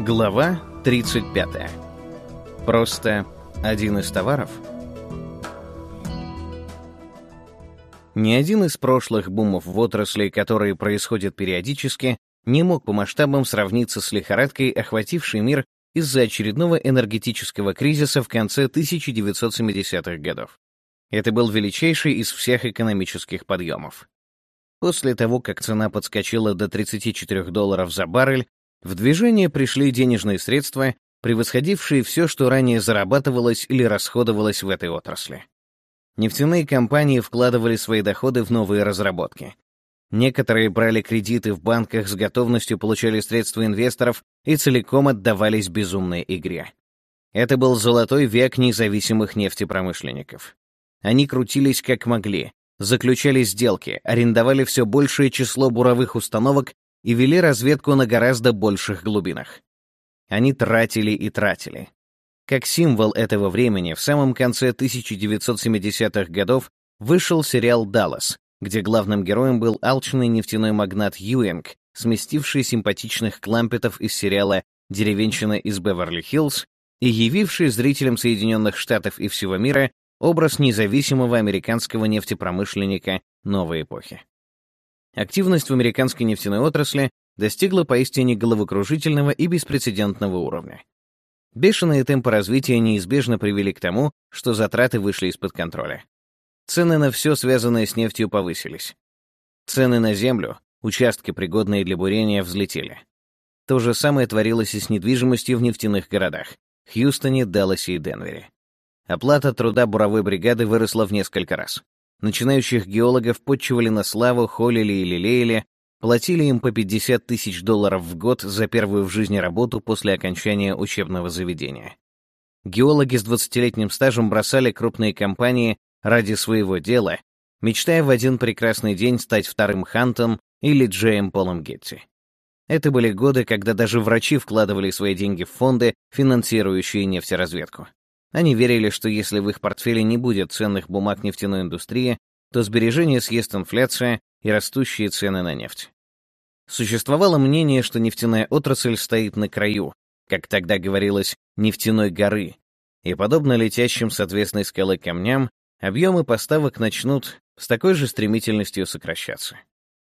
Глава 35. Просто один из товаров? Ни один из прошлых бумов в отрасли, которые происходят периодически, не мог по масштабам сравниться с лихорадкой, охватившей мир из-за очередного энергетического кризиса в конце 1970-х годов. Это был величайший из всех экономических подъемов. После того, как цена подскочила до 34 долларов за баррель, в движение пришли денежные средства, превосходившие все, что ранее зарабатывалось или расходовалось в этой отрасли. Нефтяные компании вкладывали свои доходы в новые разработки. Некоторые брали кредиты в банках с готовностью получали средства инвесторов и целиком отдавались безумной игре. Это был золотой век независимых нефтепромышленников. Они крутились как могли, заключали сделки, арендовали все большее число буровых установок и вели разведку на гораздо больших глубинах. Они тратили и тратили. Как символ этого времени, в самом конце 1970-х годов вышел сериал «Даллас», где главным героем был алчный нефтяной магнат Юинг, сместивший симпатичных клампетов из сериала «Деревенщина из Беверли-Хиллз» и явивший зрителям Соединенных Штатов и всего мира образ независимого американского нефтепромышленника новой эпохи. Активность в американской нефтяной отрасли достигла поистине головокружительного и беспрецедентного уровня. Бешеные темпы развития неизбежно привели к тому, что затраты вышли из-под контроля. Цены на все, связанное с нефтью, повысились. Цены на землю, участки, пригодные для бурения, взлетели. То же самое творилось и с недвижимостью в нефтяных городах — Хьюстоне, Далласе и Денвере. Оплата труда буровой бригады выросла в несколько раз. Начинающих геологов подчивали на славу, холили и лелеяли, платили им по 50 тысяч долларов в год за первую в жизни работу после окончания учебного заведения. Геологи с 20-летним стажем бросали крупные компании ради своего дела, мечтая в один прекрасный день стать вторым Хантом или Джеем Полом Гетти. Это были годы, когда даже врачи вкладывали свои деньги в фонды, финансирующие нефтеразведку. Они верили, что если в их портфеле не будет ценных бумаг нефтяной индустрии, то сбережения съест инфляция и растущие цены на нефть. Существовало мнение, что нефтяная отрасль стоит на краю, как тогда говорилось, нефтяной горы, и, подобно летящим с отвесной скалы камням, объемы поставок начнут с такой же стремительностью сокращаться.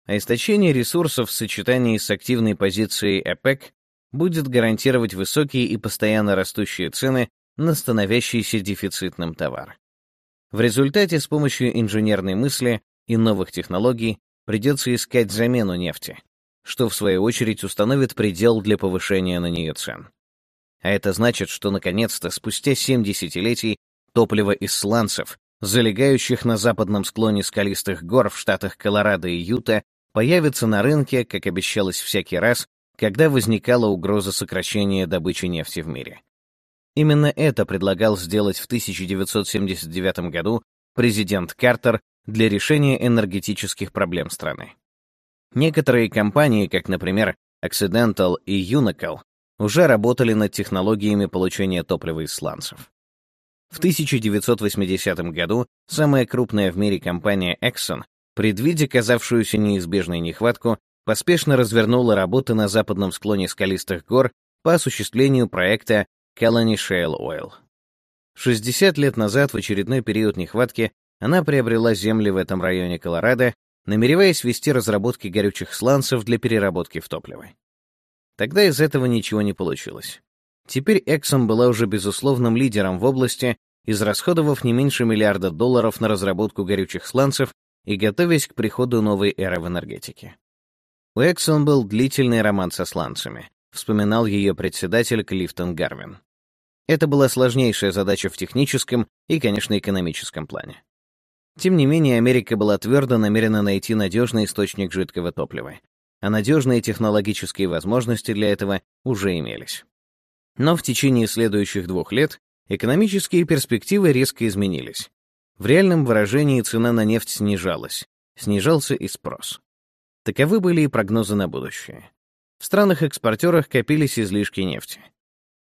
А истощение ресурсов в сочетании с активной позицией ОПЕК будет гарантировать высокие и постоянно растущие цены на становящийся дефицитным товар. В результате с помощью инженерной мысли и новых технологий придется искать замену нефти, что в свою очередь установит предел для повышения на нее цен. А это значит, что наконец-то спустя 7 десятилетий топливо из сланцев, залегающих на западном склоне скалистых гор в штатах Колорадо и Юта, появится на рынке, как обещалось всякий раз, когда возникала угроза сокращения добычи нефти в мире. Именно это предлагал сделать в 1979 году президент Картер для решения энергетических проблем страны. Некоторые компании, как, например, Occidental и Unocal, уже работали над технологиями получения топлива из сланцев. В 1980 году самая крупная в мире компания Exxon, предвидя казавшуюся неизбежной нехватку, поспешно развернула работы на западном склоне скалистых гор по осуществлению проекта Colony Shale Oil. 60 лет назад, в очередной период нехватки, она приобрела земли в этом районе Колорадо, намереваясь вести разработки горючих сланцев для переработки в топливо. Тогда из этого ничего не получилось. Теперь Exxon была уже безусловным лидером в области, израсходовав не меньше миллиарда долларов на разработку горючих сланцев и готовясь к приходу новой эры в энергетике. У Exxon был длительный роман со сланцами, вспоминал ее председатель Клифтон Гарвин. Это была сложнейшая задача в техническом и, конечно, экономическом плане. Тем не менее, Америка была твердо намерена найти надежный источник жидкого топлива, а надежные технологические возможности для этого уже имелись. Но в течение следующих двух лет экономические перспективы резко изменились. В реальном выражении цена на нефть снижалась, снижался и спрос. Таковы были и прогнозы на будущее. В странах-экспортерах копились излишки нефти.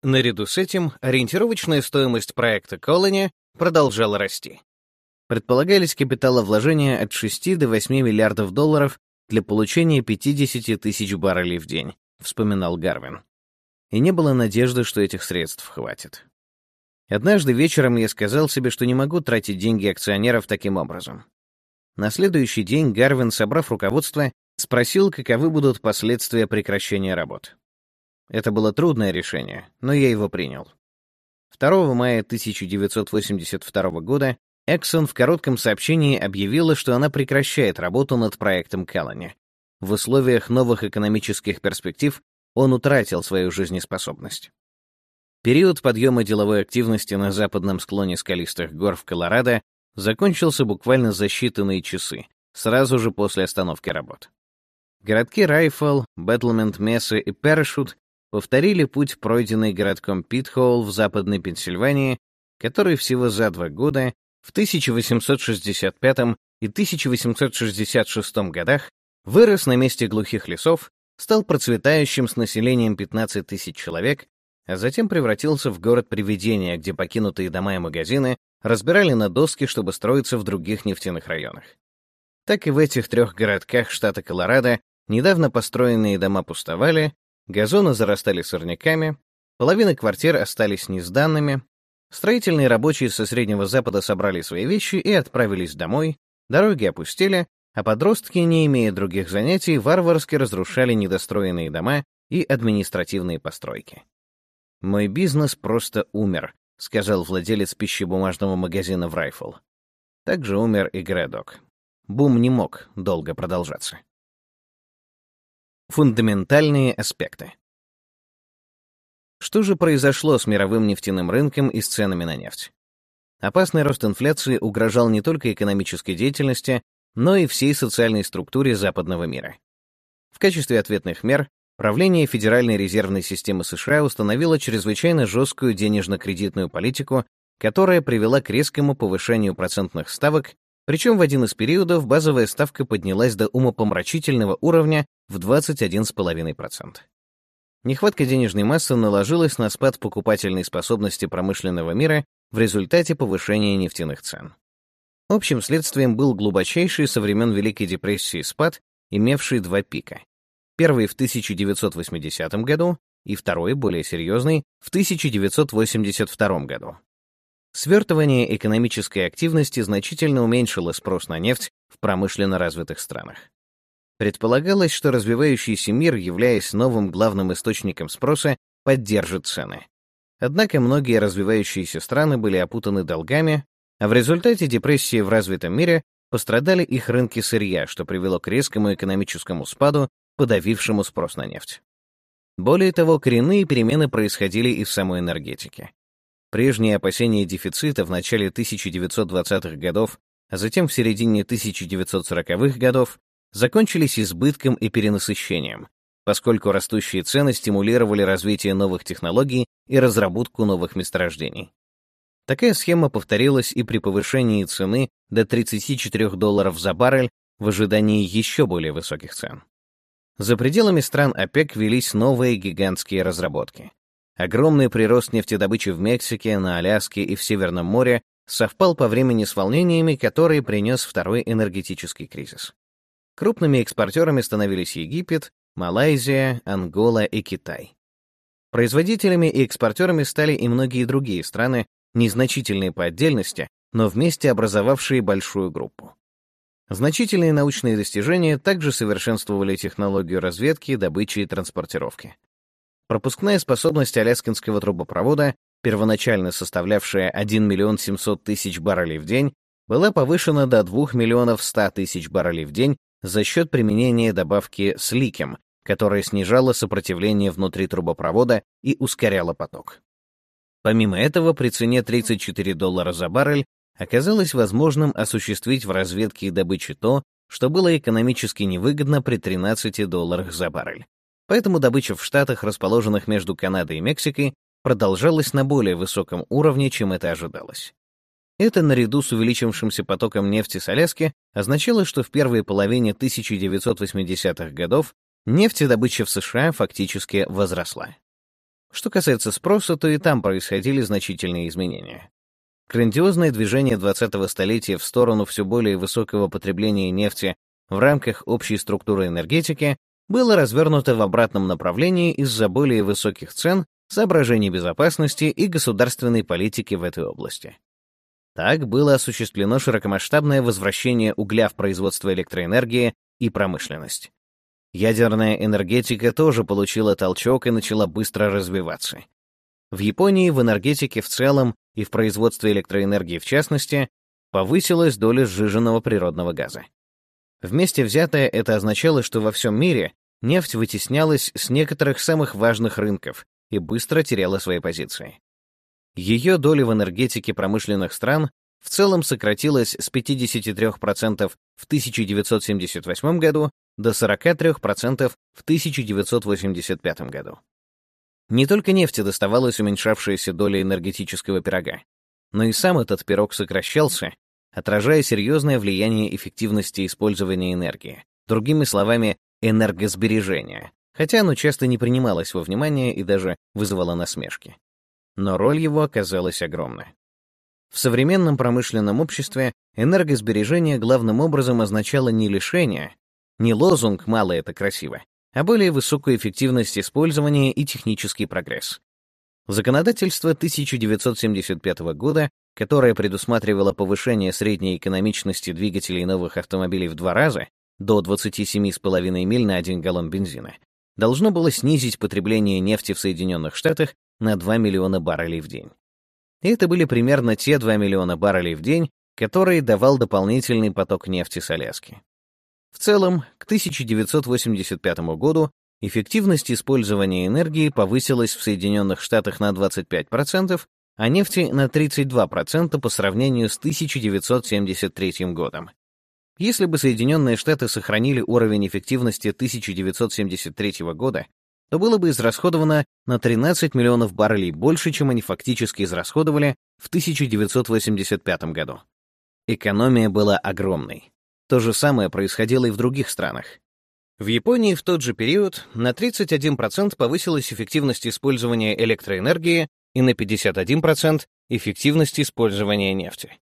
Наряду с этим ориентировочная стоимость проекта Colony продолжала расти. Предполагались капиталовложения от 6 до 8 миллиардов долларов для получения 50 тысяч баррелей в день, вспоминал Гарвин. и не было надежды, что этих средств хватит. Однажды вечером я сказал себе, что не могу тратить деньги акционеров таким образом. На следующий день Гарвин, собрав руководство, спросил, каковы будут последствия прекращения работ. Это было трудное решение, но я его принял. 2 мая 1982 года Exxon в коротком сообщении объявила, что она прекращает работу над проектом Келлани. В условиях новых экономических перспектив он утратил свою жизнеспособность. Период подъема деловой активности на западном склоне скалистых гор в Колорадо закончился буквально за считанные часы, сразу же после остановки работ. Городки Райфл, Бэтлмент, Месса и Парашют повторили путь, пройденный городком Питхолл в Западной Пенсильвании, который всего за два года, в 1865 и 1866 годах, вырос на месте глухих лесов, стал процветающим с населением 15 тысяч человек, а затем превратился в город привидения, где покинутые дома и магазины разбирали на доски, чтобы строиться в других нефтяных районах. Так и в этих трех городках штата Колорадо недавно построенные дома пустовали, газоны зарастали сорняками, половина квартир остались несданными, строительные рабочие со Среднего Запада собрали свои вещи и отправились домой, дороги опустели, а подростки, не имея других занятий, варварски разрушали недостроенные дома и административные постройки. «Мой бизнес просто умер», — сказал владелец пищебумажного магазина в Райфл. Также умер и Грэдок. Бум не мог долго продолжаться. Фундаментальные аспекты. Что же произошло с мировым нефтяным рынком и с ценами на нефть? Опасный рост инфляции угрожал не только экономической деятельности, но и всей социальной структуре западного мира. В качестве ответных мер правление Федеральной резервной системы США установило чрезвычайно жесткую денежно-кредитную политику, которая привела к резкому повышению процентных ставок, причем в один из периодов базовая ставка поднялась до умопомрачительного уровня в 21,5%. Нехватка денежной массы наложилась на спад покупательной способности промышленного мира в результате повышения нефтяных цен. Общим следствием был глубочайший со времен Великой депрессии спад, имевший два пика. Первый в 1980 году и второй, более серьезный, в 1982 году. Свертывание экономической активности значительно уменьшило спрос на нефть в промышленно развитых странах. Предполагалось, что развивающийся мир, являясь новым главным источником спроса, поддержит цены. Однако многие развивающиеся страны были опутаны долгами, а в результате депрессии в развитом мире пострадали их рынки сырья, что привело к резкому экономическому спаду, подавившему спрос на нефть. Более того, коренные перемены происходили и в самой энергетике. Прежние опасения дефицита в начале 1920-х годов, а затем в середине 1940-х годов закончились избытком и перенасыщением, поскольку растущие цены стимулировали развитие новых технологий и разработку новых месторождений. Такая схема повторилась и при повышении цены до 34 долларов за баррель в ожидании еще более высоких цен. За пределами стран ОПЕК велись новые гигантские разработки. Огромный прирост нефтедобычи в Мексике, на Аляске и в Северном море совпал по времени с волнениями, которые принес второй энергетический кризис. Крупными экспортерами становились Египет, Малайзия, Ангола и Китай. Производителями и экспортерами стали и многие другие страны, незначительные по отдельности, но вместе образовавшие большую группу. Значительные научные достижения также совершенствовали технологию разведки, добычи и транспортировки. Пропускная способность аляскинского трубопровода, первоначально составлявшая 1 миллион 700 тысяч баррелей в день, была повышена до 2 миллионов 100 тысяч баррелей в день за счет применения добавки с ликем, которая снижала сопротивление внутри трубопровода и ускоряла поток. Помимо этого, при цене 34 доллара за баррель оказалось возможным осуществить в разведке и добыче то, что было экономически невыгодно при 13 долларах за баррель. Поэтому добыча в штатах, расположенных между Канадой и Мексикой, продолжалась на более высоком уровне, чем это ожидалось. Это, наряду с увеличившимся потоком нефти с Аляски, означало, что в первой половине 1980-х годов нефтедобыча в США фактически возросла. Что касается спроса, то и там происходили значительные изменения. Грандиозное движение 20-го столетия в сторону все более высокого потребления нефти в рамках общей структуры энергетики было развернуто в обратном направлении из-за более высоких цен, соображений безопасности и государственной политики в этой области. Так было осуществлено широкомасштабное возвращение угля в производство электроэнергии и промышленность. Ядерная энергетика тоже получила толчок и начала быстро развиваться. В Японии в энергетике в целом и в производстве электроэнергии в частности повысилась доля сжиженного природного газа. Вместе взятое это означало, что во всем мире нефть вытеснялась с некоторых самых важных рынков и быстро теряла свои позиции. Ее доля в энергетике промышленных стран в целом сократилась с 53% в 1978 году до 43% в 1985 году. Не только нефти доставалась уменьшавшаяся доля энергетического пирога, но и сам этот пирог сокращался, отражая серьезное влияние эффективности использования энергии, другими словами, энергосбережения, хотя оно часто не принималось во внимание и даже вызывало насмешки. Но роль его оказалась огромной. В современном промышленном обществе энергосбережение главным образом означало не лишение, не лозунг «мало это красиво», а более высокую эффективность использования и технический прогресс. Законодательство 1975 года, которое предусматривало повышение средней экономичности двигателей новых автомобилей в два раза, до 27,5 миль на 1 галлон бензина, должно было снизить потребление нефти в Соединенных Штатах на 2 миллиона баррелей в день. И это были примерно те 2 миллиона баррелей в день, которые давал дополнительный поток нефти с Аляски. В целом, к 1985 году эффективность использования энергии повысилась в Соединенных Штатах на 25%, а нефти на 32% по сравнению с 1973 годом. Если бы Соединенные Штаты сохранили уровень эффективности 1973 года, то было бы израсходовано на 13 миллионов баррелей больше, чем они фактически израсходовали в 1985 году. Экономия была огромной. То же самое происходило и в других странах. В Японии в тот же период на 31% повысилась эффективность использования электроэнергии и на 51% эффективность использования нефти.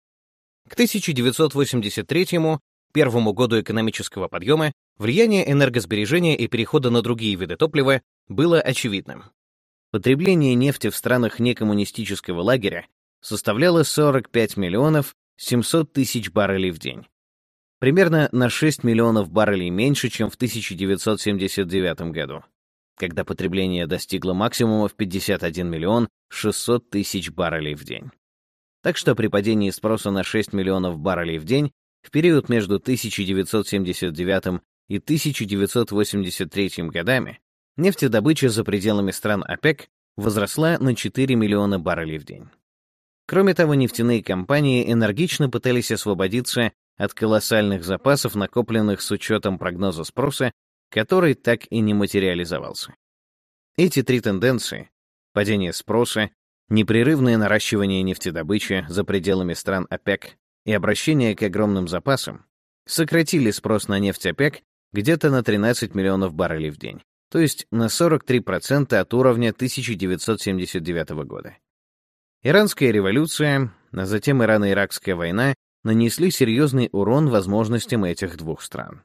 К 1983 первому году экономического подъема, влияние энергосбережения и перехода на другие виды топлива было очевидным. Потребление нефти в странах некоммунистического лагеря составляло 45 миллионов 700 тысяч баррелей в день примерно на 6 миллионов баррелей меньше, чем в 1979 году, когда потребление достигло максимума в 51 миллион 600 тысяч баррелей в день. Так что при падении спроса на 6 миллионов баррелей в день в период между 1979 и 1983 годами нефтедобыча за пределами стран ОПЕК возросла на 4 миллиона баррелей в день. Кроме того, нефтяные компании энергично пытались освободиться от колоссальных запасов, накопленных с учетом прогноза спроса, который так и не материализовался. Эти три тенденции — падение спроса, непрерывное наращивание нефтедобычи за пределами стран ОПЕК и обращение к огромным запасам — сократили спрос на нефть ОПЕК где-то на 13 миллионов баррелей в день, то есть на 43% от уровня 1979 года. Иранская революция, а затем Ирано-Иракская война нанесли серьезный урон возможностям этих двух стран.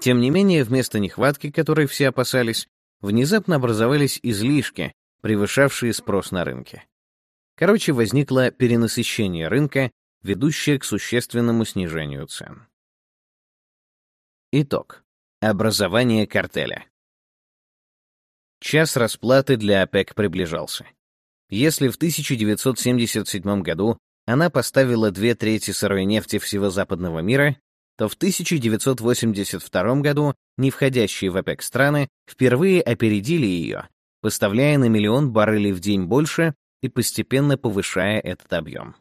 Тем не менее, вместо нехватки, которой все опасались, внезапно образовались излишки, превышавшие спрос на рынке. Короче, возникло перенасыщение рынка, ведущее к существенному снижению цен. Итог. Образование картеля. Час расплаты для ОПЕК приближался. Если в 1977 году она поставила две трети сырой нефти всего западного мира, то в 1982 году не входящие в ОПЕК страны впервые опередили ее, поставляя на миллион баррелей в день больше и постепенно повышая этот объем.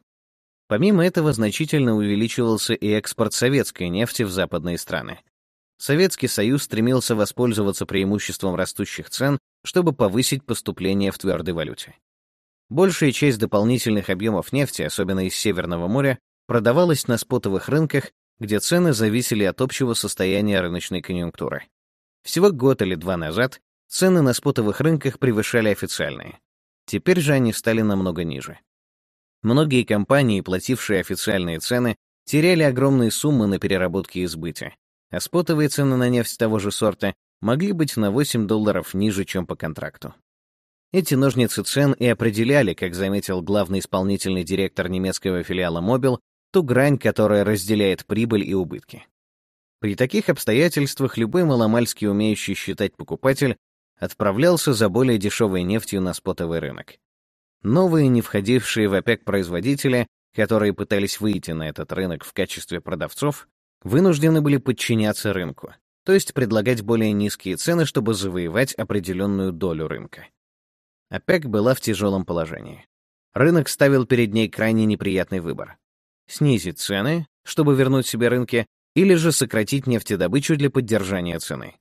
Помимо этого, значительно увеличивался и экспорт советской нефти в западные страны. Советский Союз стремился воспользоваться преимуществом растущих цен, чтобы повысить поступление в твердой валюте. Большая часть дополнительных объемов нефти, особенно из Северного моря, продавалась на спотовых рынках, где цены зависели от общего состояния рыночной конъюнктуры. Всего год или два назад цены на спотовых рынках превышали официальные. Теперь же они стали намного ниже. Многие компании, платившие официальные цены, теряли огромные суммы на переработке и сбыте, а спотовые цены на нефть того же сорта могли быть на 8 долларов ниже, чем по контракту. Эти ножницы цен и определяли, как заметил главный исполнительный директор немецкого филиала Мобил, ту грань, которая разделяет прибыль и убытки. При таких обстоятельствах любой маломальски умеющий считать покупатель отправлялся за более дешевой нефтью на спотовый рынок. Новые, не входившие в ОПЕК производители, которые пытались выйти на этот рынок в качестве продавцов, вынуждены были подчиняться рынку, то есть предлагать более низкие цены, чтобы завоевать определенную долю рынка. ОПЕК была в тяжелом положении. Рынок ставил перед ней крайне неприятный выбор. Снизить цены, чтобы вернуть себе рынки, или же сократить нефтедобычу для поддержания цены.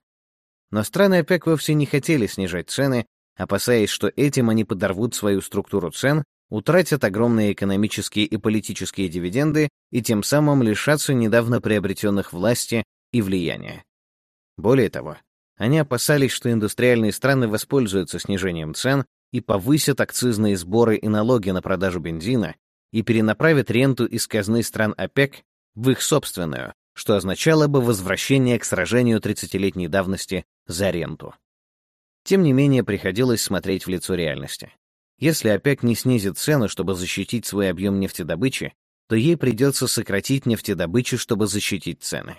Но страны ОПЕК вовсе не хотели снижать цены, опасаясь, что этим они подорвут свою структуру цен, утратят огромные экономические и политические дивиденды и тем самым лишатся недавно приобретенных власти и влияния. Более того, они опасались, что индустриальные страны воспользуются снижением цен и повысят акцизные сборы и налоги на продажу бензина и перенаправят ренту из казны стран ОПЕК в их собственную, что означало бы возвращение к сражению 30-летней давности за ренту. Тем не менее, приходилось смотреть в лицо реальности. Если ОПЕК не снизит цену, чтобы защитить свой объем нефтедобычи, то ей придется сократить нефтедобычу, чтобы защитить цены.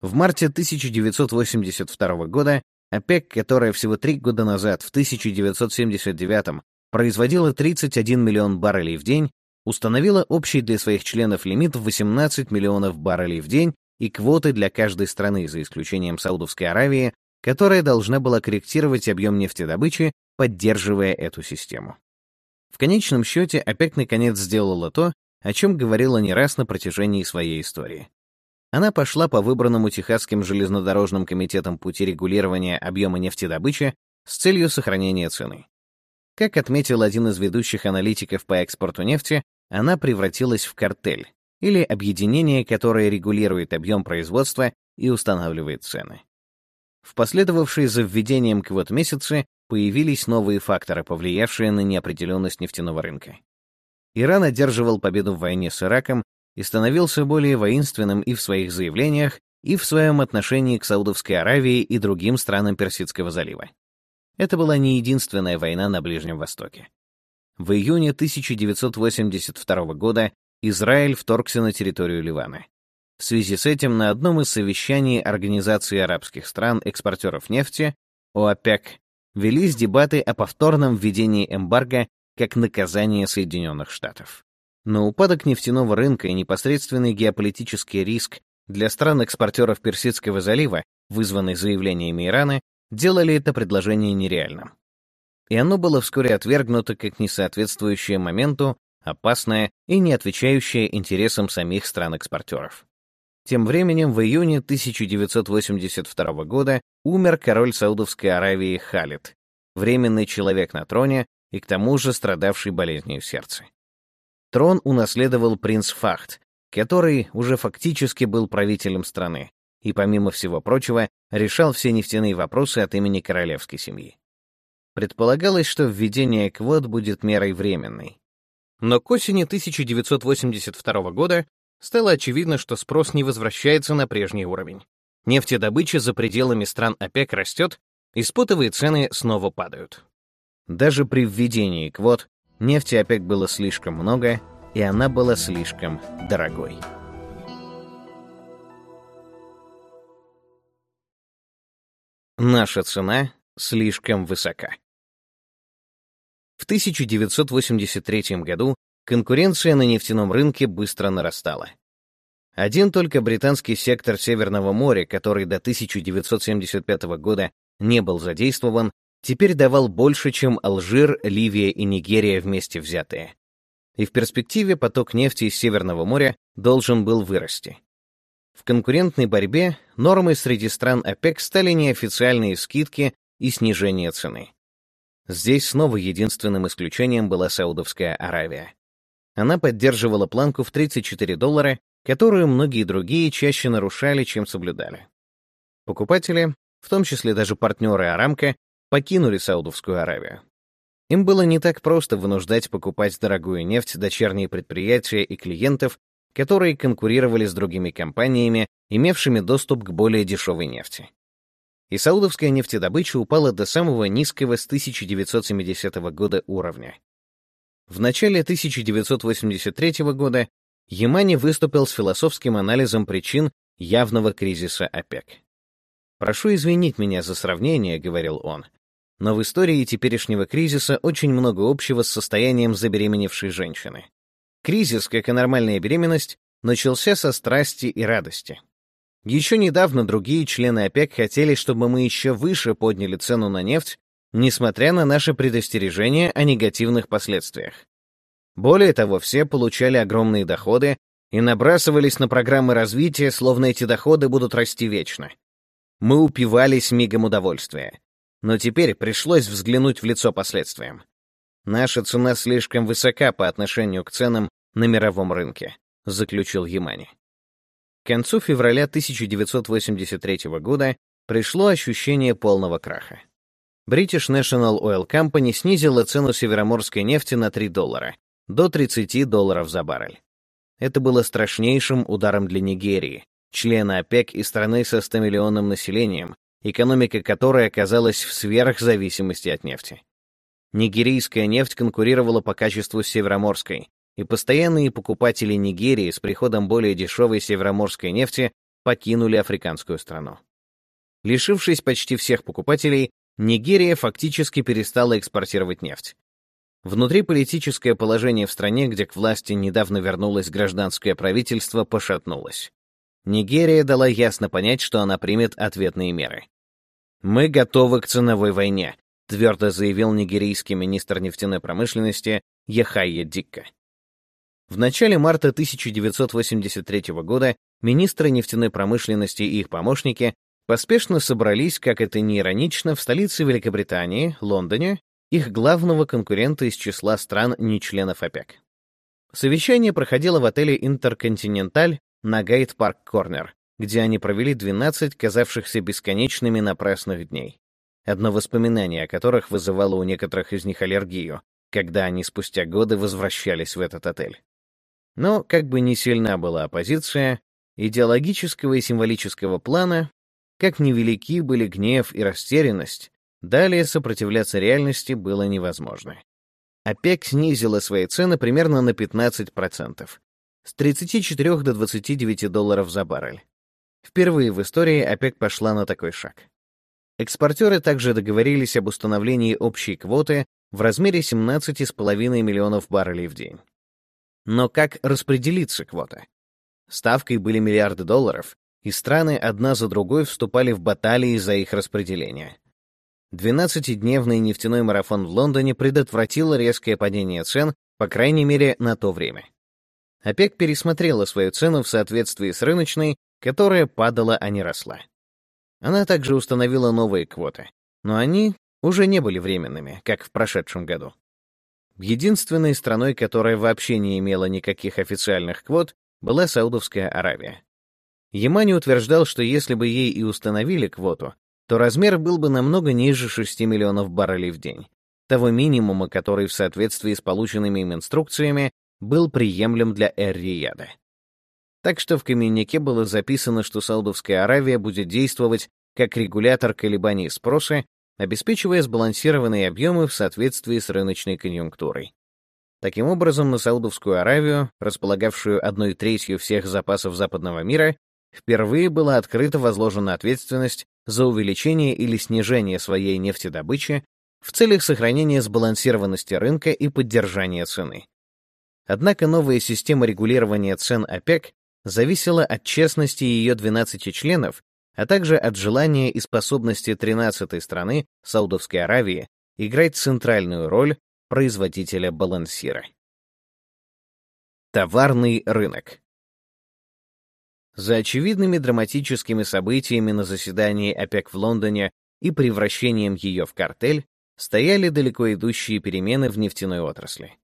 В марте 1982 года ОПЕК, которая всего три года назад, в 1979 производила 31 миллион баррелей в день, установила общий для своих членов лимит в 18 миллионов баррелей в день и квоты для каждой страны, за исключением Саудовской Аравии, которая должна была корректировать объем нефтедобычи, поддерживая эту систему. В конечном счете ОПЕК наконец сделала то, о чем говорила не раз на протяжении своей истории. Она пошла по выбранному Техасским железнодорожным комитетом пути регулирования объема нефтедобычи с целью сохранения цены. Как отметил один из ведущих аналитиков по экспорту нефти, она превратилась в картель, или объединение, которое регулирует объем производства и устанавливает цены. В последовавшие за введением квот месяцы появились новые факторы, повлиявшие на неопределенность нефтяного рынка. Иран одерживал победу в войне с Ираком и становился более воинственным и в своих заявлениях, и в своем отношении к Саудовской Аравии и другим странам Персидского залива. Это была не единственная война на Ближнем Востоке. В июне 1982 года Израиль вторгся на территорию Ливана. В связи с этим на одном из совещаний Организации арабских стран-экспортеров нефти, ОАПЕК, велись дебаты о повторном введении эмбарго как наказание Соединенных Штатов. Но упадок нефтяного рынка и непосредственный геополитический риск для стран-экспортеров Персидского залива, вызванный заявлениями Ирана, делали это предложение нереальным. И оно было вскоре отвергнуто как несоответствующее моменту, опасное и не отвечающее интересам самих стран-экспортеров. Тем временем в июне 1982 года умер король Саудовской Аравии Халид, временный человек на троне и к тому же страдавший болезнью сердца. Трон унаследовал принц Фахт, который уже фактически был правителем страны и, помимо всего прочего, решал все нефтяные вопросы от имени королевской семьи. Предполагалось, что введение квот будет мерой временной. Но к осени 1982 года стало очевидно, что спрос не возвращается на прежний уровень. Нефтедобыча за пределами стран ОПЕК растет, и спотовые цены снова падают. Даже при введении квот нефти ОПЕК было слишком много, и она была слишком дорогой. Наша цена слишком высока. В 1983 году конкуренция на нефтяном рынке быстро нарастала. Один только британский сектор Северного моря, который до 1975 года не был задействован, теперь давал больше, чем Алжир, Ливия и Нигерия вместе взятые. И в перспективе поток нефти из Северного моря должен был вырасти. В конкурентной борьбе нормой среди стран ОПЕК стали неофициальные скидки и снижение цены. Здесь снова единственным исключением была Саудовская Аравия. Она поддерживала планку в 34 доллара, которую многие другие чаще нарушали, чем соблюдали. Покупатели, в том числе даже партнеры Арамка, покинули Саудовскую Аравию. Им было не так просто вынуждать покупать дорогую нефть дочерние предприятия и клиентов, которые конкурировали с другими компаниями, имевшими доступ к более дешевой нефти. и саудовская нефтедобыча упала до самого низкого с 1970 года уровня. В начале 1983 года Ямани выступил с философским анализом причин явного кризиса ОПЕК. «Прошу извинить меня за сравнение», — говорил он, но в истории теперешнего кризиса очень много общего с состоянием забеременевшей женщины. Кризис, как и нормальная беременность, начался со страсти и радости. Еще недавно другие члены ОПЕК хотели, чтобы мы еще выше подняли цену на нефть, несмотря на наши предостережения о негативных последствиях. Более того, все получали огромные доходы и набрасывались на программы развития, словно эти доходы будут расти вечно. Мы упивались мигом удовольствия. Но теперь пришлось взглянуть в лицо последствиям. Наша цена слишком высока по отношению к ценам на мировом рынке, заключил Ямани. К концу февраля 1983 года пришло ощущение полного краха. British National Oil Company снизила цену североморской нефти на 3 доллара, до 30 долларов за баррель. Это было страшнейшим ударом для Нигерии, члена ОПЕК и страны со 100-миллионным населением, экономика которой оказалась в сверхзависимости от нефти. Нигерийская нефть конкурировала по качеству с североморской, и постоянные покупатели Нигерии с приходом более дешевой североморской нефти покинули африканскую страну. Лишившись почти всех покупателей, Нигерия фактически перестала экспортировать нефть. Внутриполитическое положение в стране, где к власти недавно вернулось гражданское правительство, пошатнулось. Нигерия дала ясно понять, что она примет ответные меры. «Мы готовы к ценовой войне», твердо заявил нигерийский министр нефтяной промышленности Яхайя Дикка. В начале марта 1983 года министры нефтяной промышленности и их помощники поспешно собрались, как это не иронично, в столице Великобритании, Лондоне, их главного конкурента из числа стран не-членов ОПЕК. Совещание проходило в отеле «Интерконтиненталь» на Гайд-Парк-Корнер, где они провели 12 казавшихся бесконечными напрасных дней. Одно воспоминание о которых вызывало у некоторых из них аллергию, когда они спустя годы возвращались в этот отель. Но, как бы ни сильна была оппозиция, идеологического и символического плана, как невелики были гнев и растерянность, далее сопротивляться реальности было невозможно. ОПЕК снизила свои цены примерно на 15%, с 34 до 29 долларов за баррель. Впервые в истории ОПЕК пошла на такой шаг. Экспортеры также договорились об установлении общей квоты в размере 17,5 миллионов баррелей в день. Но как распределиться квота? Ставкой были миллиарды долларов, и страны одна за другой вступали в баталии за их распределение. 12-дневный нефтяной марафон в Лондоне предотвратил резкое падение цен, по крайней мере, на то время. ОПЕК пересмотрела свою цену в соответствии с рыночной, которая падала, а не росла. Она также установила новые квоты, но они уже не были временными, как в прошедшем году. Единственной страной, которая вообще не имела никаких официальных квот, была Саудовская Аравия. Ямани утверждал, что если бы ей и установили квоту, то размер был бы намного ниже 6 миллионов баррелей в день, того минимума, который в соответствии с полученными им инструкциями был приемлем для Эр-Рияда. Так что в коммюнике было записано, что Саудовская Аравия будет действовать как регулятор колебаний спроса обеспечивая сбалансированные объемы в соответствии с рыночной конъюнктурой. Таким образом, на Саудовскую Аравию, располагавшую одной третью всех запасов западного мира, впервые была открыто возложена ответственность за увеличение или снижение своей нефтедобычи в целях сохранения сбалансированности рынка и поддержания цены. Однако новая система регулирования цен ОПЕК зависела от честности ее 12 членов а также от желания и способности 13-й страны, Саудовской Аравии, играть центральную роль производителя балансира. Товарный рынок За очевидными драматическими событиями на заседании ОПЕК в Лондоне и превращением ее в картель стояли далеко идущие перемены в нефтяной отрасли.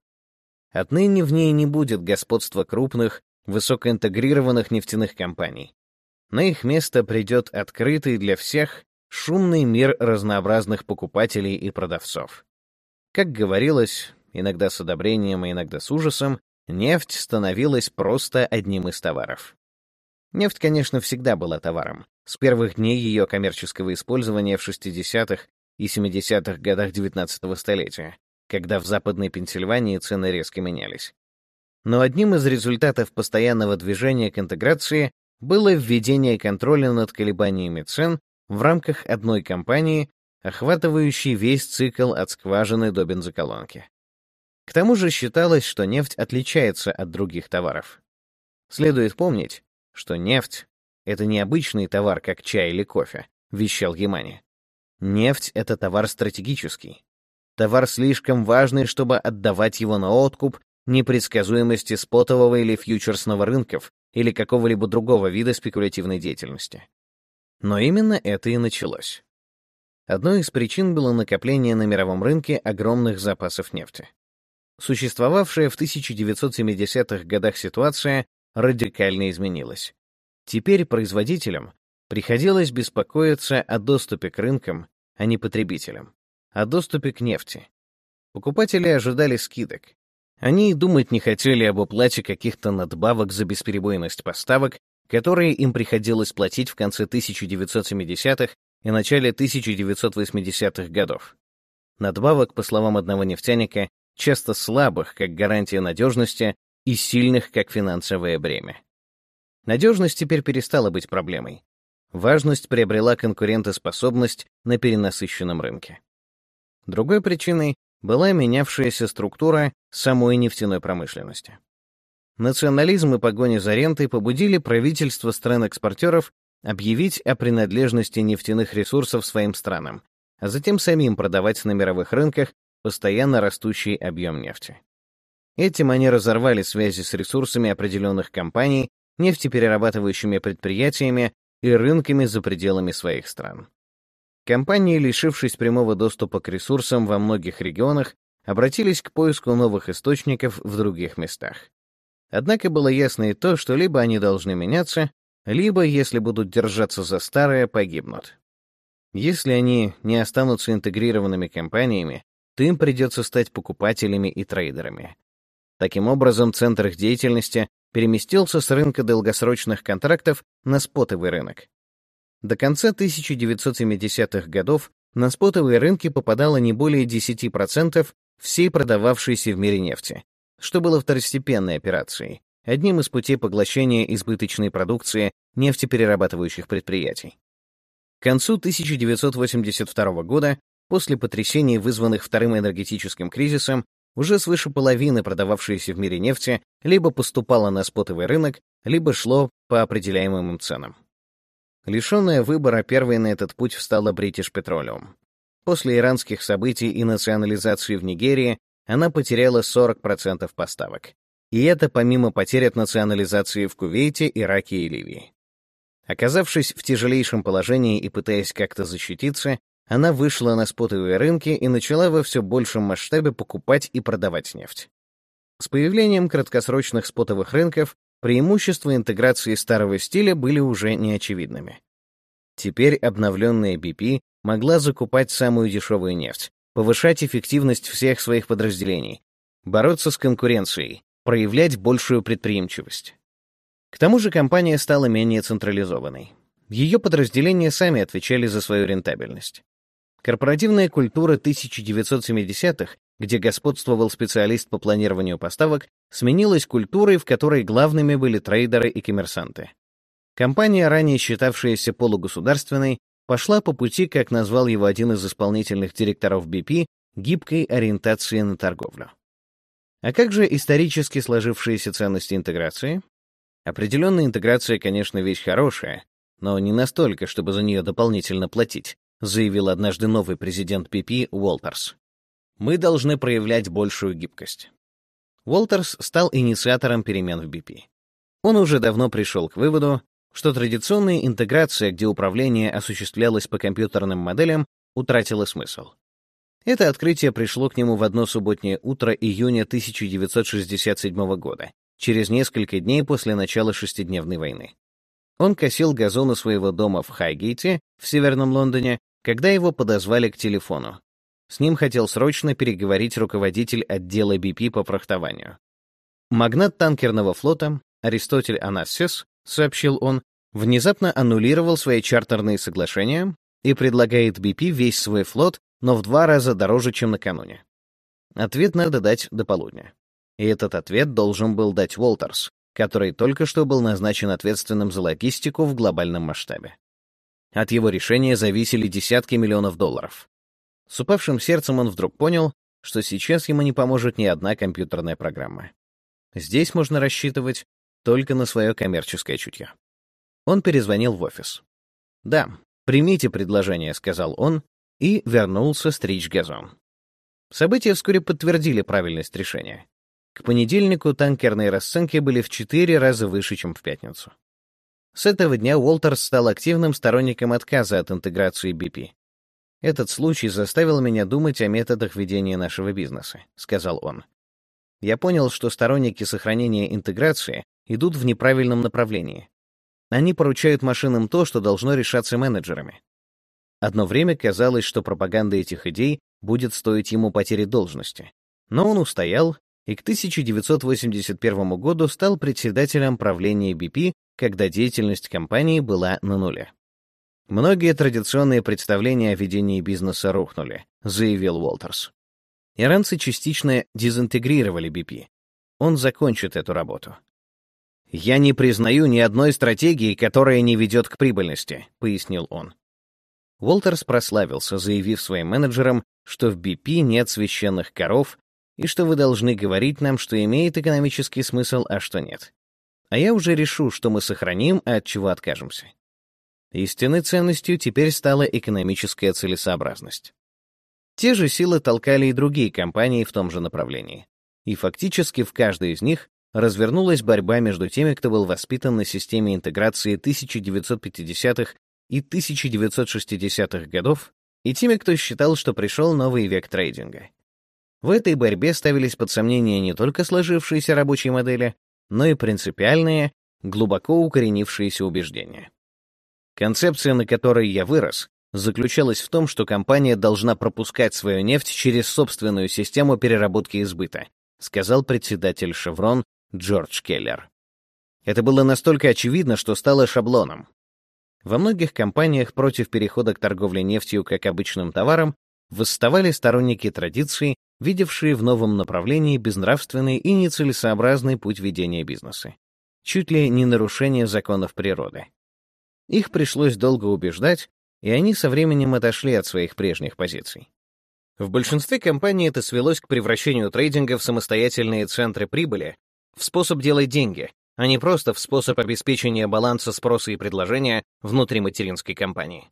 Отныне в ней не будет господства крупных, высокоинтегрированных нефтяных компаний, на их место придет открытый для всех шумный мир разнообразных покупателей и продавцов. Как говорилось, иногда с одобрением, а иногда с ужасом, нефть становилась просто одним из товаров. Нефть, конечно, всегда была товаром, с первых дней ее коммерческого использования в 60-х и 70-х годах XIX столетия, когда в Западной Пенсильвании цены резко менялись. Но одним из результатов постоянного движения к интеграции было введение контроля над колебаниями цен в рамках одной компании, охватывающей весь цикл от скважины до бензоколонки. К тому же считалось, что нефть отличается от других товаров. Следует помнить, что нефть — это не обычный товар, как чай или кофе, вещал Гемани. Нефть — это товар стратегический. Товар слишком важный, чтобы отдавать его на откуп непредсказуемости спотового или фьючерсного рынков или какого-либо другого вида спекулятивной деятельности. Но именно это и началось. Одной из причин было накопление на мировом рынке огромных запасов нефти. Существовавшая в 1970-х годах ситуация радикально изменилась. Теперь производителям приходилось беспокоиться о доступе к рынкам, а не потребителям, о доступе к нефти. Покупатели ожидали скидок, они и думать не хотели об оплате каких-то надбавок за бесперебойность поставок, которые им приходилось платить в конце 1970-х и начале 1980-х годов. Надбавок, по словам одного нефтяника, часто слабых, как гарантия надежности, и сильных, как финансовое бремя. Надежность теперь перестала быть проблемой. Важность приобрела конкурентоспособность на перенасыщенном рынке. Другой причиной была менявшаяся структура самой нефтяной промышленности. Национализм и погоня за рентой побудили правительства стран-экспортеров объявить о принадлежности нефтяных ресурсов своим странам, а затем самим продавать на мировых рынках постоянно растущий объем нефти. Этим они разорвали связи с ресурсами определенных компаний, нефтеперерабатывающими предприятиями и рынками за пределами своих стран. Компании, лишившись прямого доступа к ресурсам во многих регионах, обратились к поиску новых источников в других местах. Однако было ясно и то, что либо они должны меняться, либо, если будут держаться за старое, погибнут. Если они не останутся интегрированными компаниями, то им придется стать покупателями и трейдерами. Таким образом, центр их деятельности переместился с рынка долгосрочных контрактов на спотовый рынок. До конца 1970-х годов на спотовые рынки попадало не более 10% всей продававшейся в мире нефти, что было второстепенной операцией, одним из путей поглощения избыточной продукции нефтеперерабатывающих предприятий. К концу 1982 года, после потрясений, вызванных вторым энергетическим кризисом, уже свыше половины продававшейся в мире нефти либо поступало на спотовый рынок, либо шло по определяемым ценам. Лишенная выбора, первой на этот путь встала British Petroleum. После иранских событий и национализации в Нигерии она потеряла 40% поставок. И это помимо потерь от национализации в Кувейте, Ираке и Ливии. Оказавшись в тяжелейшем положении и пытаясь как-то защититься, она вышла на спотовые рынки и начала во все большем масштабе покупать и продавать нефть. С появлением краткосрочных спотовых рынков преимущества интеграции старого стиля были уже неочевидными. Теперь обновленная BP могла закупать самую дешевую нефть, повышать эффективность всех своих подразделений, бороться с конкуренцией, проявлять большую предприимчивость. К тому же компания стала менее централизованной. Ее подразделения сами отвечали за свою рентабельность. Корпоративная культура 1970-х где господствовал специалист по планированию поставок, сменилась культурой, в которой главными были трейдеры и коммерсанты. Компания, ранее считавшаяся полугосударственной, пошла по пути, как назвал его один из исполнительных директоров BP, гибкой ориентации на торговлю. А как же исторически сложившиеся ценности интеграции? Определенная интеграция, конечно, вещь хорошая, но не настолько, чтобы за нее дополнительно платить, заявил однажды новый президент BP Уолтерс мы должны проявлять большую гибкость. Уолтерс стал инициатором перемен в BP. Он уже давно пришел к выводу, что традиционная интеграция, где управление осуществлялось по компьютерным моделям, утратила смысл. Это открытие пришло к нему в одно субботнее утро июня 1967 года, через несколько дней после начала шестидневной войны. Он косил газоны своего дома в Хайгейте, в Северном Лондоне, когда его подозвали к телефону. С ним хотел срочно переговорить руководитель отдела BP по фрахтованию. Магнат танкерного флота Аристотель Анассес, сообщил он, внезапно аннулировал свои чартерные соглашения и предлагает BP весь свой флот, но в два раза дороже, чем накануне. Ответ надо дать до полудня. И этот ответ должен был дать Уолтерс, который только что был назначен ответственным за логистику в глобальном масштабе. От его решения зависели десятки миллионов долларов. С упавшим сердцем он вдруг понял, что сейчас ему не поможет ни одна компьютерная программа. Здесь можно рассчитывать только на свое коммерческое чутье. Он перезвонил в офис. «Да, примите предложение», — сказал он, и вернулся стричь газон. События вскоре подтвердили правильность решения. К понедельнику танкерные расценки были в четыре раза выше, чем в пятницу. С этого дня Уолтерс стал активным сторонником отказа от интеграции BP. «Этот случай заставил меня думать о методах ведения нашего бизнеса», — сказал он. «Я понял, что сторонники сохранения интеграции идут в неправильном направлении. Они поручают машинам то, что должно решаться менеджерами. Одно время казалось, что пропаганда этих идей будет стоить ему потери должности. Но он устоял и к 1981 году стал председателем правления BP, когда деятельность компании была на нуле. Многие традиционные представления о ведении бизнеса рухнули, заявил Уолтерс. Иранцы частично дезинтегрировали BP. Он закончит эту работу. «Я не признаю ни одной стратегии, которая не ведет к прибыльности», — пояснил он. Уолтерс прославился, заявив своим менеджерам, что в BP нет священных коров и что вы должны говорить нам, что имеет экономический смысл, а что нет. А я уже решу, что мы сохраним, а от чего откажемся. Истинной ценностью теперь стала экономическая целесообразность. Те же силы толкали и другие компании в том же направлении. И фактически в каждой из них развернулась борьба между теми, кто был воспитан на системе интеграции 1950-х и 1960-х годов, и теми, кто считал, что пришел новый век трейдинга. В этой борьбе ставились под сомнение не только сложившиеся рабочие модели, но и принципиальные, глубоко укоренившиеся убеждения. Концепция, на которой я вырос, заключалась в том, что компания должна пропускать свою нефть через собственную систему переработки и сказал председатель «Шеврон» Джордж Келлер. Это было настолько очевидно, что стало шаблоном. Во многих компаниях против перехода к торговле нефтью как обычным товаром восставали сторонники традиций, видевшие в новом направлении безнравственный и нецелесообразный путь ведения бизнеса. Чуть ли не нарушение законов природы. Их пришлось долго убеждать, и они со временем отошли от своих прежних позиций. В большинстве компаний это свелось к превращению трейдинга в самостоятельные центры прибыли, в способ делать деньги, а не просто в способ обеспечения баланса спроса и предложения внутри материнской компании.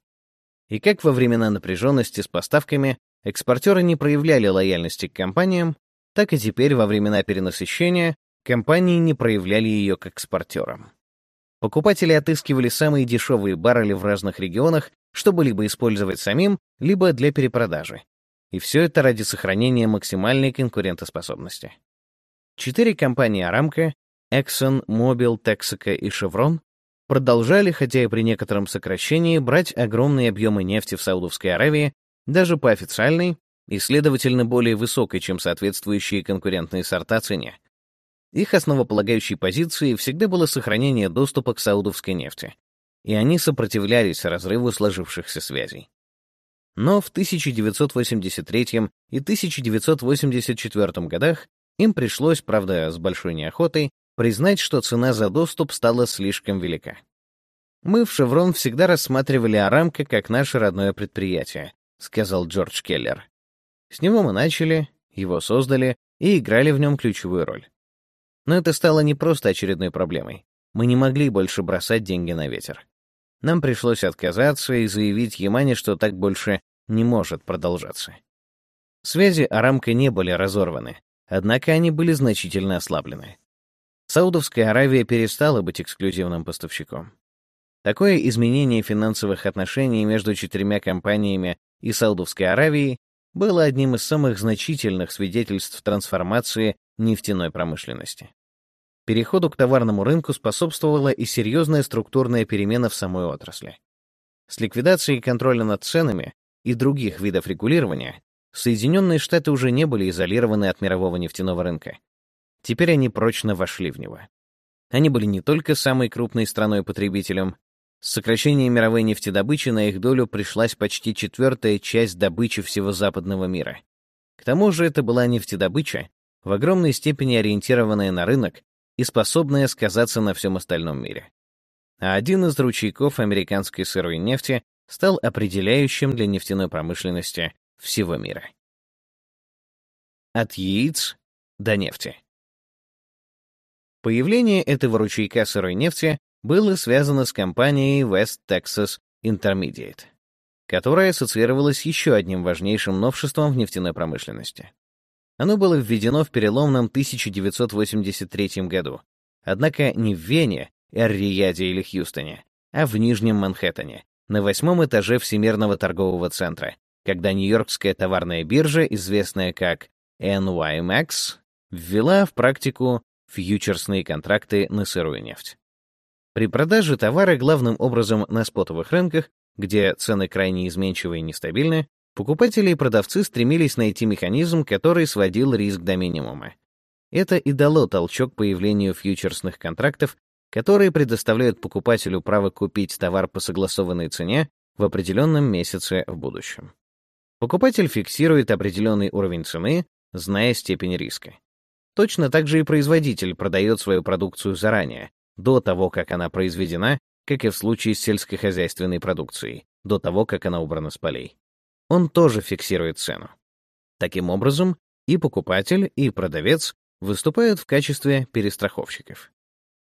И как во времена напряженности с поставками экспортеры не проявляли лояльности к компаниям, так и теперь во времена перенасыщения компании не проявляли ее к экспортерам. Покупатели отыскивали самые дешевые баррели в разных регионах, чтобы либо использовать самим, либо для перепродажи. И все это ради сохранения максимальной конкурентоспособности. Четыре компании Арамко — Exxon, Mobil, Texaco и Chevron — продолжали, хотя и при некотором сокращении, брать огромные объемы нефти в Саудовской Аравии, даже по официальной и, следовательно, более высокой, чем соответствующие конкурентные сорта цене. Их основополагающей позицией всегда было сохранение доступа к саудовской нефти, и они сопротивлялись разрыву сложившихся связей. Но в 1983 и 1984 годах им пришлось, правда, с большой неохотой, признать, что цена за доступ стала слишком велика. «Мы в «Шеврон» всегда рассматривали Арамко как наше родное предприятие», — сказал Джордж Келлер. «С него мы начали, его создали и играли в нем ключевую роль. Но это стало не просто очередной проблемой. Мы не могли больше бросать деньги на ветер. Нам пришлось отказаться и заявить Ямане, что так больше не может продолжаться. Связи Арамка не были разорваны, однако они были значительно ослаблены. Саудовская Аравия перестала быть эксклюзивным поставщиком. Такое изменение финансовых отношений между четырьмя компаниями и Саудовской Аравией было одним из самых значительных свидетельств трансформации нефтяной промышленности. Переходу к товарному рынку способствовала и серьезная структурная перемена в самой отрасли. С ликвидацией контроля над ценами и других видов регулирования Соединенные Штаты уже не были изолированы от мирового нефтяного рынка. Теперь они прочно вошли в него. Они были не только самой крупной страной-потребителем, С сокращением мировой нефтедобычи на их долю пришлась почти четвертая часть добычи всего западного мира. К тому же это была нефтедобыча, в огромной степени ориентированная на рынок и способная сказаться на всем остальном мире. А один из ручейков американской сырой нефти стал определяющим для нефтяной промышленности всего мира. От яиц до нефти. Появление этого ручейка сырой нефти было связано с компанией West Texas Intermediate, которая ассоциировалась еще одним важнейшим новшеством в нефтяной промышленности. Оно было введено в переломном 1983 году, однако не в Вене, Эр-Рияде или Хьюстоне, а в Нижнем Манхэттене, на восьмом этаже Всемирного торгового центра, когда Нью-Йоркская товарная биржа, известная как NYMEX, ввела в практику фьючерсные контракты на сырую нефть. При продаже товара главным образом на спотовых рынках, где цены крайне изменчивы и нестабильны, покупатели и продавцы стремились найти механизм, который сводил риск до минимума. Это и дало толчок появлению фьючерсных контрактов, которые предоставляют покупателю право купить товар по согласованной цене в определенном месяце в будущем. Покупатель фиксирует определенный уровень цены, зная степень риска. Точно так же и производитель продает свою продукцию заранее, до того, как она произведена, как и в случае с сельскохозяйственной продукцией, до того, как она убрана с полей. Он тоже фиксирует цену. Таким образом, и покупатель, и продавец выступают в качестве перестраховщиков.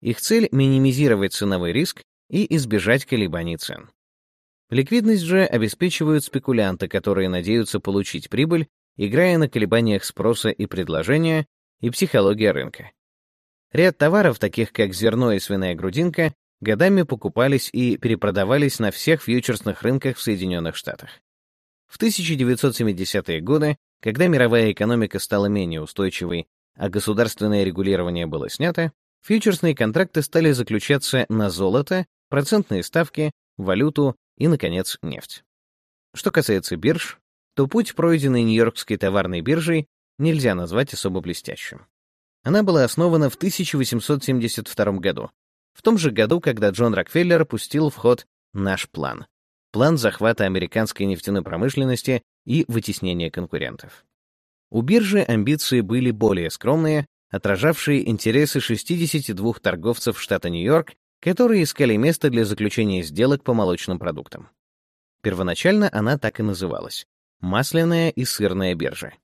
Их цель — минимизировать ценовой риск и избежать колебаний цен. Ликвидность же обеспечивают спекулянты, которые надеются получить прибыль, играя на колебаниях спроса и предложения и психология рынка. Ряд товаров, таких как зерно и свиная грудинка, годами покупались и перепродавались на всех фьючерсных рынках в Соединенных Штатах. В 1970-е годы, когда мировая экономика стала менее устойчивой, а государственное регулирование было снято, фьючерсные контракты стали заключаться на золото, процентные ставки, валюту и, наконец, нефть. Что касается бирж, то путь, пройденный Нью-Йоркской товарной биржей, нельзя назвать особо блестящим. Она была основана в 1872 году, в том же году, когда Джон Рокфеллер пустил в ход наш план. План захвата американской нефтяной промышленности и вытеснения конкурентов. У биржи амбиции были более скромные, отражавшие интересы 62 торговцев штата Нью-Йорк, которые искали место для заключения сделок по молочным продуктам. Первоначально она так и называлась — масляная и сырная биржа.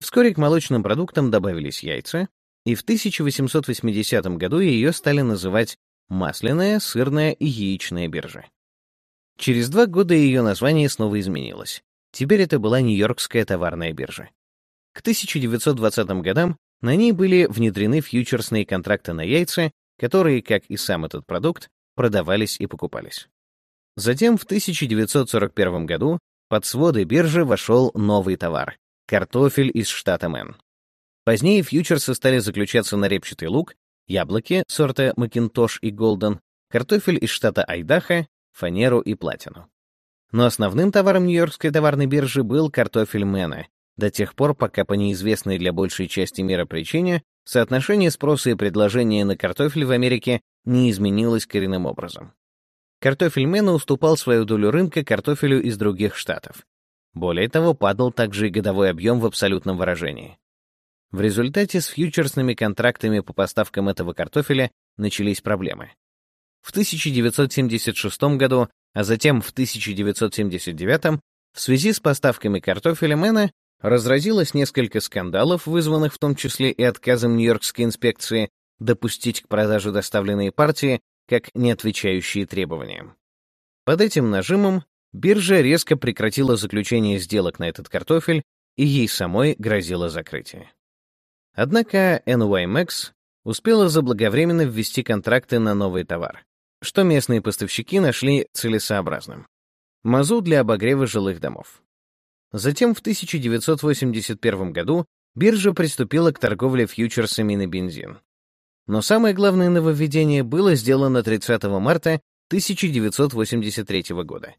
Вскоре к молочным продуктам добавились яйца, и в 1880 году ее стали называть масляная, сырная и яичная биржа. Через два года ее название снова изменилось. Теперь это была Нью-Йоркская товарная биржа. К 1920 годам на ней были внедрены фьючерсные контракты на яйца, которые, как и сам этот продукт, продавались и покупались. Затем в 1941 году под своды биржи вошел новый товар — картофель из штата Мэн. Позднее фьючерсы стали заключаться на репчатый лук, яблоки сорта Макинтош и Голден, картофель из штата Айдахо, фанеру и платину. Но основным товаром Нью-Йоркской товарной биржи был картофель Мэна, до тех пор, пока по неизвестной для большей части мира причине соотношение спроса и предложения на картофель в Америке не изменилось коренным образом. Картофель Мэна уступал свою долю рынка картофелю из других штатов. Более того, падал также и годовой объем в абсолютном выражении. В результате с фьючерсными контрактами по поставкам этого картофеля начались проблемы. В 1976 году, а затем в 1979 в связи с поставками картофеля Мэна разразилось несколько скандалов, вызванных в том числе и отказом Нью-Йоркской инспекции допустить к продаже доставленные партии как не отвечающие требованиям. Под этим нажимом биржа резко прекратила заключение сделок на этот картофель, и ей самой грозило закрытие. Однако NYMEX успела заблаговременно ввести контракты на новый товар, что местные поставщики нашли целесообразным. Мазут для обогрева жилых домов. Затем в 1981 году биржа приступила к торговле фьючерсами на бензин. Но самое главное нововведение было сделано 30 марта 1983 года.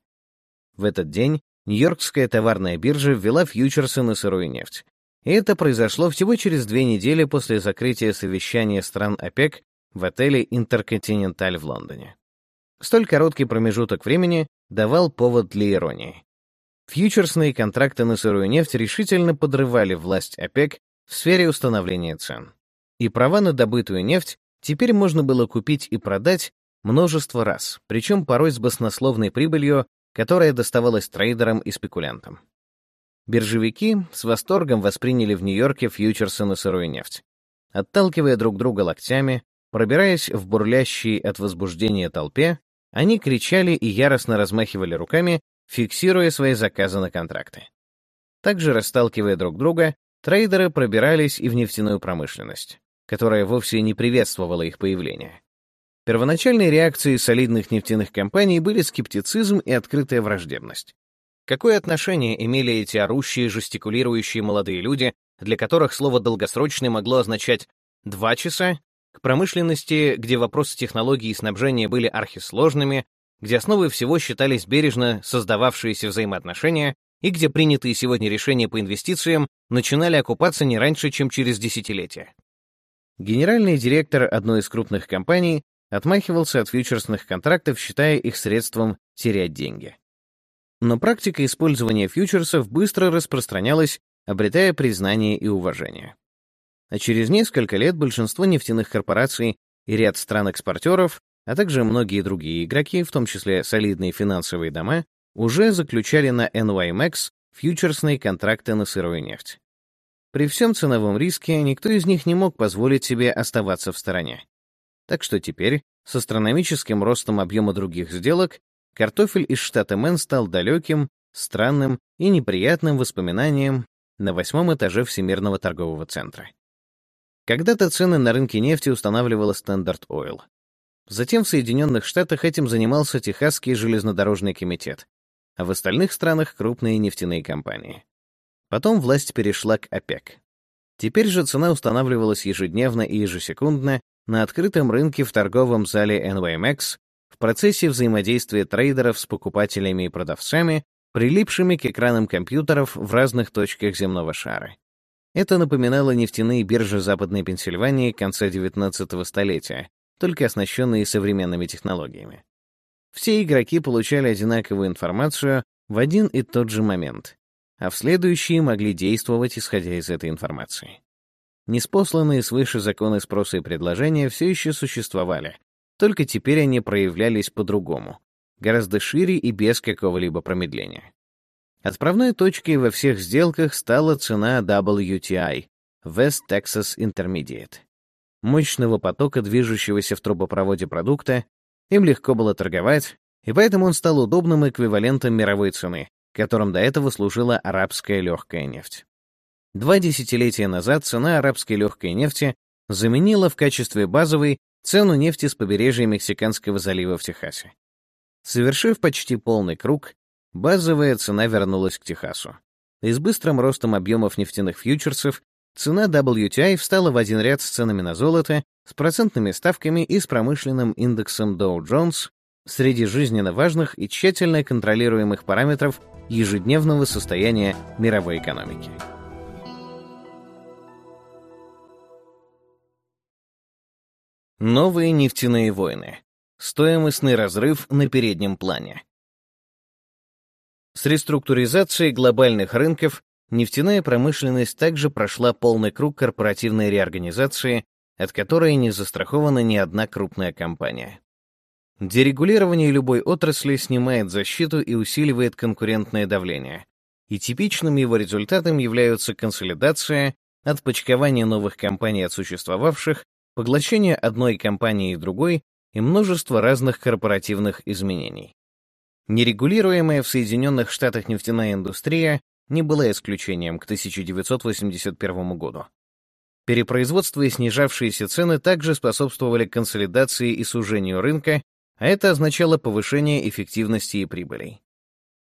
В этот день Нью-Йоркская товарная биржа ввела фьючерсы на сырую нефть, это произошло всего через две недели после закрытия совещания стран ОПЕК в отеле «Интерконтиненталь» в Лондоне. Столь короткий промежуток времени давал повод для иронии. Фьючерсные контракты на сырую нефть решительно подрывали власть ОПЕК в сфере установления цен. И права на добытую нефть теперь можно было купить и продать множество раз, причем порой с баснословной прибылью, которая доставалась трейдерам и спекулянтам. Биржевики с восторгом восприняли в Нью-Йорке фьючерсы на сырую нефть. Отталкивая друг друга локтями, пробираясь в бурлящей от возбуждения толпе, они кричали и яростно размахивали руками, фиксируя свои заказы на контракты. Также, расталкивая друг друга, трейдеры пробирались и в нефтяную промышленность, которая вовсе не приветствовала их появление. Первоначальной реакцией солидных нефтяных компаний были скептицизм и открытая враждебность. Какое отношение имели эти орущие, жестикулирующие молодые люди, для которых слово «долгосрочный» могло означать «два часа» к промышленности, где вопросы технологии и снабжения были архисложными, где основой всего считались бережно создававшиеся взаимоотношения и где принятые сегодня решения по инвестициям начинали окупаться не раньше, чем через десятилетия. Генеральный директор одной из крупных компаний отмахивался от фьючерсных контрактов, считая их средством терять деньги. Но практика использования фьючерсов быстро распространялась, обретая признание и уважение а через несколько лет большинство нефтяных корпораций и ряд стран-экспортеров, а также многие другие игроки, в том числе солидные финансовые дома, уже заключали на NYMEX фьючерсные контракты на сырую нефть. При всем ценовом риске никто из них не мог позволить себе оставаться в стороне. Так что теперь, с астрономическим ростом объема других сделок, картофель из штата Мэн стал далеким, странным и неприятным воспоминанием на восьмом этаже Всемирного торгового центра. Когда-то цены на рынке нефти устанавливала Standard Oil. Затем в Соединенных Штатах этим занимался Техасский железнодорожный комитет, а в остальных странах — крупные нефтяные компании. Потом власть перешла к ОПЕК. Теперь же цена устанавливалась ежедневно и ежесекундно на открытом рынке в торговом зале NYMEX в процессе взаимодействия трейдеров с покупателями и продавцами, прилипшими к экранам компьютеров в разных точках земного шара. Это напоминало нефтяные биржи Западной Пенсильвании конца XIX столетия, только оснащенные современными технологиями. Все игроки получали одинаковую информацию в один и тот же момент, а в следующие могли действовать, исходя из этой информации. Неспосланные свыше законы спроса и предложения все еще существовали, только теперь они проявлялись по-другому, гораздо шире и без какого-либо промедления. Отправной точкой во всех сделках стала цена WTI — West Texas Intermediate. Мощного потока, движущегося в трубопроводе продукта, им легко было торговать, и поэтому он стал удобным эквивалентом мировой цены, которым до этого служила арабская легкая нефть. Два десятилетия назад цена арабской легкой нефти заменила в качестве базовой цену нефти с побережья Мексиканского залива в Техасе. Совершив почти полный круг, Базовая цена вернулась к Техасу. И с быстрым ростом объемов нефтяных фьючерсов цена WTI встала в один ряд с ценами на золото, с процентными ставками и с промышленным индексом Dow Jones среди жизненно важных и тщательно контролируемых параметров ежедневного состояния мировой экономики. Новые нефтяные войны. Стоимостный разрыв на переднем плане. С реструктуризацией глобальных рынков нефтяная промышленность также прошла полный круг корпоративной реорганизации, от которой не застрахована ни одна крупная компания. Дерегулирование любой отрасли снимает защиту и усиливает конкурентное давление, и типичным его результатом являются консолидация, отпочкование новых компаний от существовавших, поглощение одной компании и другой и множество разных корпоративных изменений. Нерегулируемая в Соединенных Штатах нефтяная индустрия не была исключением к 1981 году. Перепроизводство и снижавшиеся цены также способствовали консолидации и сужению рынка, а это означало повышение эффективности и прибылей.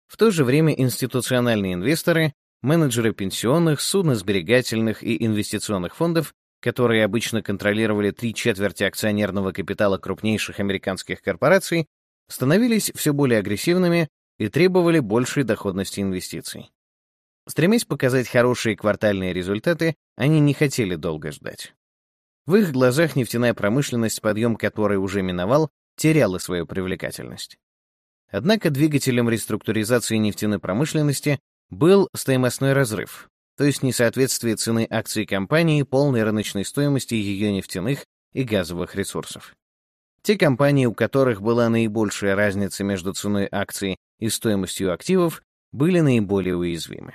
В то же время институциональные инвесторы, менеджеры пенсионных, судно-сберегательных и инвестиционных фондов, которые обычно контролировали три четверти акционерного капитала крупнейших американских корпораций, становились все более агрессивными и требовали большей доходности инвестиций. Стремясь показать хорошие квартальные результаты, они не хотели долго ждать. В их глазах нефтяная промышленность, подъем которой уже миновал, теряла свою привлекательность. Однако двигателем реструктуризации нефтяной промышленности был стоимостной разрыв, то есть несоответствие цены акций компании полной рыночной стоимости ее нефтяных и газовых ресурсов. Те компании, у которых была наибольшая разница между ценой акций и стоимостью активов, были наиболее уязвимы.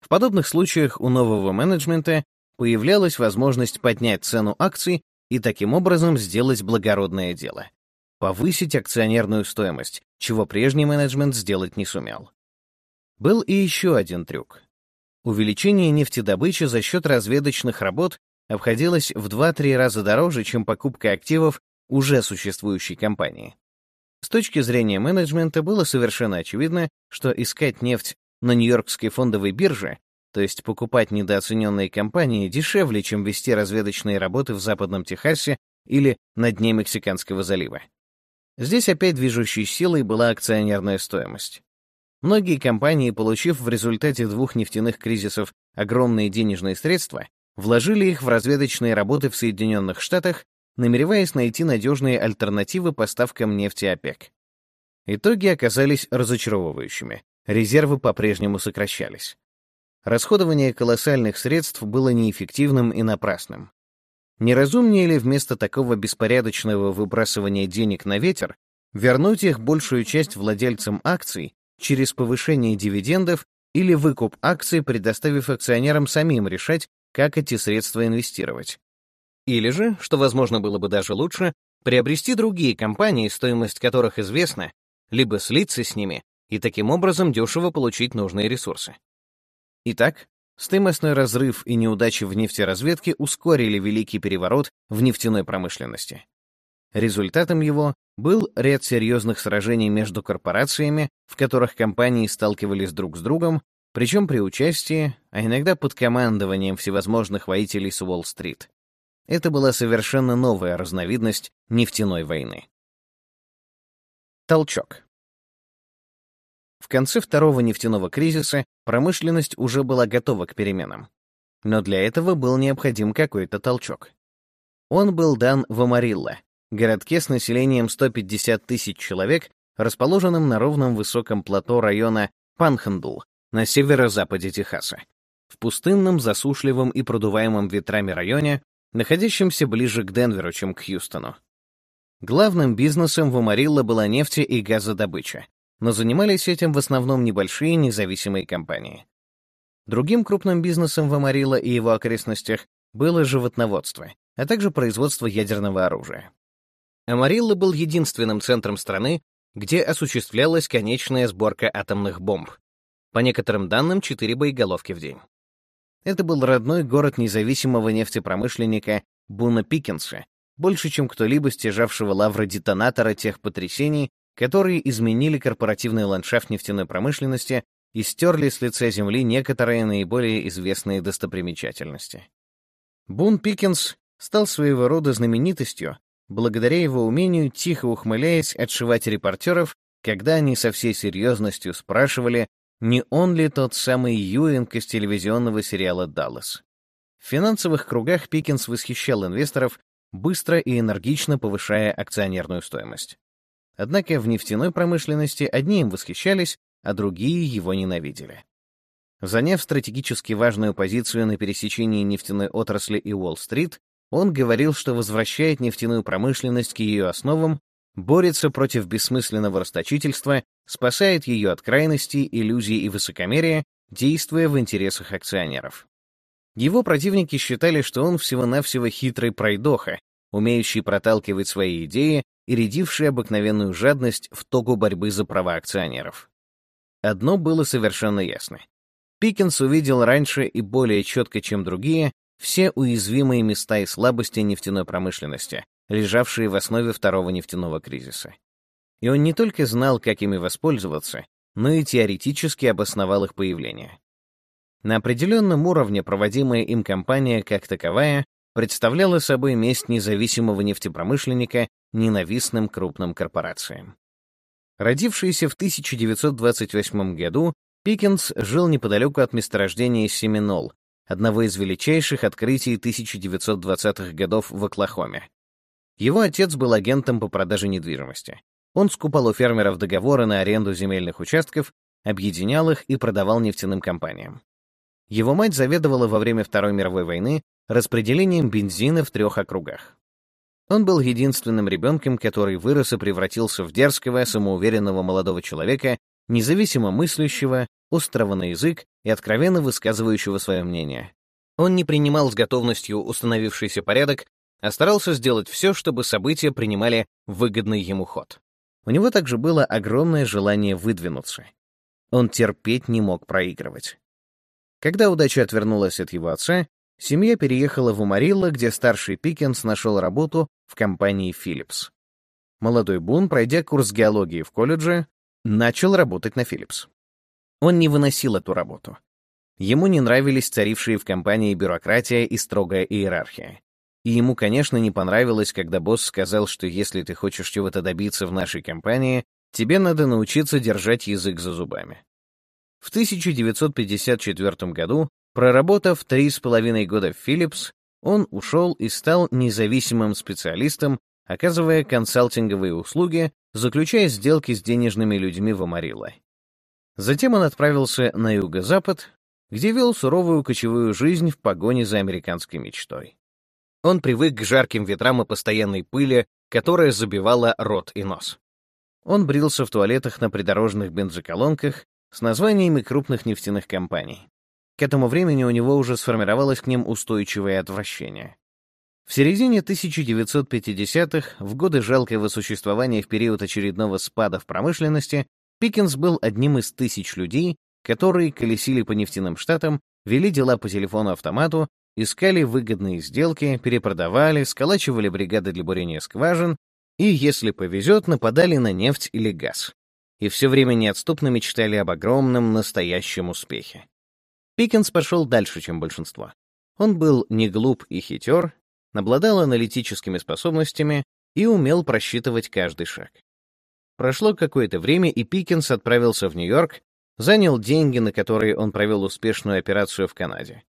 В подобных случаях у нового менеджмента появлялась возможность поднять цену акций и таким образом сделать благородное дело — повысить акционерную стоимость, чего прежний менеджмент сделать не сумел. Был и еще один трюк. Увеличение нефтедобычи за счет разведочных работ обходилось в 2-3 раза дороже, чем покупка активов уже существующей компании. С точки зрения менеджмента было совершенно очевидно, что искать нефть на Нью-Йоркской фондовой бирже, то есть покупать недооцененные компании, дешевле, чем вести разведочные работы в Западном Техасе или на дне Мексиканского залива. Здесь опять движущей силой была акционерная стоимость. Многие компании, получив в результате двух нефтяных кризисов огромные денежные средства, вложили их в разведочные работы в Соединенных Штатах намереваясь найти надежные альтернативы поставкам нефти ОПЕК. Итоги оказались разочаровывающими. Резервы по-прежнему сокращались. Расходование колоссальных средств было неэффективным и напрасным. Неразумнее ли вместо такого беспорядочного выбрасывания денег на ветер вернуть их большую часть владельцам акций через повышение дивидендов или выкуп акций, предоставив акционерам самим решать, как эти средства инвестировать? Или же, что возможно было бы даже лучше, приобрести другие компании, стоимость которых известна, либо слиться с ними и таким образом дешево получить нужные ресурсы. Итак, стоимостной разрыв и неудачи в нефтеразведке ускорили великий переворот в нефтяной промышленности. Результатом его был ряд серьезных сражений между корпорациями, в которых компании сталкивались друг с другом, причем при участии, а иногда под командованием всевозможных воителей с Уолл-стрит. Это была совершенно новая разновидность нефтяной войны. Толчок. В конце второго нефтяного кризиса промышленность уже была готова к переменам. Но для этого был необходим какой-то толчок. Он был дан в Амарилло, городке с населением 150 тысяч человек, расположенном на ровном высоком плато района Панхандул на северо-западе Техаса. В пустынном, засушливом и продуваемом ветрами районе находящимся ближе к Денверу, чем к Хьюстону. Главным бизнесом в Амарилло была нефть и газодобыча, но занимались этим в основном небольшие независимые компании. Другим крупным бизнесом в Амарилло и его окрестностях было животноводство, а также производство ядерного оружия. Амарилло был единственным центром страны, где осуществлялась конечная сборка атомных бомб. По некоторым данным, 4 боеголовки в день. Это был родной город независимого нефтепромышленника Буна Пикенса, больше, чем кто-либо стяжавшего лавры детонатора тех потрясений, которые изменили корпоративный ландшафт нефтяной промышленности и стерли с лица земли некоторые наиболее известные достопримечательности. Бун Пикенс стал своего рода знаменитостью благодаря его умению, тихо ухмыляясь, отшивать репортеров, когда они со всей серьезностью спрашивали, не он ли тот самый Юинг из телевизионного сериала «Даллас». В финансовых кругах Пикинс восхищал инвесторов, быстро и энергично повышая акционерную стоимость. Однако в нефтяной промышленности одни им восхищались, а другие его ненавидели. Заняв стратегически важную позицию на пересечении нефтяной отрасли и Уолл-стрит, он говорил, что возвращает нефтяную промышленность к ее основам борется против бессмысленного расточительства, спасает ее от крайностей, иллюзий и высокомерия, действуя в интересах акционеров. Его противники считали, что он всего-навсего хитрый пройдоха, умеющий проталкивать свои идеи и рядивший обыкновенную жадность в тогу борьбы за права акционеров. Одно было совершенно ясно. Пикинс увидел раньше и более четко, чем другие, все уязвимые места и слабости нефтяной промышленности, лежавшие в основе второго нефтяного кризиса. И он не только знал, как ими воспользоваться, но и теоретически обосновал их появление. На определенном уровне проводимая им кампания как таковая представляла собой месть независимого нефтепромышленника ненавистным крупным корпорациям. Родившийся в 1928 году, Пикинс жил неподалеку от месторождения Семинол, одного из величайших открытий 1920-х годов в Оклахоме. Его отец был агентом по продаже недвижимости. Он скупал у фермеров договоры на аренду земельных участков, объединял их и продавал нефтяным компаниям. Его мать заведовала во время Второй мировой войны распределением бензина в трех округах. Он был единственным ребенком, который вырос и превратился в дерзкого, самоуверенного молодого человека, независимо мыслящего, острого на язык и откровенно высказывающего свое мнение. Он не принимал с готовностью установившийся порядок, а старался сделать все, чтобы события принимали выгодный ему ход. У него также было огромное желание выдвинуться. Он терпеть не мог проигрывать. Когда удача отвернулась от его отца, семья переехала в Умарилло, где старший Пикенс нашел работу в компании Philips. Молодой Бун, пройдя курс геологии в колледже, начал работать на Philips. Он не выносил эту работу. Ему не нравились царившие в компании бюрократия и строгая иерархия. И ему, конечно, не понравилось, когда босс сказал, что если ты хочешь чего-то добиться в нашей компании, тебе надо научиться держать язык за зубами. В 1954 году, проработав три с половиной года в Philips, он ушел и стал независимым специалистом, оказывая консалтинговые услуги, заключая сделки с денежными людьми в Амарило. Затем он отправился на юго-запад, где вел суровую кочевую жизнь в погоне за американской мечтой. Он привык к жарким ветрам и постоянной пыли, которая забивала рот и нос. Он брился в туалетах на придорожных бензоколонках с названиями крупных нефтяных компаний. К этому времени у него уже сформировалось к ним устойчивое отвращение. В середине 1950-х, в годы жалкого существования в период очередного спада в промышленности, Пикинс был одним из тысяч людей, которые колесили по нефтяным штатам, вели дела по телефону-автомату, искали выгодные сделки, перепродавали, сколачивали бригады для бурения скважин и, если повезет, нападали на нефть или газ и все время неотступно мечтали об огромном настоящем успехе. Пикенс пошел дальше, чем большинство. Он был не глуп и хитер, обладал аналитическими способностями и умел просчитывать каждый шаг. Прошло какое-то время, и Пикенс отправился в Нью-Йорк, занял деньги, на которые он провел успешную операцию в Канаде.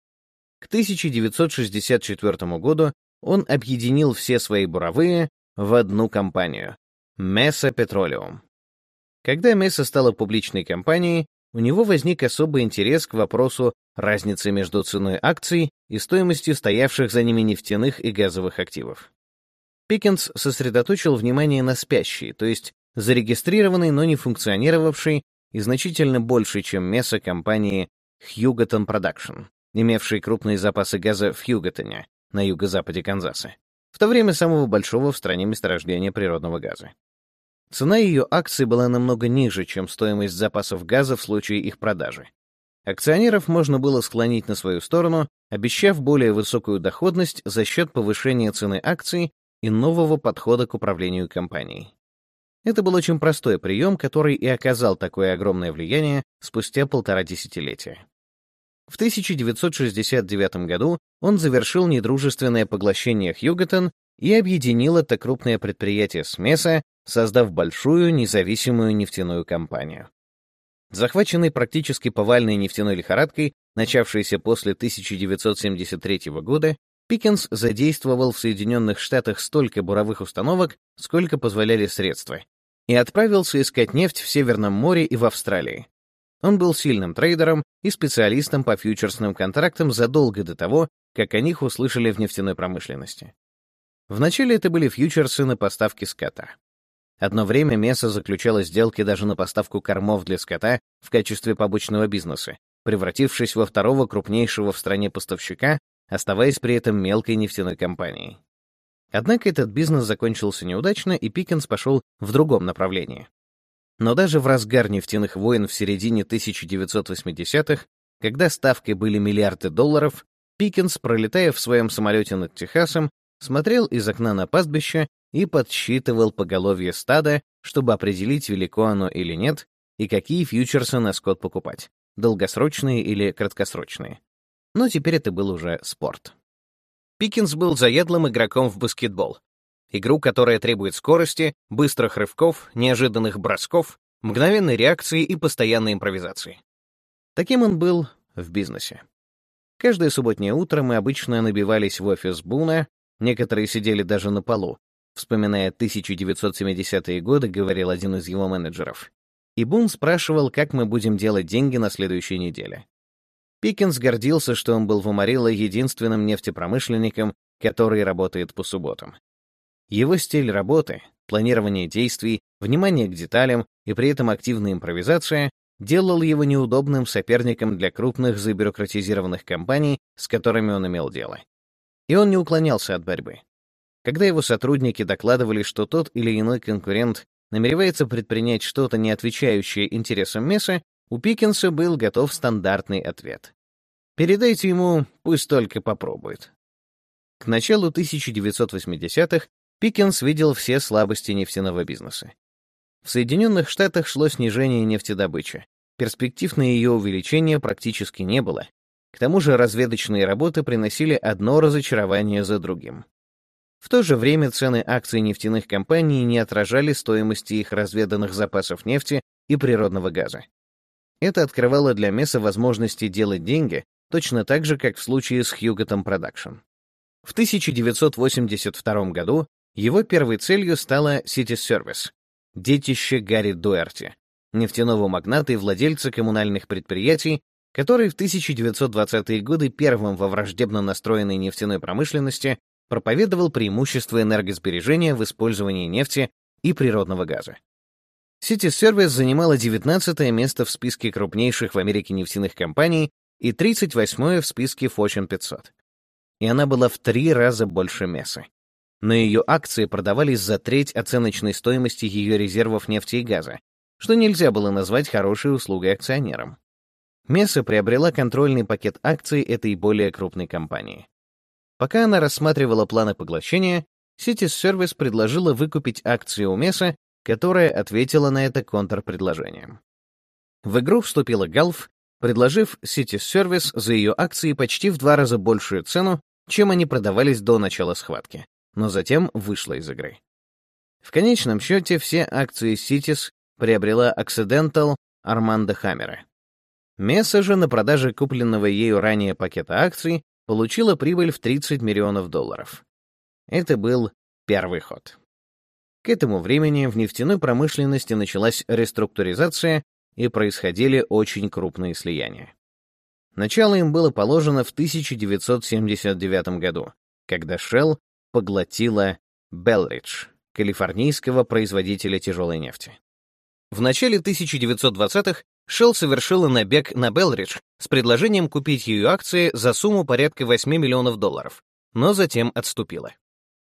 К 1964 году он объединил все свои буровые в одну компанию — Mesa Petroleum. Когда Месса стала публичной компанией, у него возник особый интерес к вопросу разницы между ценой акций и стоимостью стоявших за ними нефтяных и газовых активов. Пикенс сосредоточил внимание на спящей, то есть зарегистрированной, но не функционировавшей и значительно больше, чем Месса компании Hugoton Production, имевшей крупные запасы газа в Хьюготоне, на юго-западе Канзаса, в то время самого большого в стране месторождения природного газа. Цена ее акций была намного ниже, чем стоимость запасов газа в случае их продажи. Акционеров можно было склонить на свою сторону, обещав более высокую доходность за счет повышения цены акций и нового подхода к управлению компанией. Это был очень простой прием, который и оказал такое огромное влияние спустя полтора десятилетия. В 1969 году он завершил недружественное поглощение Хьюготон и объединил это крупное предприятие с Меса создав большую независимую нефтяную компанию. Захваченный практически повальной нефтяной лихорадкой, начавшейся после 1973 года, Пикенс задействовал в Соединенных Штатах столько буровых установок, сколько позволяли средства, и отправился искать нефть в Северном море и в Австралии. Он был сильным трейдером и специалистом по фьючерсным контрактам задолго до того, как о них услышали в нефтяной промышленности. Вначале это были фьючерсы на поставки скота. Одно время Меса заключала сделки даже на поставку кормов для скота в качестве побочного бизнеса, превратившись во второго крупнейшего в стране поставщика, оставаясь при этом мелкой нефтяной компанией. Однако этот бизнес закончился неудачно, и Пикенс пошел в другом направлении. Но даже в разгар нефтяных войн в середине 1980-х, когда ставкой были миллиарды долларов, Пикенс, пролетая в своем самолете над Техасом, смотрел из окна на пастбище и подсчитывал поголовье стада, чтобы определить, велико оно или нет, и какие фьючерсы на скот покупать, долгосрочные или краткосрочные. Но теперь это был уже спорт. Пикинс был заядлым игроком в баскетбол. Игру, которая требует скорости, быстрых рывков, неожиданных бросков, мгновенной реакции и постоянной импровизации. Таким он был в бизнесе. Каждое субботнее утро мы обычно набивались в офис Буна, некоторые сидели даже на полу, вспоминая 1970-е годы, говорил один из его менеджеров. И Бун спрашивал, как мы будем делать деньги на следующей неделе. Пикинс гордился, что он был в Умарило единственным нефтепромышленником, который работает по субботам. Его стиль работы, планирование действий, внимание к деталям и при этом активная импровизация делал его неудобным соперником для крупных забюрократизированных компаний, с которыми он имел дело. И он не уклонялся от борьбы. Когда его сотрудники докладывали, что тот или иной конкурент намеревается предпринять что-то, не отвечающее интересам Месса, у Пикинса был готов стандартный ответ. «Передайте ему, пусть только попробует». К началу 1980-х Пикинс видел все слабости нефтяного бизнеса. В Соединенных Штатах шло снижение нефтедобычи. Перспектив на ее увеличение практически не было. К тому же разведочные работы приносили одно разочарование за другим. В то же время цены акций нефтяных компаний не отражали стоимости их разведанных запасов нефти и природного газа. Это открывало для Меса возможности делать деньги точно так же, как в случае с Hugoton Production. В 1982 году его первой целью стала Cities Service, детище Генри Дуэрти, нефтяного магната и владельца коммунальных предприятий, который в 1920-е годы первым во враждебно настроенной нефтяной промышленности проповедовал преимущество энергосбережения в использовании нефти и природного газа. City Service занимала 19 место в списке крупнейших в Америке нефтяных компаний и 38 в списке Fortune 500. И она была в три раза больше Мессы. Но ее акции продавались за треть оценочной стоимости ее резервов нефти и газа, что нельзя было назвать хорошей услугой акционерам. Месса приобрела контрольный пакет акций этой более крупной компании. Пока она рассматривала планы поглощения, Cities Service предложила выкупить акции у Меса, которая ответила на это контрпредложением. В игру вступила Gulf, предложив Cities Service за ее акции почти в два раза большую цену, чем они продавались до начала схватки, но затем вышла из игры. В конечном счете все акции Cities приобрела Occidental Армандо Хаммера. Месса же на продаже купленного ею ранее пакета акций получила прибыль в 30 миллионов долларов. Это был первый ход. К этому времени в нефтяной промышленности началась реструктуризация и происходили очень крупные слияния. Начало им было положено в 1979 году, когда Shell поглотила Белридж, калифорнийского производителя тяжелой нефти. В начале 1920-х Shell совершила набег на Белридж с предложением купить ее акции за сумму порядка 8 миллионов долларов, но затем отступила.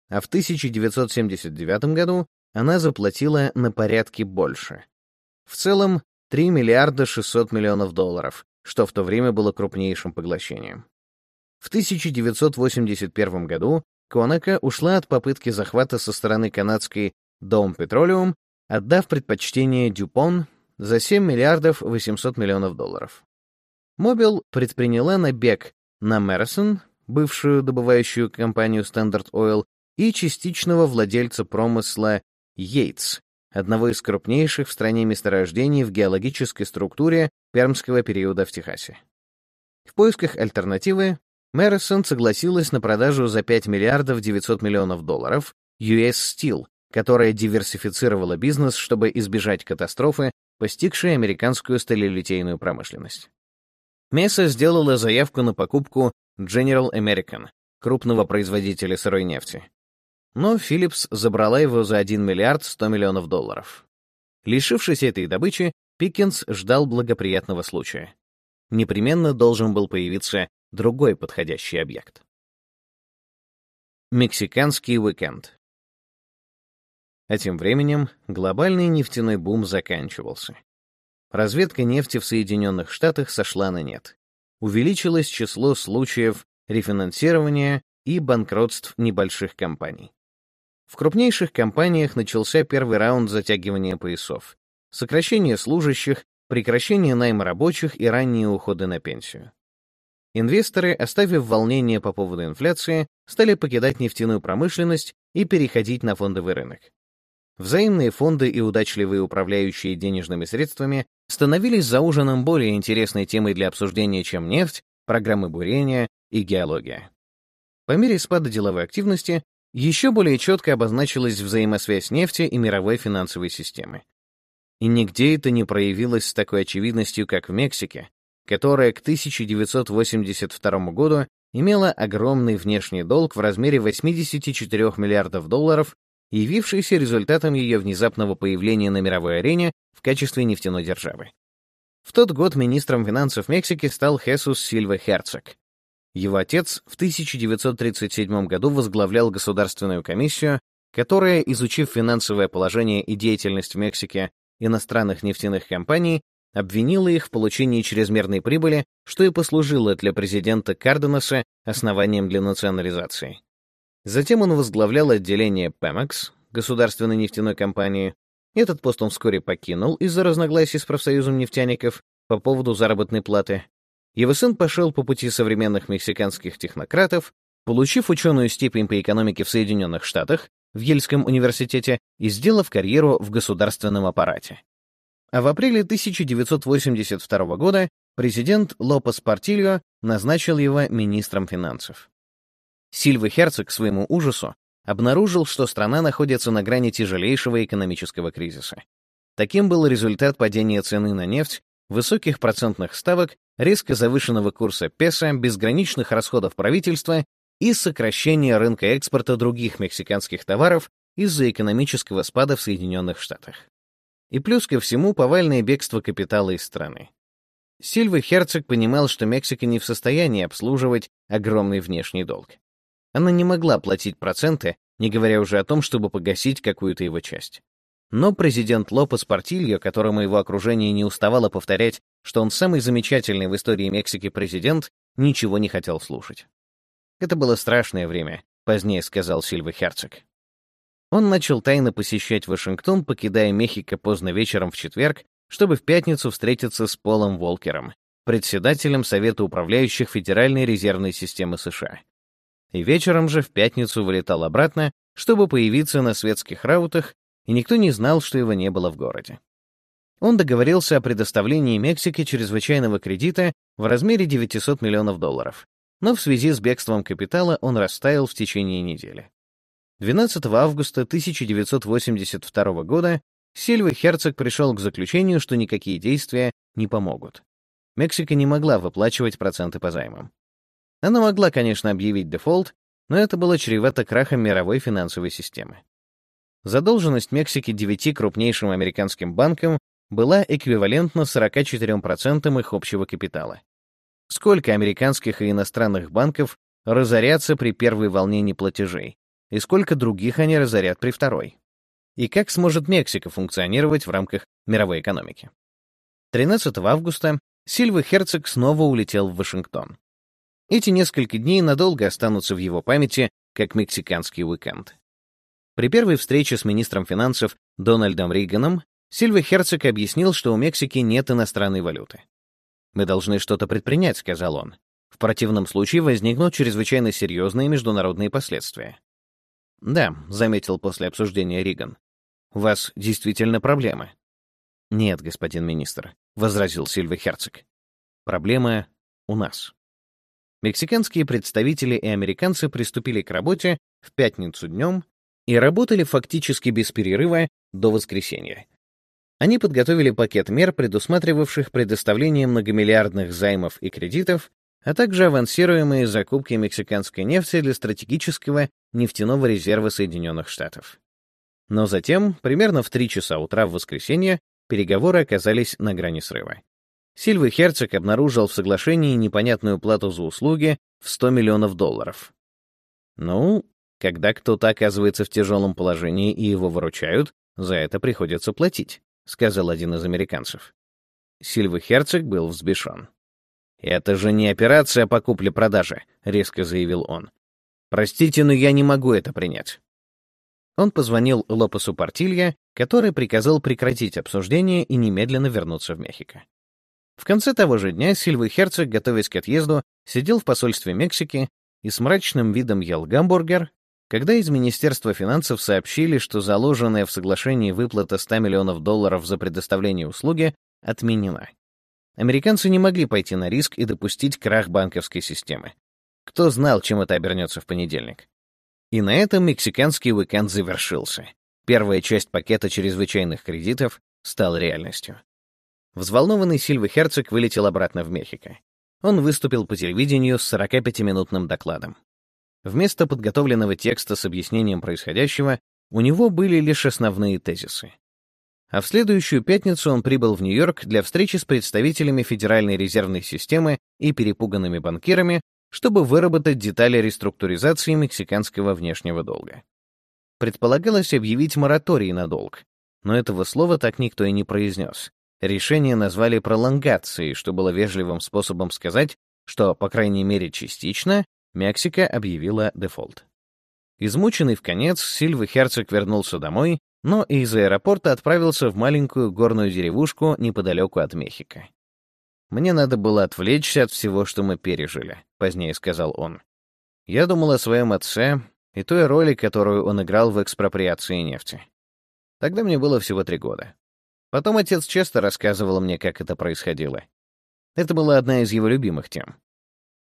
А в 1979 году она заплатила на порядке больше. В целом 3 миллиарда 600 миллионов долларов, что в то время было крупнейшим поглощением. В 1981 году Конека ушла от попытки захвата со стороны канадской Dome Petroleum, отдав предпочтение Дюпон за 7 миллиардов 800 миллионов долларов. Мобил предприняла набег на Мэрисон, бывшую добывающую компанию Standard Oil, и частичного владельца промысла Йейтс, одного из крупнейших в стране месторождений в геологической структуре пермского периода в Техасе. В поисках альтернативы Мэрисон согласилась на продажу за 5 миллиардов 900 миллионов долларов US Steel, которая диверсифицировала бизнес, чтобы избежать катастрофы, постигшей американскую сталелитейную промышленность. Месса сделала заявку на покупку General American, крупного производителя сырой нефти. Но Philips забрала его за 1 миллиард 100 миллионов долларов. Лишившись этой добычи, Пиккенс ждал благоприятного случая. Непременно должен был появиться другой подходящий объект. Мексиканский уикенд. А тем временем глобальный нефтяной бум заканчивался. Разведка нефти в Соединенных Штатах сошла на нет. Увеличилось число случаев рефинансирования и банкротств небольших компаний. В крупнейших компаниях начался первый раунд затягивания поясов, сокращение служащих, прекращение найма рабочих и ранние уходы на пенсию. Инвесторы, оставив волнение по поводу инфляции, стали покидать нефтяную промышленность и переходить на фондовый рынок. Взаимные фонды и удачливые управляющие денежными средствами становились за ужином более интересной темой для обсуждения, чем нефть, программы бурения и геология. По мере спада деловой активности Еще более четко обозначилась взаимосвязь нефти и мировой финансовой системы. И нигде это не проявилось с такой очевидностью, как в Мексике, которая к 1982 году имела огромный внешний долг в размере 84 миллиардов долларов, явившийся результатом ее внезапного появления на мировой арене в качестве нефтяной державы. В тот год министром финансов Мексики стал Хесус Сильва Херцог. Его отец в 1937 году возглавлял Государственную комиссию, которая, изучив финансовое положение и деятельность в Мексике иностранных нефтяных компаний, обвинила их в получении чрезмерной прибыли, что и послужило для президента Карденаса основанием для национализации. Затем он возглавлял отделение Pemex, государственной нефтяной компании. Этот пост он вскоре покинул из-за разногласий с профсоюзом нефтяников по поводу заработной платы. Его сын пошел по пути современных мексиканских технократов, получив ученую степень по экономике в Соединенных Штатах, в Ельском университете и сделав карьеру в государственном аппарате. А в апреле 1982 года президент Лопес Портильо назначил его министром финансов. Сильва Херцог к своему ужасу обнаружил, что страна находится на грани тяжелейшего экономического кризиса. Таким был результат падения цены на нефть, высоких процентных ставок, резко завышенного курса песо, безграничных расходов правительства и сокращения рынка экспорта других мексиканских товаров из-за экономического спада в Соединенных Штатах. И плюс ко всему повальное бегство капитала из страны. Сильва Херцог понимал, что Мексика не в состоянии обслуживать огромный внешний долг. Она не могла платить проценты, не говоря уже о том, чтобы погасить какую-то его часть. Но президент Лопес Портильо, которому его окружение не уставало повторять, что он самый замечательный в истории Мексики президент, ничего не хотел слушать. Это было страшное время, позднее сказал Сильва Херцог. Он начал тайно посещать Вашингтон, покидая Мехико поздно вечером в четверг, чтобы в пятницу встретиться с Полом Волкером, председателем Совета управляющих Федеральной резервной системы США. И вечером же в пятницу вылетал обратно, чтобы появиться на светских раутах, и никто не знал, что его не было в городе. Он договорился о предоставлении Мексике чрезвычайного кредита в размере 900 миллионов долларов, но в связи с бегством капитала он растаял в течение недели. 12 августа 1982 года Сильва Херцог пришел к заключению, что никакие действия не помогут. Мексика не могла выплачивать проценты по займам. Она могла, конечно, объявить дефолт, но это было чревато крахом мировой финансовой системы. Задолженность Мексики девяти крупнейшим американским банкам была эквивалентна 44% их общего капитала. Сколько американских и иностранных банков разорятся при первой волне неплатежей, и сколько других они разорят при второй? И как сможет Мексика функционировать в рамках мировой экономики? 13 августа Сильва Херцог снова улетел в Вашингтон. Эти несколько дней надолго останутся в его памяти, как мексиканский уикенд. При первой встрече с министром финансов Дональдом Рейганом Сильва Херцог объяснил, что у Мексики нет иностранной валюты. «Мы должны что-то предпринять», — сказал он. «В противном случае возникнут чрезвычайно серьезные международные последствия». «Да», — заметил после обсуждения Риган. «У вас действительно проблемы». «Нет, господин министр», — возразил Сильва Херцог. «Проблема у нас». Мексиканские представители и американцы приступили к работе в пятницу днем и работали фактически без перерыва до воскресенья. Они подготовили пакет мер, предусматривавших предоставление многомиллиардных займов и кредитов, а также авансируемые закупки мексиканской нефти для стратегического нефтяного резерва Соединенных Штатов. Но затем, примерно в 3 часа утра в воскресенье, переговоры оказались на грани срыва. Сильвы Херцог обнаружил в соглашении непонятную плату за услуги в 100 миллионов долларов. Ну, когда кто-то оказывается в тяжелом положении и его выручают, за это приходится платить. — сказал один из американцев. Сильва Херцог был взбешен. «Это же не операция по купле-продаже», — резко заявил он. «Простите, но я не могу это принять». Он позвонил Лопесу Портилья, который приказал прекратить обсуждение и немедленно вернуться в Мехико. В конце того же дня Сильва Херцог, готовясь к отъезду, сидел в посольстве Мексики и с мрачным видом ел гамбургер, когда из Министерства финансов сообщили, что заложенная в соглашении выплата 100 миллионов долларов за предоставление услуги отменена. Американцы не могли пойти на риск и допустить крах банковской системы. Кто знал, чем это обернется в понедельник? И на этом мексиканский уикенд завершился. Первая часть пакета чрезвычайных кредитов стала реальностью. Взволнованный Сильвы Херцог вылетел обратно в Мехико. Он выступил по телевидению с 45-минутным докладом. Вместо подготовленного текста с объяснением происходящего у него были лишь основные тезисы. А в следующую пятницу он прибыл в Нью-Йорк для встречи с представителями Федеральной резервной системы и перепуганными банкирами, чтобы выработать детали реструктуризации мексиканского внешнего долга. Предполагалось объявить мораторий на долг, но этого слова так никто и не произнес. Решение назвали пролонгацией, что было вежливым способом сказать, что, по крайней мере частично, Мексика объявила дефолт. Измученный в конец, Сильва Херцог вернулся домой, но из аэропорта отправился в маленькую горную деревушку неподалеку от Мехико. «Мне надо было отвлечься от всего, что мы пережили», — позднее сказал он. «Я думал о своем отце и той роли, которую он играл в экспроприации нефти. Тогда мне было всего три года. Потом отец часто рассказывал мне, как это происходило. Это была одна из его любимых тем.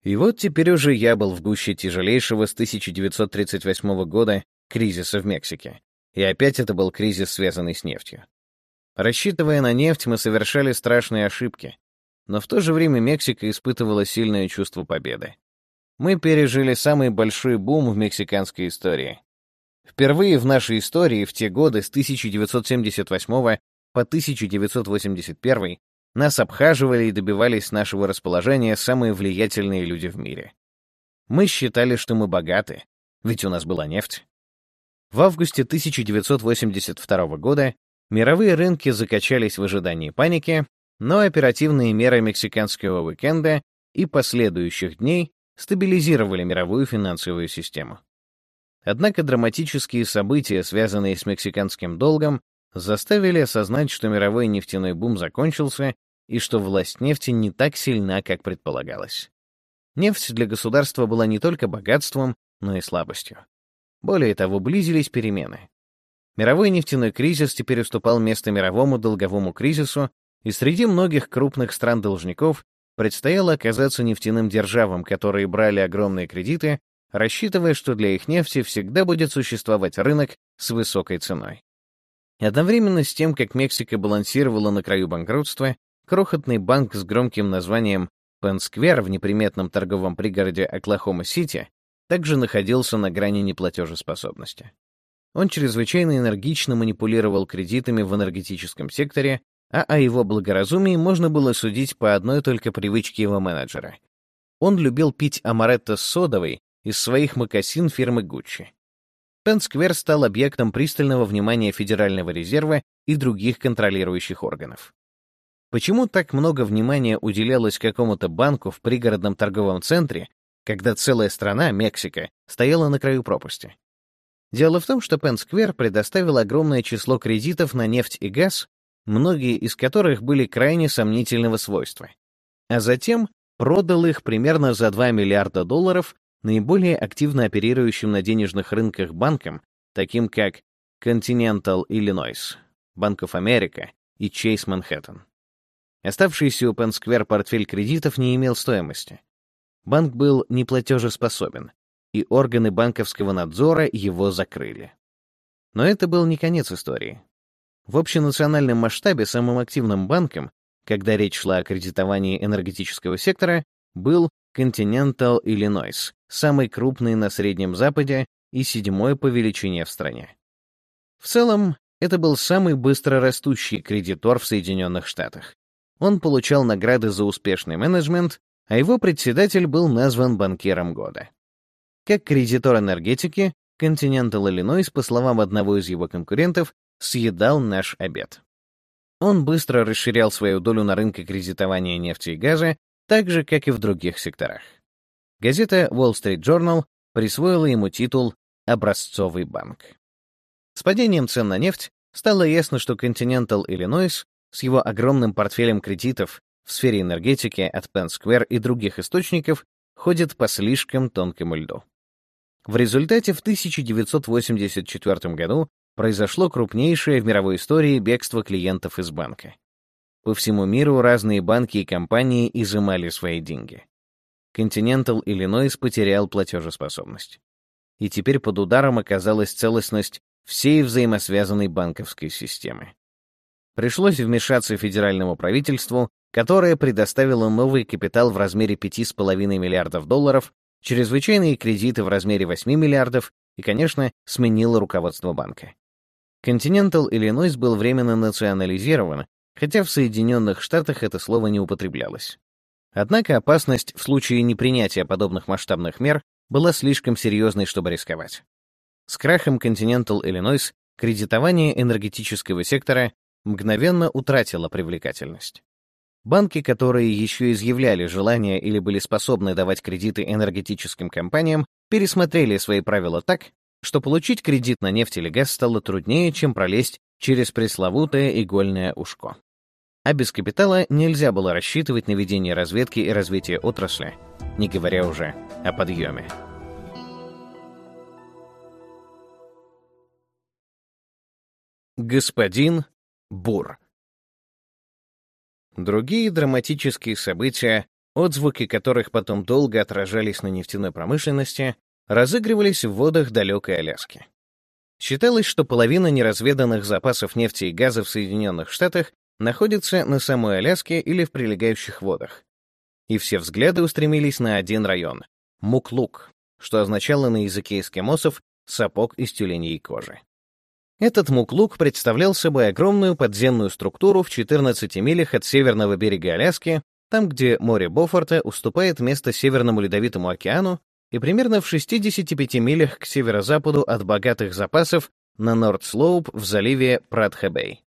И вот теперь уже я был в гуще тяжелейшего с 1938 года кризиса в Мексике. И опять это был кризис, связанный с нефтью. Рассчитывая на нефть, мы совершали страшные ошибки. Но в то же время Мексика испытывала сильное чувство победы. Мы пережили самый большой бум в мексиканской истории. Впервые в нашей истории в те годы с 1978 по 1981 нас обхаживали и добивались нашего расположения самые влиятельные люди в мире. Мы считали, что мы богаты, ведь у нас была нефть. В августе 1982 года мировые рынки закачались в ожидании паники, но оперативные меры мексиканского уикенда и последующих дней стабилизировали мировую финансовую систему. Однако драматические события, связанные с мексиканским долгом, заставили осознать, что мировой нефтяной бум закончился и что власть нефти не так сильна, как предполагалось. Нефть для государства была не только богатством, но и слабостью. Более того, близились перемены. Мировой нефтяной кризис теперь уступал место мировому долговому кризису, и среди многих крупных стран-должников предстояло оказаться нефтяным державам, которые брали огромные кредиты, рассчитывая, что для их нефти всегда будет существовать рынок с высокой ценой. Одновременно с тем, как Мексика балансировала на краю банкротства, крохотный банк с громким названием Пенсквер в неприметном торговом пригороде Оклахома-Сити также находился на грани неплатежеспособности. Он чрезвычайно энергично манипулировал кредитами в энергетическом секторе, а о его благоразумии можно было судить по одной только привычке его менеджера. Он любил пить амаретто с содовой из своих мокасин фирмы Гуччи. Пенсквер стал объектом пристального внимания Федерального резерва и других контролирующих органов. Почему так много внимания уделялось какому-то банку в пригородном торговом центре, когда целая страна, Мексика, стояла на краю пропасти? Дело в том, что Пенсквер предоставил огромное число кредитов на нефть и газ, многие из которых были крайне сомнительного свойства, а затем продал их примерно за 2 миллиарда долларов наиболее активно оперирующим на денежных рынках банкам, таким как Continental Illinois, Bank of America и Chase Manhattan. Оставшийся у Penn портфель кредитов не имел стоимости. Банк был неплатежеспособен, и органы банковского надзора его закрыли. Но это был не конец истории. В общенациональном масштабе самым активным банком, когда речь шла о кредитовании энергетического сектора, был Continental Illinois, самый крупный на Среднем Западе и седьмой по величине в стране. В целом, это был самый быстро растущий кредитор в Соединенных Штатах. Он получал награды за успешный менеджмент, а его председатель был назван банкиром года. Как кредитор энергетики, Continental Illinois, по словам одного из его конкурентов, съедал наш обед. Он быстро расширял свою долю на рынке кредитования нефти и газа, так же, как и в других секторах. Газета Wall Street Journal присвоила ему титул «Образцовый банк». С падением цен на нефть стало ясно, что Continental Illinois с его огромным портфелем кредитов в сфере энергетики от Penn Square и других источников ходит по слишком тонкому льду. В результате в 1984 году произошло крупнейшее в мировой истории бегство клиентов из банка. По всему миру разные банки и компании изымали свои деньги. Continental Illinois потерял платежеспособность. и теперь под ударом оказалась целостность всей взаимосвязанной банковской системы. Пришлось вмешаться федеральному правительству, которое предоставило новый капитал в размере 5,5 миллиардов долларов, чрезвычайные кредиты в размере 8 миллиардов и, конечно, сменило руководство банка. Continental Illinois был временно национализирован, хотя в Соединенных Штатах это слово не употреблялось. Однако опасность в случае непринятия подобных масштабных мер была слишком серьезной, чтобы рисковать. С крахом Continental Illinois кредитование энергетического сектора мгновенно утратило привлекательность. Банки, которые еще изъявляли желание или были способны давать кредиты энергетическим компаниям, пересмотрели свои правила так, что получить кредит на нефть или газ стало труднее, чем пролезть через пресловутое игольное ушко. А без капитала нельзя было рассчитывать на ведение разведки и развитие отрасли, не говоря уже о подъеме. Господин Бур Другие драматические события, отзвуки которых потом долго отражались на нефтяной промышленности, разыгрывались в водах далекой Аляски. Считалось, что половина неразведанных запасов нефти и газа в Соединенных Штатах находится на самой Аляске или в прилегающих водах. И все взгляды устремились на один район — Муклук, что означало на языке эскимосов «сапог из тюленей кожи». Этот Муклук представлял собой огромную подземную структуру в 14 милях от северного берега Аляски, там, где море Бофорта уступает место Северному Ледовитому океану, и примерно в 65 милях к северо-западу от богатых запасов на Норд-Слоуп в заливе Пратхебей.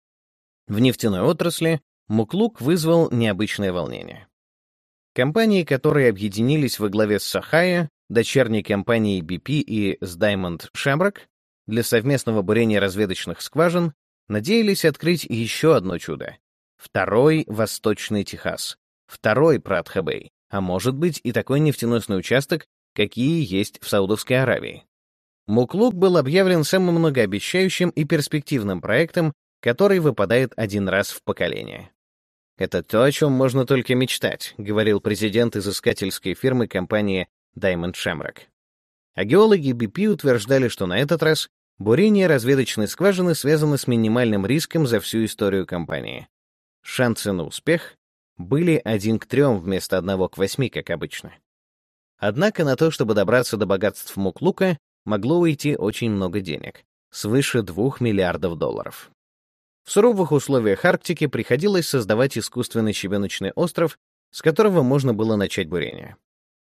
В нефтяной отрасли Муклук вызвал необычное волнение. Компании, которые объединились во главе с Сахая, дочерней компанией BP и с Diamond Shamrock для совместного бурения разведочных скважин, надеялись открыть еще одно чудо — второй Восточный Техас, второй Пратхабей, а может быть и такой нефтеносный участок, какие есть в Саудовской Аравии. Муклук был объявлен самым многообещающим и перспективным проектом который выпадает один раз в поколение. «Это то, о чем можно только мечтать», — говорил президент изыскательской фирмы компании Diamond Shamrock. А геологи BP утверждали, что на этот раз бурение разведочной скважины связано с минимальным риском за всю историю компании. Шансы на успех были один к трем вместо одного к восьми, как обычно. Однако на то, чтобы добраться до богатств Муклука, могло уйти очень много денег — свыше двух миллиардов долларов. В суровых условиях Арктики приходилось создавать искусственный щебеночный остров, с которого можно было начать бурение.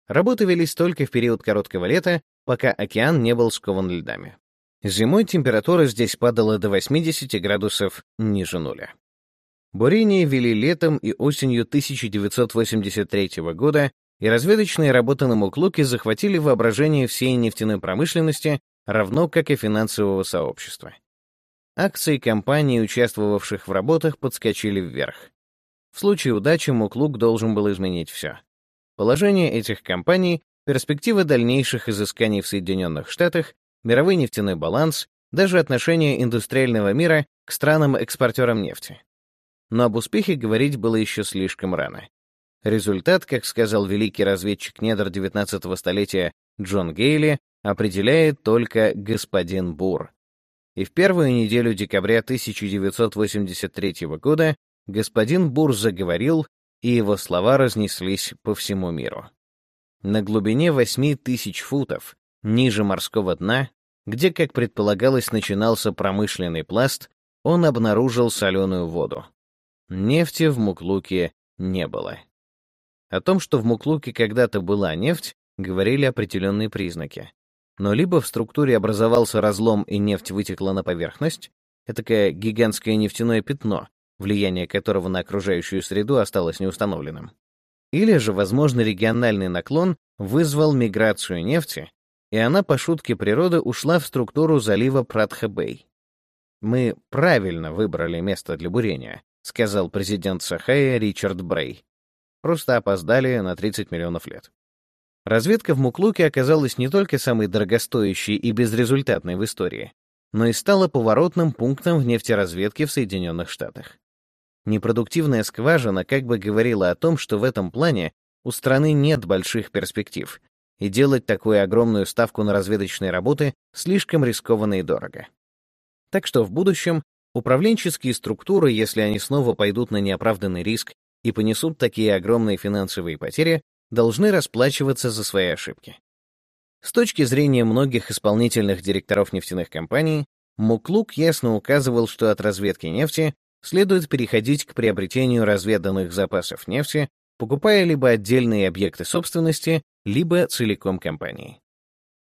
Работы велись только в период короткого лета, пока океан не был скован льдами. Зимой температура здесь падала до 80 градусов ниже нуля. Бурение вели летом и осенью 1983 года, и разведочные работы на Муклуке захватили воображение всей нефтяной промышленности, равно как и финансового сообщества. Акции компаний, участвовавших в работах, подскочили вверх. В случае удачи Муклук должен был изменить все. Положение этих компаний, перспективы дальнейших изысканий в Соединенных Штатах, мировой нефтяной баланс, даже отношение индустриального мира к странам-экспортерам нефти. Но об успехе говорить было еще слишком рано. Результат, как сказал великий разведчик недр XIX столетия Джон Гейли, определяет только господин Бур, и в первую неделю декабря 1983 года господин Бур заговорил, и его слова разнеслись по всему миру. На глубине 8 тысяч футов, ниже морского дна, где, как предполагалось, начинался промышленный пласт, он обнаружил соленую воду. Нефти в Муклуке не было. О том, что в Муклуке когда-то была нефть, говорили определенные признаки но либо в структуре образовался разлом и нефть вытекла на поверхность, этакое гигантское нефтяное пятно, влияние которого на окружающую среду осталось неустановленным. Или же, возможно, региональный наклон вызвал миграцию нефти, и она по шутке природы ушла в структуру залива Пратха-Бэй. «Мы правильно выбрали место для бурения», — сказал президент Сахая Ричард Брей. «Просто опоздали на 30 миллионов лет». Разведка в Муклуке оказалась не только самой дорогостоящей и безрезультатной в истории, но и стала поворотным пунктом в нефтеразведке в Соединенных Штатах. Непродуктивная скважина как бы говорила о том, что в этом плане у страны нет больших перспектив, и делать такую огромную ставку на разведочные работы слишком рискованно и дорого. Так что в будущем управленческие структуры, если они снова пойдут на неоправданный риск и понесут такие огромные финансовые потери, должны расплачиваться за свои ошибки. С точки зрения многих исполнительных директоров нефтяных компаний, Муклук ясно указывал, что от разведки нефти следует переходить к приобретению разведанных запасов нефти, покупая либо отдельные объекты собственности, либо целиком компании.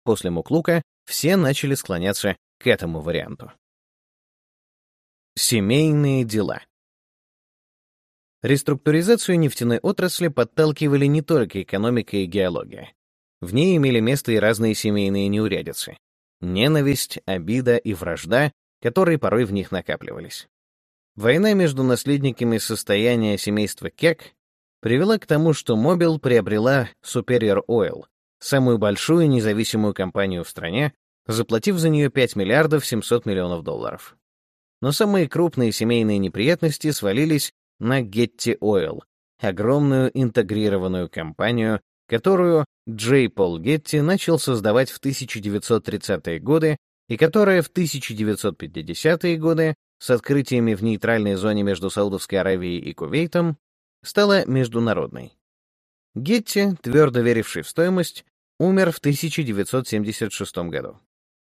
После Муклука все начали склоняться к этому варианту. Семейные дела. Реструктуризацию нефтяной отрасли подталкивали не только экономика и геология. В ней имели место и разные семейные неурядицы. Ненависть, обида и вражда, которые порой в них накапливались. Война между наследниками состояния семейства Кек привела к тому, что Мобил приобрела Superior Oil, самую большую независимую компанию в стране, заплатив за нее 5 миллиардов 700 миллионов долларов. Но самые крупные семейные неприятности свалились на Getty Oil, огромную интегрированную компанию, которую Джей Пол Гетти начал создавать в 1930-е годы и которая в 1950-е годы с открытиями в нейтральной зоне между Саудовской Аравией и Кувейтом стала международной. Гетти, твердо веривший в стоимость, умер в 1976 году.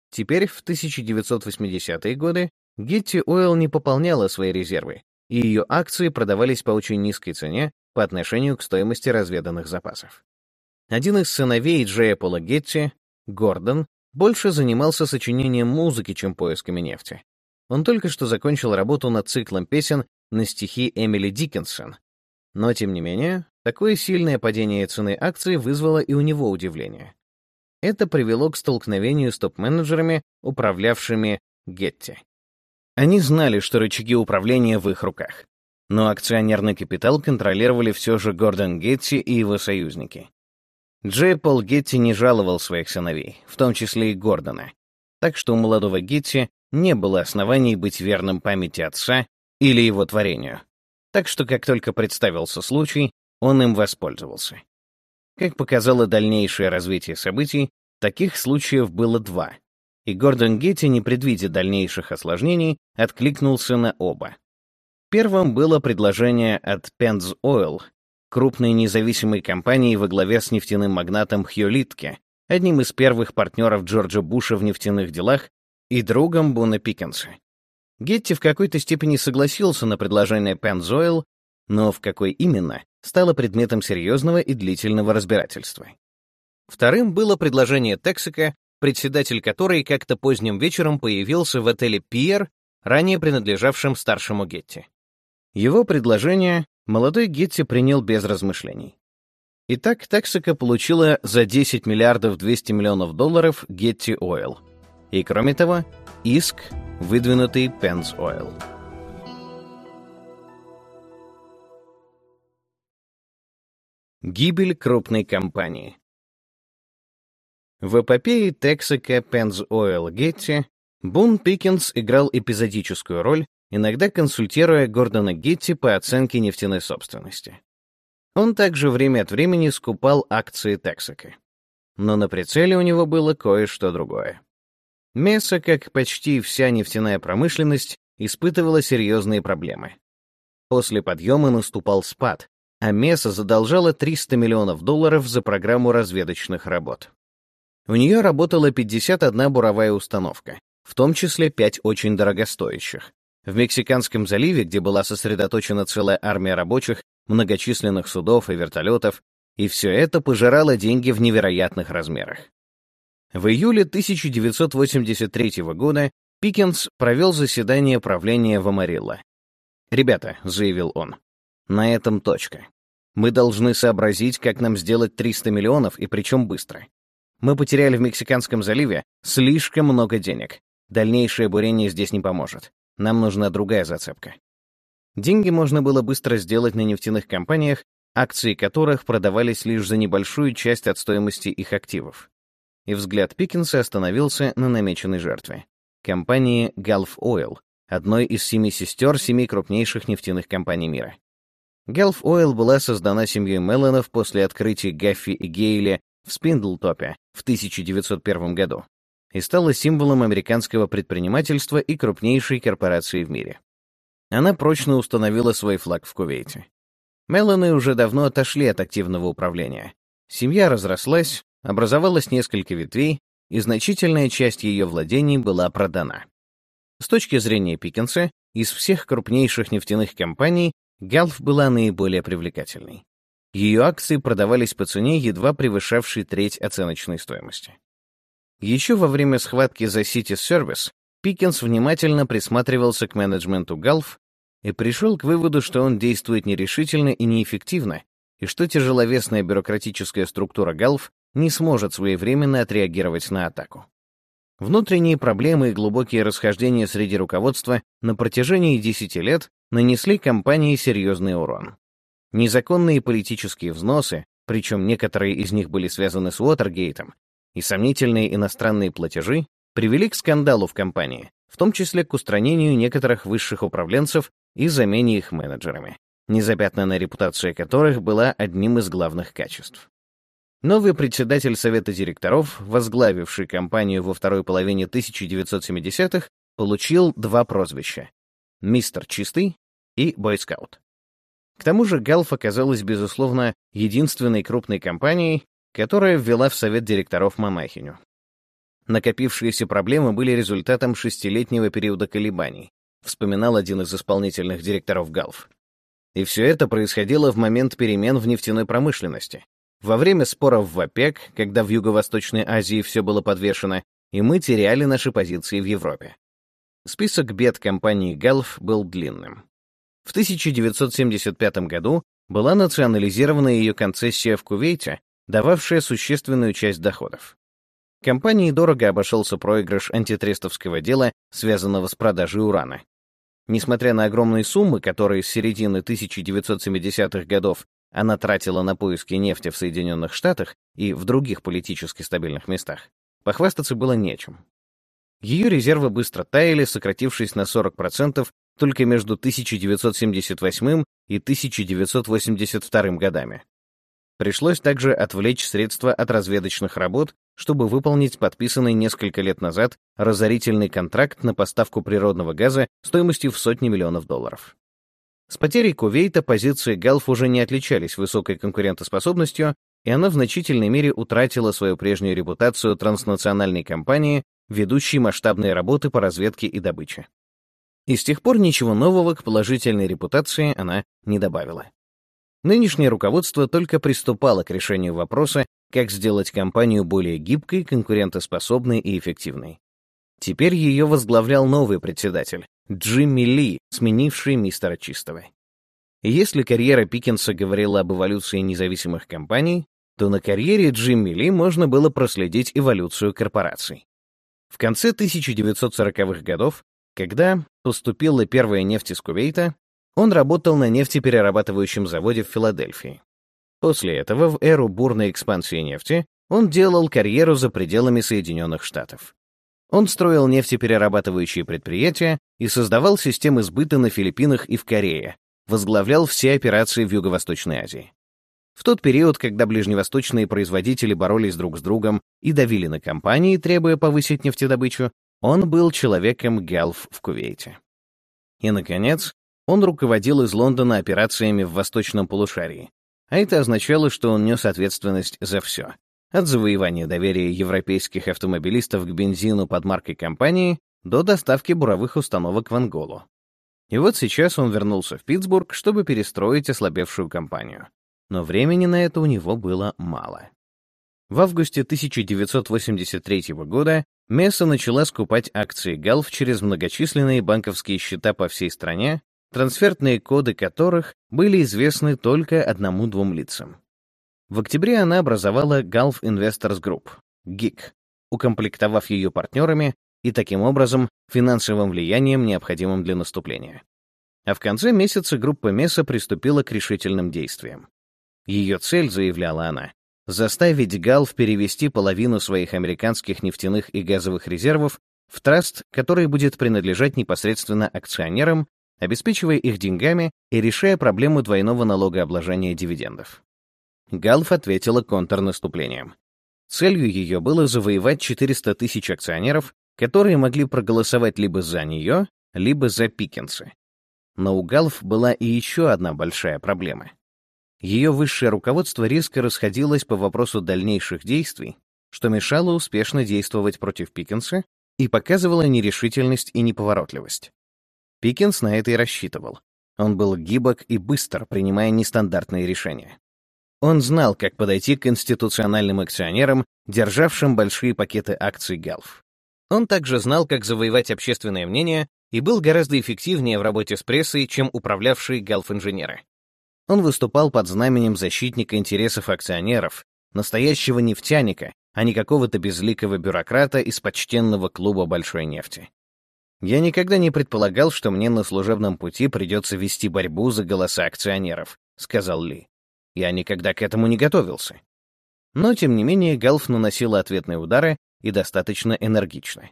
Теперь, в 1980-е годы, Getty Oil не пополняла свои резервы, и ее акции продавались по очень низкой цене по отношению к стоимости разведанных запасов. Один из сыновей Джея Пола Гетти, Гордон, больше занимался сочинением музыки, чем поисками нефти. Он только что закончил работу над циклом песен на стихи Эмили Диккенсон. Но, тем не менее, такое сильное падение цены акций вызвало и у него удивление. Это привело к столкновению с топ-менеджерами, управлявшими Гетти. Они знали, что рычаги управления в их руках. Но акционерный капитал контролировали все же Гордон Гетти и его союзники. Джей Пол Гетти не жаловал своих сыновей, в том числе и Гордона. Так что у молодого Гетти не было оснований быть верным памяти отца или его творению. Так что как только представился случай, он им воспользовался. Как показало дальнейшее развитие событий, таких случаев было два — и Гордон Гетти, не предвидя дальнейших осложнений, откликнулся на оба. Первым было предложение от Penn's Oil, крупной независимой компании во главе с нефтяным магнатом Хью Литке, одним из первых партнеров Джорджа Буша в нефтяных делах и другом Буна Пикенса. Гетти в какой-то степени согласился на предложение Penn's Oil, но в какой именно, стало предметом серьезного и длительного разбирательства. Вторым было предложение Тексика председатель которой как-то поздним вечером появился в отеле «Пьер», ранее принадлежавшем старшему Гетти. Его предложение молодой Гетти принял без размышлений. Итак, Тексика получила за 10 миллиардов 200 миллионов долларов Getty Oil. И кроме того, иск, выдвинутый Pence Oil. Гибель крупной компании. В эпопее Texaco Pennzoil Getty Бун Пикинс играл эпизодическую роль, иногда консультируя Гордона Гетти по оценке нефтяной собственности. Он также время от времени скупал акции Texaco. Но на прицеле у него было кое-что другое. Меса, как почти вся нефтяная промышленность, испытывала серьезные проблемы. После подъема наступал спад, а Меса задолжала 300 миллионов долларов за программу разведочных работ. У нее работала 51 буровая установка, в том числе 5 очень дорогостоящих. В Мексиканском заливе, где была сосредоточена целая армия рабочих, многочисленных судов и вертолетов, и все это пожирало деньги в невероятных размерах. В июле 1983 года Пикенс провел заседание правления в Амарилла. «Ребята», — заявил он, — «на этом точка. Мы должны сообразить, как нам сделать 300 миллионов, и причем быстро. Мы потеряли в Мексиканском заливе слишком много денег. Дальнейшее бурение здесь не поможет. Нам нужна другая зацепка. Деньги можно было быстро сделать на нефтяных компаниях, акции которых продавались лишь за небольшую часть от стоимости их активов. И взгляд Пикинса остановился на намеченной жертве — компании Gulf Oil, одной из семи сестер семи крупнейших нефтяных компаний мира. Gulf Oil была создана семьей Меллонов после открытия Гаффи и Гейля в Спиндлтопе в 1901 году и стала символом американского предпринимательства и крупнейшей корпорации в мире. Она прочно установила свой флаг в Кувейте. Меланы уже давно отошли от активного управления. Семья разрослась, образовалось несколько ветвей, и значительная часть ее владений была продана. С точки зрения Пикенса, из всех крупнейших нефтяных компаний Галф была наиболее привлекательной. Ее акции продавались по цене, едва превышавшей треть оценочной стоимости. Еще во время схватки за City Service Пикенс внимательно присматривался к менеджменту Галф и пришел к выводу, что он действует нерешительно и неэффективно, и что тяжеловесная бюрократическая структура Галф не сможет своевременно отреагировать на атаку. Внутренние проблемы и глубокие расхождения среди руководства на протяжении 10 лет нанесли компании серьезный урон. Незаконные политические взносы, причем некоторые из них были связаны с Уотергейтом, и сомнительные иностранные платежи привели к скандалу в компании, в том числе к устранению некоторых высших управленцев и замене их менеджерами, незапятнанная репутация которых была одним из главных качеств. Новый председатель совета директоров, возглавивший компанию во второй половине 1970-х, получил два прозвища — «Мистер Чистый» и «Бойскаут». К тому же Галф оказалась, безусловно, единственной крупной компанией, которая ввела в совет директоров монахиню. Накопившиеся проблемы были результатом шестилетнего периода колебаний, вспоминал один из исполнительных директоров Галф. И все это происходило в момент перемен в нефтяной промышленности, во время споров в ОПЕК, когда в Юго-Восточной Азии все было подвешено, и мы теряли наши позиции в Европе. Список бед компании Gulf был длинным. В 1975 году была национализирована ее концессия в Кувейте, дававшая существенную часть доходов. Компании дорого обошелся проигрыш антитрестовского дела, связанного с продажей урана. Несмотря на огромные суммы, которые с середины 1970-х годов она тратила на поиски нефти в Соединенных Штатах и в других политически стабильных местах, похвастаться было нечем. Ее резервы быстро таяли, сократившись на 40% только между 1978 и 1982 годами. Пришлось также отвлечь средства от разведочных работ, чтобы выполнить подписанный несколько лет назад разорительный контракт на поставку природного газа стоимостью в сотни миллионов долларов. С потерей Кувейта позиции Галф уже не отличались высокой конкурентоспособностью, и она в значительной мере утратила свою прежнюю репутацию транснациональной компании, ведущей масштабные работы по разведке и добыче. И с тех пор ничего нового к положительной репутации она не добавила. Нынешнее руководство только приступало к решению вопроса, как сделать компанию более гибкой, конкурентоспособной и эффективной. Теперь ее возглавлял новый председатель, Джимми Ли, сменивший мистера Чистого. если карьера Пикенса говорила об эволюции независимых компаний, то на карьере Джимми Ли можно было проследить эволюцию корпораций. В конце 1940-х годов, когда поступила первая нефть из Кувейта, он работал на нефтеперерабатывающем заводе в Филадельфии. После этого, в эру бурной экспансии нефти, он делал карьеру за пределами Соединенных Штатов. Он строил нефтеперерабатывающие предприятия и создавал системы сбыта на Филиппинах и в Корее, возглавлял все операции в Юго-Восточной Азии. В тот период, когда ближневосточные производители боролись друг с другом и давили на компании, требуя повысить нефтедобычу, он был человеком Галф в Кувейте. И, наконец, он руководил из Лондона операциями в восточном полушарии, а это означало, что он нес ответственность за все, от завоевания доверия европейских автомобилистов к бензину под маркой компании до доставки буровых установок в Анголу. И вот сейчас он вернулся в Питтсбург, чтобы перестроить ослабевшую компанию. Но времени на это у него было мало. В августе 1983 года Месса начала скупать акции Галф через многочисленные банковские счета по всей стране, трансфертные коды которых были известны только одному-двум лицам. В октябре она образовала Gulf Investors Group, GIG, укомплектовав ее партнерами и таким образом финансовым влиянием, необходимым для наступления. А в конце месяца группа Меса приступила к решительным действиям. Ее цель, заявляла она, заставить Галф перевести половину своих американских нефтяных и газовых резервов в траст, который будет принадлежать непосредственно акционерам, обеспечивая их деньгами и решая проблему двойного налогообложения дивидендов. Галф ответила контрнаступлением. Целью ее было завоевать 400 тысяч акционеров, которые могли проголосовать либо за нее, либо за Пикенса. Но у Галф была и еще одна большая проблема. Ее высшее руководство резко расходилось по вопросу дальнейших действий, что мешало успешно действовать против Пикенса и показывало нерешительность и неповоротливость. Пикенс на это и рассчитывал. Он был гибок и быстр, принимая нестандартные решения. Он знал, как подойти к институциональным акционерам, державшим большие пакеты акций Галф. Он также знал, как завоевать общественное мнение и был гораздо эффективнее в работе с прессой, чем управлявшие Галф-инженеры. Он выступал под знаменем защитника интересов акционеров, настоящего нефтяника, а не какого-то безликого бюрократа из почтенного клуба большой нефти. Я никогда не предполагал, что мне на служебном пути придется вести борьбу за голоса акционеров, сказал Ли. Я никогда к этому не готовился. Но, тем не менее, Галф наносила ответные удары и достаточно энергично.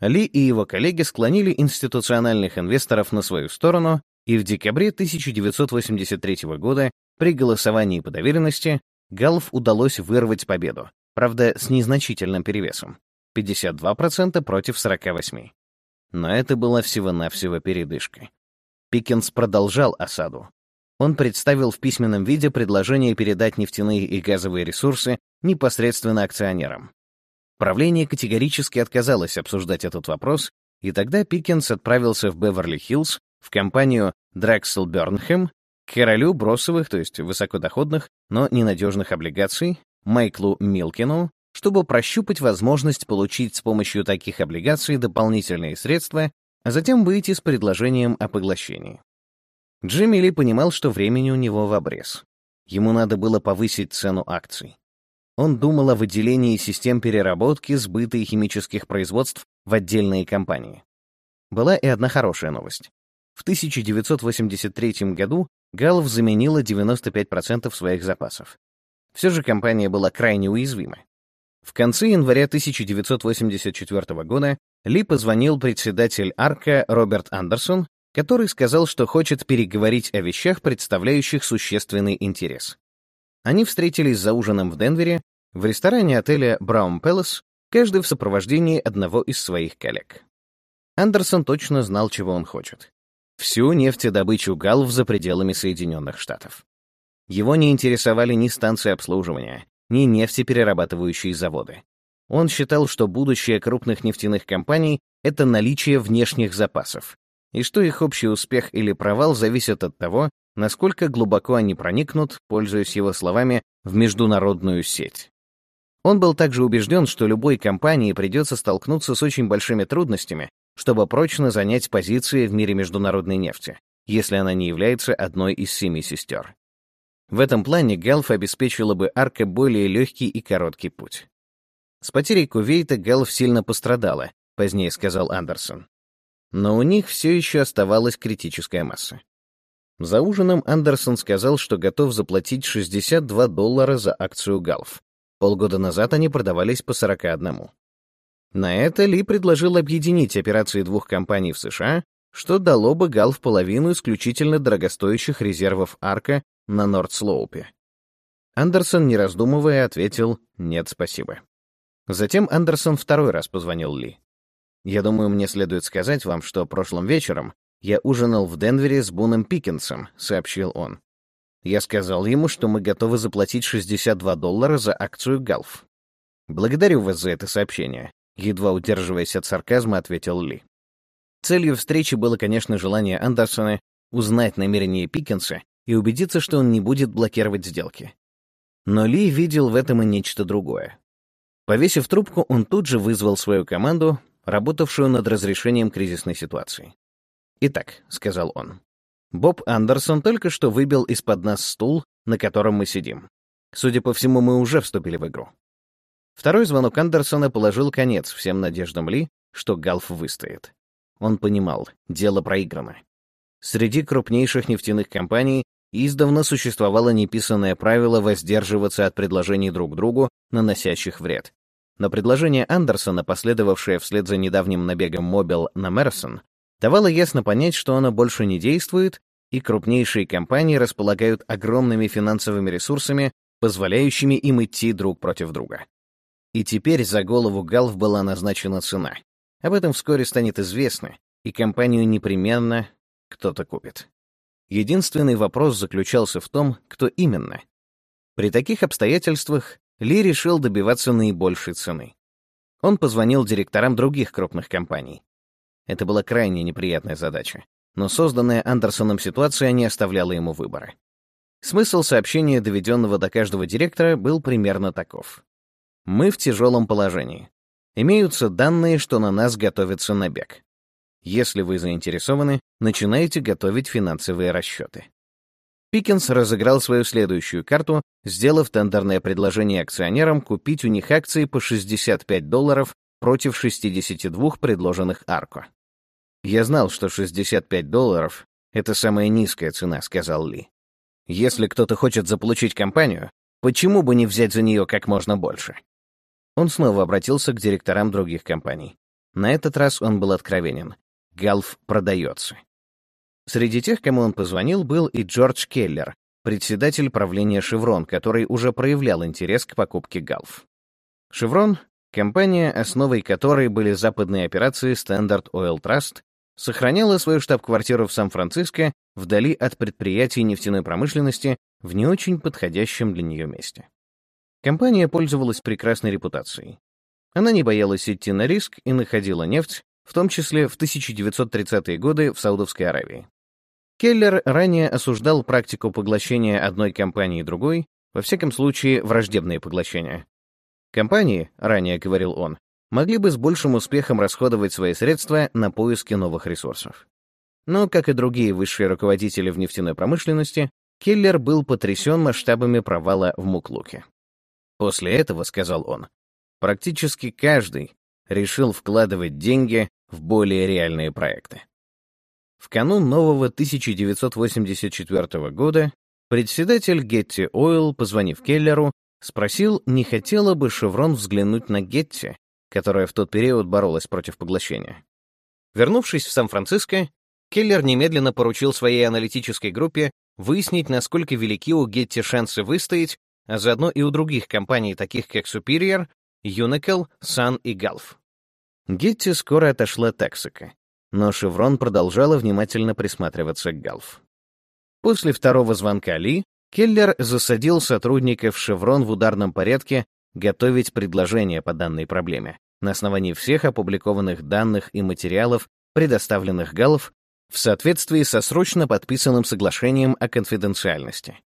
Ли и его коллеги склонили институциональных инвесторов на свою сторону и в декабре 1983 года при голосовании по доверенности Галф удалось вырвать победу, правда, с незначительным перевесом — 52% против 48%. Но это была всего-навсего передышка. Пикенс продолжал осаду. Он представил в письменном виде предложение передать нефтяные и газовые ресурсы непосредственно акционерам. Правление категорически отказалось обсуждать этот вопрос, и тогда Пикенс отправился в Беверли-Хиллз в компанию Drexel Burnham к королю бросовых, то есть высокодоходных, но ненадежных облигаций, Майклу Милкину, чтобы прощупать возможность получить с помощью таких облигаций дополнительные средства, а затем выйти с предложением о поглощении. Джимми Ли понимал, что времени у него в обрез. Ему надо было повысить цену акций. Он думал о выделении систем переработки, сбыта и химических производств в отдельные компании. Была и одна хорошая новость. В 1983 году Галов заменила 95% своих запасов. Все же компания была крайне уязвима. В конце января 1984 года Ли позвонил председатель Арка Роберт Андерсон, который сказал, что хочет переговорить о вещах, представляющих существенный интерес. Они встретились за ужином в Денвере, в ресторане отеля Браун Пэлас, каждый в сопровождении одного из своих коллег. Андерсон точно знал, чего он хочет всю нефтедобычу галв за пределами Соединенных Штатов. Его не интересовали ни станции обслуживания, ни нефтеперерабатывающие заводы. Он считал, что будущее крупных нефтяных компаний — это наличие внешних запасов, и что их общий успех или провал зависит от того, насколько глубоко они проникнут, пользуясь его словами, в международную сеть. Он был также убежден, что любой компании придется столкнуться с очень большими трудностями, чтобы прочно занять позиции в мире международной нефти, если она не является одной из семи сестер. В этом плане Галф обеспечила бы Арка более легкий и короткий путь. С потерей Кувейта Галф сильно пострадала, позднее сказал Андерсон. Но у них все еще оставалась критическая масса. За ужином Андерсон сказал, что готов заплатить 62 доллара за акцию Галф. Полгода назад они продавались по 41. На это Ли предложил объединить операции двух компаний в США, что дало бы Гал в половину исключительно дорогостоящих резервов Арка на Нордслоупе. Андерсон, не раздумывая, ответил «нет, спасибо». Затем Андерсон второй раз позвонил Ли. «Я думаю, мне следует сказать вам, что прошлым вечером я ужинал в Денвере с Буном Пикенсом», — сообщил он. Я сказал ему, что мы готовы заплатить 62 доллара за акцию Галф. Благодарю вас за это сообщение едва удерживаясь от сарказма, ответил Ли. Целью встречи было, конечно, желание Андерсона узнать намерения Пикенса и убедиться, что он не будет блокировать сделки. Но Ли видел в этом и нечто другое. Повесив трубку, он тут же вызвал свою команду, работавшую над разрешением кризисной ситуации. «Итак», — сказал он, — «Боб Андерсон только что выбил из-под нас стул, на котором мы сидим. Судя по всему, мы уже вступили в игру. Второй звонок Андерсона положил конец всем надеждам Ли, что Галф выстоит. Он понимал, дело проиграно. Среди крупнейших нефтяных компаний издавна существовало неписанное правило воздерживаться от предложений друг другу, наносящих вред. Но предложение Андерсона, последовавшее вслед за недавним набегом Мобил на Мерсон, давало ясно понять, что оно больше не действует, и крупнейшие компании располагают огромными финансовыми ресурсами, позволяющими им идти друг против друга. И теперь за голову Галф была назначена цена. Об этом вскоре станет известно, и компанию непременно кто-то купит. Единственный вопрос заключался в том, кто именно. При таких обстоятельствах Ли решил добиваться наибольшей цены. Он позвонил директорам других крупных компаний. Это была крайне неприятная задача, но созданная Андерсоном ситуация не оставляла ему выбора. Смысл сообщения, доведенного до каждого директора, был примерно таков. «Мы в тяжелом положении. Имеются данные, что на нас готовится набег. Если вы заинтересованы, начинайте готовить финансовые расчеты». Пикинс разыграл свою следующую карту, сделав тендерное предложение акционерам купить у них акции по 65 долларов против 62 предложенных Арко. «Я знал, что 65 долларов — это самая низкая цена», — сказал Ли. «Если кто-то хочет заполучить компанию, почему бы не взять за нее как можно больше?» Он снова обратился к директорам других компаний. На этот раз он был откровенен. Галф продается. Среди тех, кому он позвонил, был и Джордж Келлер, председатель правления «Шеврон», который уже проявлял интерес к покупке «Галф». «Шеврон» — компания, основой которой были западные операции Standard Oil Trust, сохраняла свою штаб-квартиру в Сан-Франциско, вдали от предприятий нефтяной промышленности, в не очень подходящем для нее месте. Компания пользовалась прекрасной репутацией. Она не боялась идти на риск и находила нефть, в том числе в 1930-е годы в Саудовской Аравии. Келлер ранее осуждал практику поглощения одной компании другой, во всяком случае, враждебные поглощения. Компании, ранее говорил он, могли бы с большим успехом расходовать свои средства на поиски новых ресурсов. Но, как и другие высшие руководители в нефтяной промышленности, Келлер был потрясен масштабами провала в Муклуке. После этого, сказал он, практически каждый решил вкладывать деньги в более реальные проекты. В канун нового 1984 года председатель Getty Oil, позвонив Келлеру, спросил, не хотела бы Шеврон взглянуть на Getty, которая в тот период боролась против поглощения. Вернувшись в Сан-Франциско, Келлер немедленно поручил своей аналитической группе выяснить, насколько велики у Getty шансы выстоять, а заодно и у других компаний, таких как Superior, Unical, Sun и Gulf. Гетти скоро отошла от Texaco, но Шеврон продолжала внимательно присматриваться к Галф. После второго звонка Ли Келлер засадил сотрудников Шеврон в ударном порядке готовить предложения по данной проблеме на основании всех опубликованных данных и материалов, предоставленных Галф, в соответствии со срочно подписанным соглашением о конфиденциальности.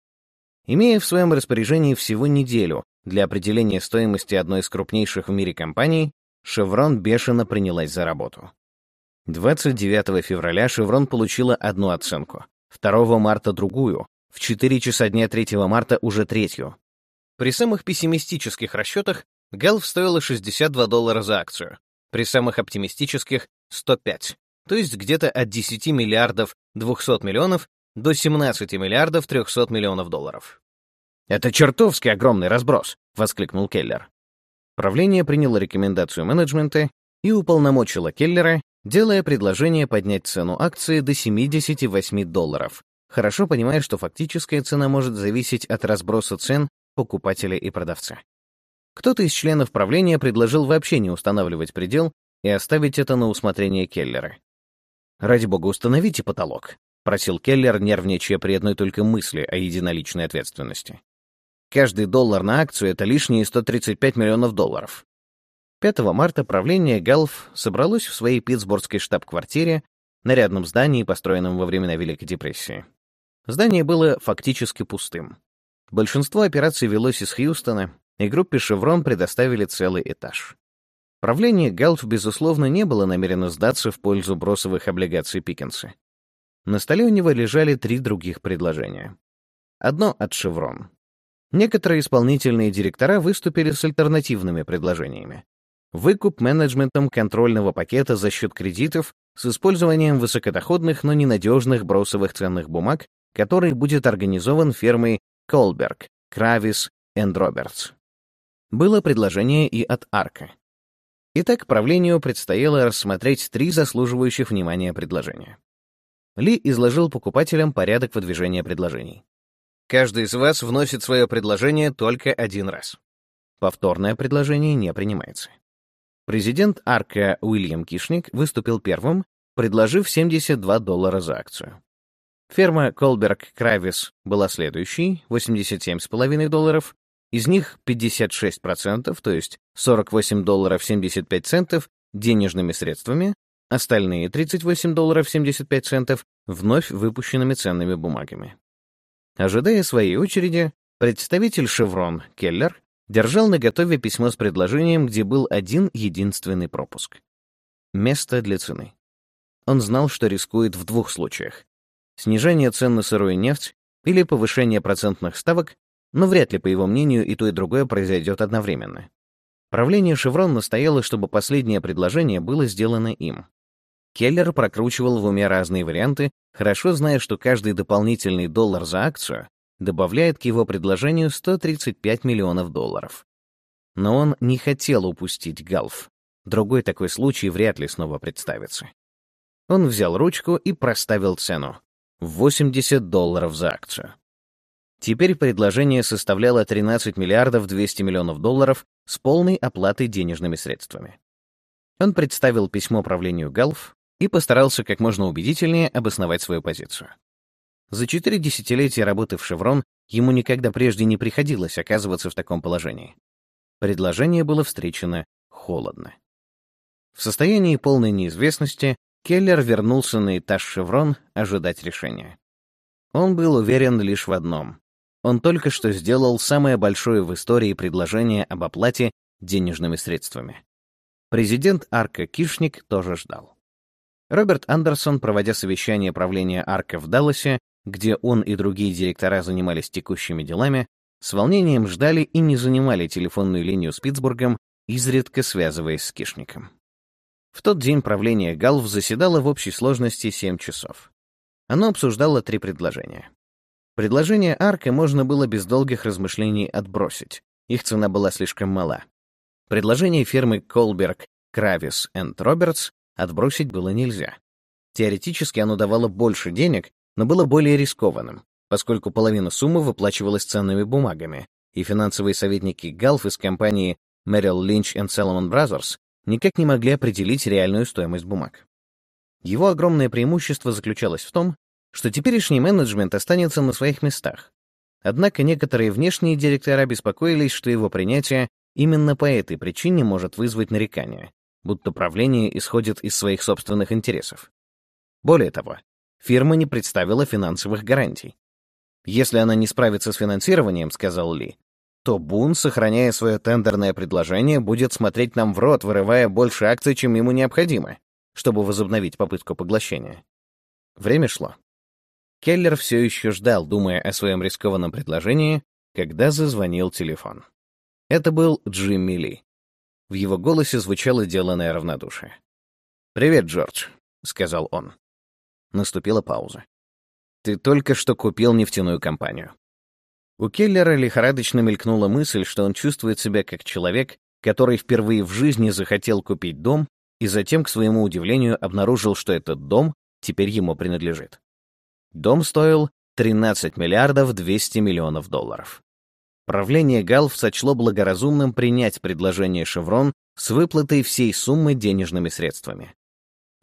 Имея в своем распоряжении всего неделю для определения стоимости одной из крупнейших в мире компаний, Шеврон бешено принялась за работу. 29 февраля Шеврон получила одну оценку, 2 марта — другую, в 4 часа дня 3 марта уже третью. При самых пессимистических расчетах Галф стоила 62 доллара за акцию, при самых оптимистических — 105, то есть где-то от 10 миллиардов 200 миллионов до 17 миллиардов 300 миллионов долларов. «Это чертовски огромный разброс!» — воскликнул Келлер. Правление приняло рекомендацию менеджмента и уполномочило Келлера, делая предложение поднять цену акции до 78 долларов, хорошо понимая, что фактическая цена может зависеть от разброса цен покупателя и продавца. Кто-то из членов правления предложил вообще не устанавливать предел и оставить это на усмотрение Келлера. «Ради бога, установите потолок», — просил Келлер, нервничая при одной только мысли о единоличной ответственности. Каждый доллар на акцию — это лишние 135 миллионов долларов. 5 марта правление Галф собралось в своей питтсбургской штаб-квартире, нарядном здании, построенном во времена Великой депрессии. Здание было фактически пустым. Большинство операций велось из Хьюстона, и группе «Шеврон» предоставили целый этаж. Правление Галф, безусловно, не было намерено сдаться в пользу бросовых облигаций Пикенса. На столе у него лежали три других предложения. Одно от «Шеврон», Некоторые исполнительные директора выступили с альтернативными предложениями. Выкуп менеджментом контрольного пакета за счет кредитов с использованием высокодоходных, но ненадежных бросовых ценных бумаг, который будет организован фирмой Колберг, Кравис и Робертс. Было предложение и от Арка. Итак, правлению предстояло рассмотреть три заслуживающих внимания предложения. Ли изложил покупателям порядок выдвижения предложений. Каждый из вас вносит свое предложение только один раз. Повторное предложение не принимается. Президент Арка Уильям Кишник выступил первым, предложив 72 доллара за акцию. Ферма Колберг Кравис была следующей, 87,5 долларов, из них 56%, то есть 48 долларов 75 центов, денежными средствами, остальные 38 долларов 75 центов вновь выпущенными ценными бумагами. Ожидая своей очереди, представитель «Шеврон» Келлер держал наготове письмо с предложением, где был один единственный пропуск. Место для цены. Он знал, что рискует в двух случаях. Снижение цен на сырую нефть или повышение процентных ставок, но вряд ли, по его мнению, и то, и другое произойдет одновременно. Правление «Шеврон» настояло, чтобы последнее предложение было сделано им. Келлер прокручивал в уме разные варианты, хорошо зная, что каждый дополнительный доллар за акцию добавляет к его предложению 135 миллионов долларов. Но он не хотел упустить Галф. Другой такой случай вряд ли снова представится. Он взял ручку и проставил цену — 80 долларов за акцию. Теперь предложение составляло 13 миллиардов 200 миллионов долларов с полной оплатой денежными средствами. Он представил письмо правлению Галф, и постарался как можно убедительнее обосновать свою позицию. За четыре десятилетия работы в «Шеврон» ему никогда прежде не приходилось оказываться в таком положении. Предложение было встречено холодно. В состоянии полной неизвестности Келлер вернулся на этаж «Шеврон» ожидать решения. Он был уверен лишь в одном. Он только что сделал самое большое в истории предложение об оплате денежными средствами. Президент Арка Кишник тоже ждал. Роберт Андерсон, проводя совещание правления Арка в Далласе, где он и другие директора занимались текущими делами, с волнением ждали и не занимали телефонную линию с Питтсбургом, изредка связываясь с Кишником. В тот день правление Галф заседало в общей сложности 7 часов. Оно обсуждало три предложения. Предложение Арка можно было без долгих размышлений отбросить. Их цена была слишком мала. Предложение фирмы Колберг, Кравис и Робертс отбросить было нельзя. Теоретически оно давало больше денег, но было более рискованным, поскольку половина суммы выплачивалась ценными бумагами, и финансовые советники Галф из компании Merrill Lynch Salomon Brothers никак не могли определить реальную стоимость бумаг. Его огромное преимущество заключалось в том, что теперешний менеджмент останется на своих местах. Однако некоторые внешние директора беспокоились, что его принятие именно по этой причине может вызвать нарекания, будто правление исходит из своих собственных интересов. Более того, фирма не представила финансовых гарантий. Если она не справится с финансированием, сказал Ли, то Бун, сохраняя свое тендерное предложение, будет смотреть нам в рот, вырывая больше акций, чем ему необходимо, чтобы возобновить попытку поглощения. Время шло. Келлер все еще ждал, думая о своем рискованном предложении, когда зазвонил телефон. Это был Джимми Ли. В его голосе звучало деланное равнодушие. «Привет, Джордж», — сказал он. Наступила пауза. «Ты только что купил нефтяную компанию». У Келлера лихорадочно мелькнула мысль, что он чувствует себя как человек, который впервые в жизни захотел купить дом и затем, к своему удивлению, обнаружил, что этот дом теперь ему принадлежит. Дом стоил 13 миллиардов 200 миллионов долларов. Правление Галф сочло благоразумным принять предложение «Шеврон» с выплатой всей суммы денежными средствами.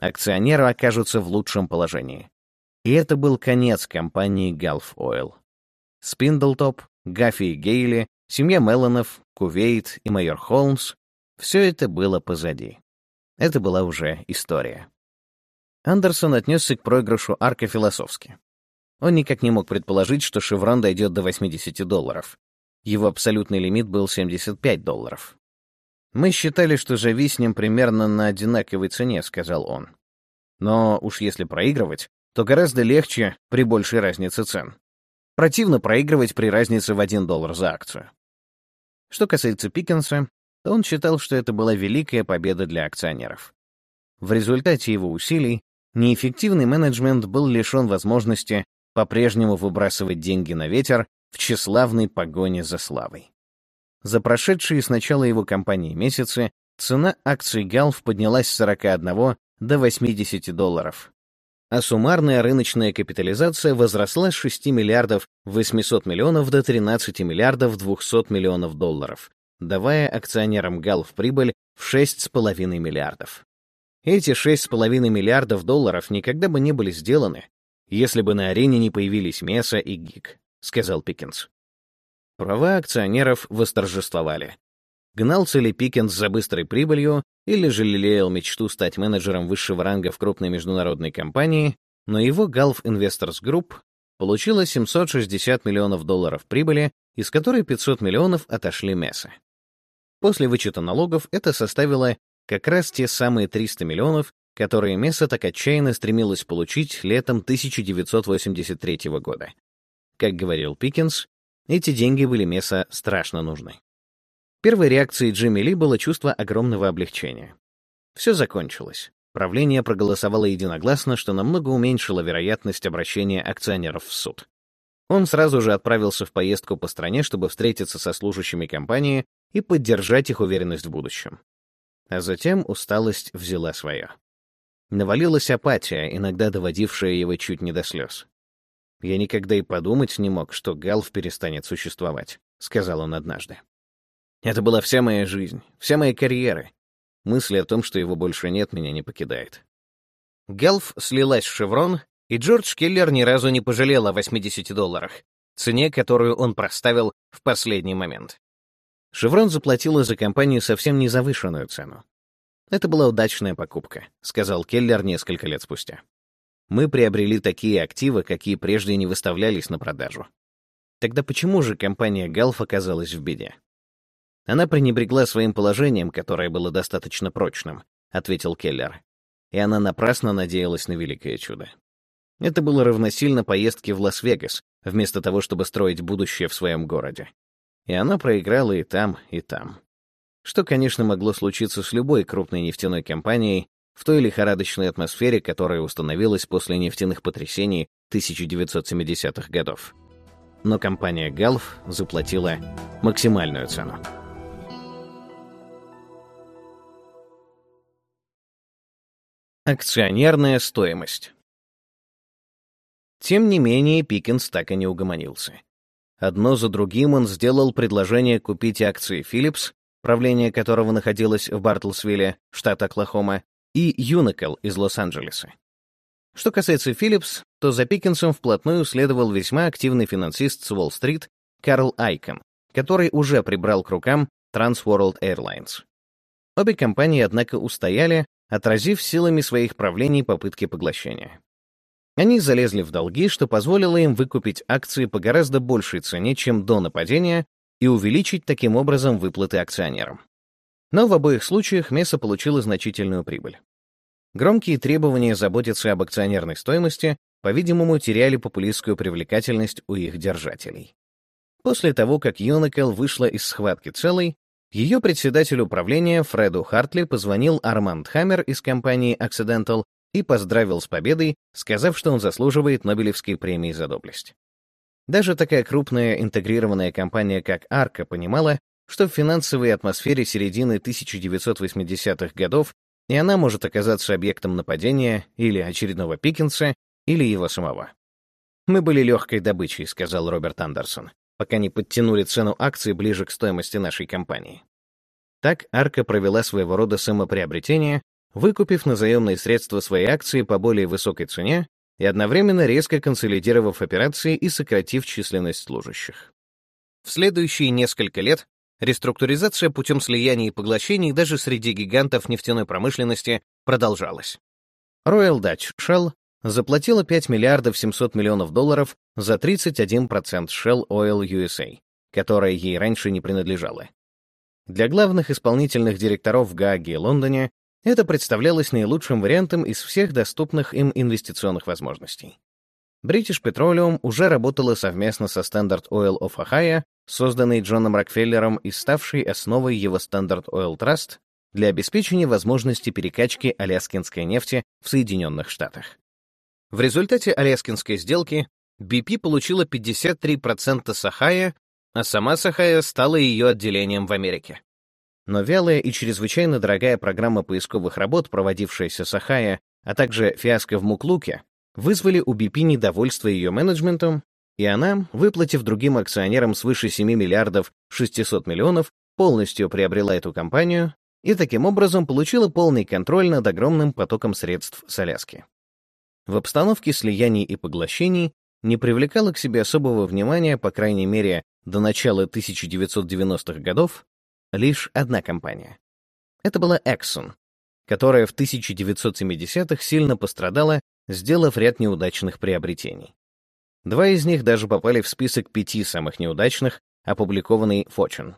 Акционеры окажутся в лучшем положении. И это был конец компании Gulf Oil. Спиндлтоп, Гаффи и Гейли, семья Меллонов, Кувейт и майор Холмс — все это было позади. Это была уже история. Андерсон отнесся к проигрышу арка философски. Он никак не мог предположить, что «Шеврон» дойдет до 80 долларов. Его абсолютный лимит был 75 долларов. «Мы считали, что зависнем примерно на одинаковой цене», — сказал он. «Но уж если проигрывать, то гораздо легче при большей разнице цен. Противно проигрывать при разнице в 1 доллар за акцию». Что касается Пикенса, то он считал, что это была великая победа для акционеров. В результате его усилий неэффективный менеджмент был лишен возможности по-прежнему выбрасывать деньги на ветер в тщеславной погоне за славой. За прошедшие с начала его компании месяцы цена акций Галф поднялась с 41 до 80 долларов, а суммарная рыночная капитализация возросла с 6 миллиардов 800 миллионов до 13 миллиардов 200 миллионов долларов, давая акционерам Галф прибыль в 6,5 миллиардов. Эти 6,5 миллиардов долларов никогда бы не были сделаны, если бы на арене не появились Меса и Гик, сказал Пикинс. Права акционеров восторжествовали. Гнался ли Пикинс за быстрой прибылью или же лелеял мечту стать менеджером высшего ранга в крупной международной компании, но его Gulf Investors Group получила 760 миллионов долларов прибыли, из которой 500 миллионов отошли Меса. После вычета налогов это составило как раз те самые 300 миллионов, которые Меса так отчаянно стремилась получить летом 1983 года. Как говорил Пикинс, эти деньги были Меса страшно нужны. Первой реакцией Джимми Ли было чувство огромного облегчения. Все закончилось. Правление проголосовало единогласно, что намного уменьшило вероятность обращения акционеров в суд. Он сразу же отправился в поездку по стране, чтобы встретиться со служащими компании и поддержать их уверенность в будущем. А затем усталость взяла свое. Навалилась апатия, иногда доводившая его чуть не до слез. «Я никогда и подумать не мог, что Галф перестанет существовать», — сказал он однажды. Это была вся моя жизнь, вся моя карьера. Мысль о том, что его больше нет, меня не покидает. Гелф слилась в «Шеврон», и Джордж Келлер ни разу не пожалел о 80 долларах, цене, которую он проставил в последний момент. «Шеврон» заплатила за компанию совсем не завышенную цену. «Это была удачная покупка», — сказал Келлер несколько лет спустя. «Мы приобрели такие активы, какие прежде не выставлялись на продажу». Тогда почему же компания «Галф» оказалась в беде? Она пренебрегла своим положением, которое было достаточно прочным, ответил Келлер. И она напрасно надеялась на великое чудо. Это было равносильно поездке в Лас-Вегас, вместо того, чтобы строить будущее в своем городе. И она проиграла и там, и там. Что, конечно, могло случиться с любой крупной нефтяной компанией в той лихорадочной атмосфере, которая установилась после нефтяных потрясений 1970-х годов. Но компания Gulf заплатила максимальную цену. Акционерная стоимость. Тем не менее, Пикинс так и не угомонился. Одно за другим он сделал предложение купить акции Philips, правление которого находилось в Бартлсвилле, штат Оклахома, и Юникел из Лос-Анджелеса. Что касается Philips, то за Пикинсом вплотную следовал весьма активный финансист с Уолл-стрит Карл Айкон, который уже прибрал к рукам Trans World Airlines. Обе компании, однако, устояли, отразив силами своих правлений попытки поглощения. Они залезли в долги, что позволило им выкупить акции по гораздо большей цене, чем до нападения, и увеличить таким образом выплаты акционерам. Но в обоих случаях Меса получила значительную прибыль. Громкие требования заботиться об акционерной стоимости, по-видимому, теряли популистскую привлекательность у их держателей. После того, как Юникел вышла из схватки целой, ее председатель управления Фреду Хартли позвонил Арманд Хаммер из компании Accidental и поздравил с победой, сказав, что он заслуживает Нобелевской премии за доблесть. Даже такая крупная интегрированная компания, как Арка, понимала, что в финансовой атмосфере середины 1980-х годов и она может оказаться объектом нападения или очередного Пикинса, или его самого. «Мы были легкой добычей», — сказал Роберт Андерсон пока не подтянули цену акций ближе к стоимости нашей компании. Так Арка провела своего рода самоприобретение, выкупив на заемные средства свои акции по более высокой цене и одновременно резко консолидировав операции и сократив численность служащих. В следующие несколько лет реструктуризация путем слияний и поглощений даже среди гигантов нефтяной промышленности продолжалась. Royal Dutch Shell заплатила 5 миллиардов 700 миллионов долларов за 31% Shell Oil USA, которая ей раньше не принадлежала. Для главных исполнительных директоров в Гааге и Лондоне это представлялось наилучшим вариантом из всех доступных им инвестиционных возможностей. British Petroleum уже работала совместно со Standard Oil of Ohio, созданной Джоном Рокфеллером и ставшей основой его Standard Oil Trust для обеспечения возможности перекачки аляскинской нефти в Соединенных Штатах. В результате Аляскинской сделки BP получила 53% Сахая, а сама Сахая стала ее отделением в Америке. Но вялая и чрезвычайно дорогая программа поисковых работ, проводившаяся Сахая, а также фиаско в Муклуке, вызвали у BP недовольство ее менеджментом, и она, выплатив другим акционерам свыше 7 миллиардов 600 миллионов, полностью приобрела эту компанию и таким образом получила полный контроль над огромным потоком средств с Аляски. В обстановке слияний и поглощений не привлекала к себе особого внимания, по крайней мере, до начала 1990-х годов, лишь одна компания. Это была Exxon, которая в 1970-х сильно пострадала, сделав ряд неудачных приобретений. Два из них даже попали в список пяти самых неудачных, опубликованный Fortune.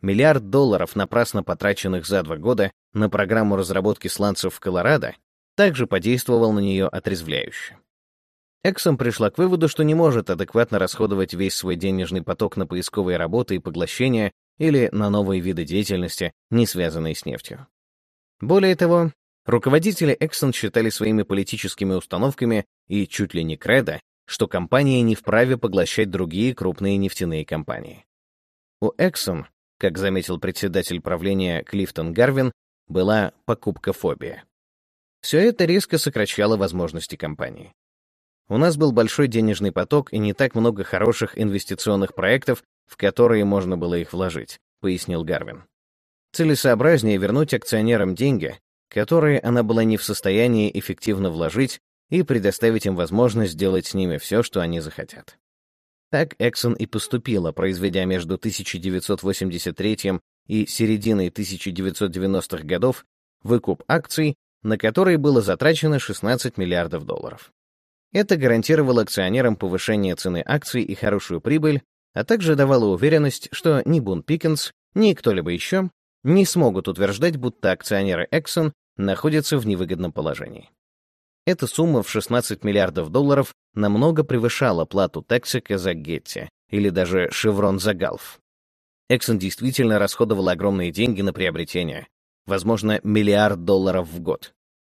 Миллиард долларов, напрасно потраченных за два года на программу разработки сланцев в Колорадо, также подействовал на нее отрезвляюще. Эксом пришла к выводу, что не может адекватно расходовать весь свой денежный поток на поисковые работы и поглощения или на новые виды деятельности, не связанные с нефтью. Более того, руководители Exxon считали своими политическими установками и чуть ли не кредо, что компания не вправе поглощать другие крупные нефтяные компании. У Exxon, как заметил председатель правления Клифтон Гарвин, была покупка-фобия. Все это резко сокращало возможности компании. У нас был большой денежный поток и не так много хороших инвестиционных проектов, в которые можно было их вложить, пояснил Гарвин. Целесообразнее вернуть акционерам деньги, которые она была не в состоянии эффективно вложить, и предоставить им возможность сделать с ними все, что они захотят. Так Exxon и поступила, произведя между 1983 и серединой 1990-х годов выкуп акций, на который было затрачено 16 миллиардов долларов. Это гарантировало акционерам повышение цены акций и хорошую прибыль, а также давало уверенность, что ни Бун Пикенс, ни кто-либо еще не смогут утверждать, будто акционеры Exxon находятся в невыгодном положении. Эта сумма в 16 миллиардов долларов намного превышала плату Texaco за Getty или даже Chevron за Gulf. Exxon действительно расходовал огромные деньги на приобретение, возможно, миллиард долларов в год.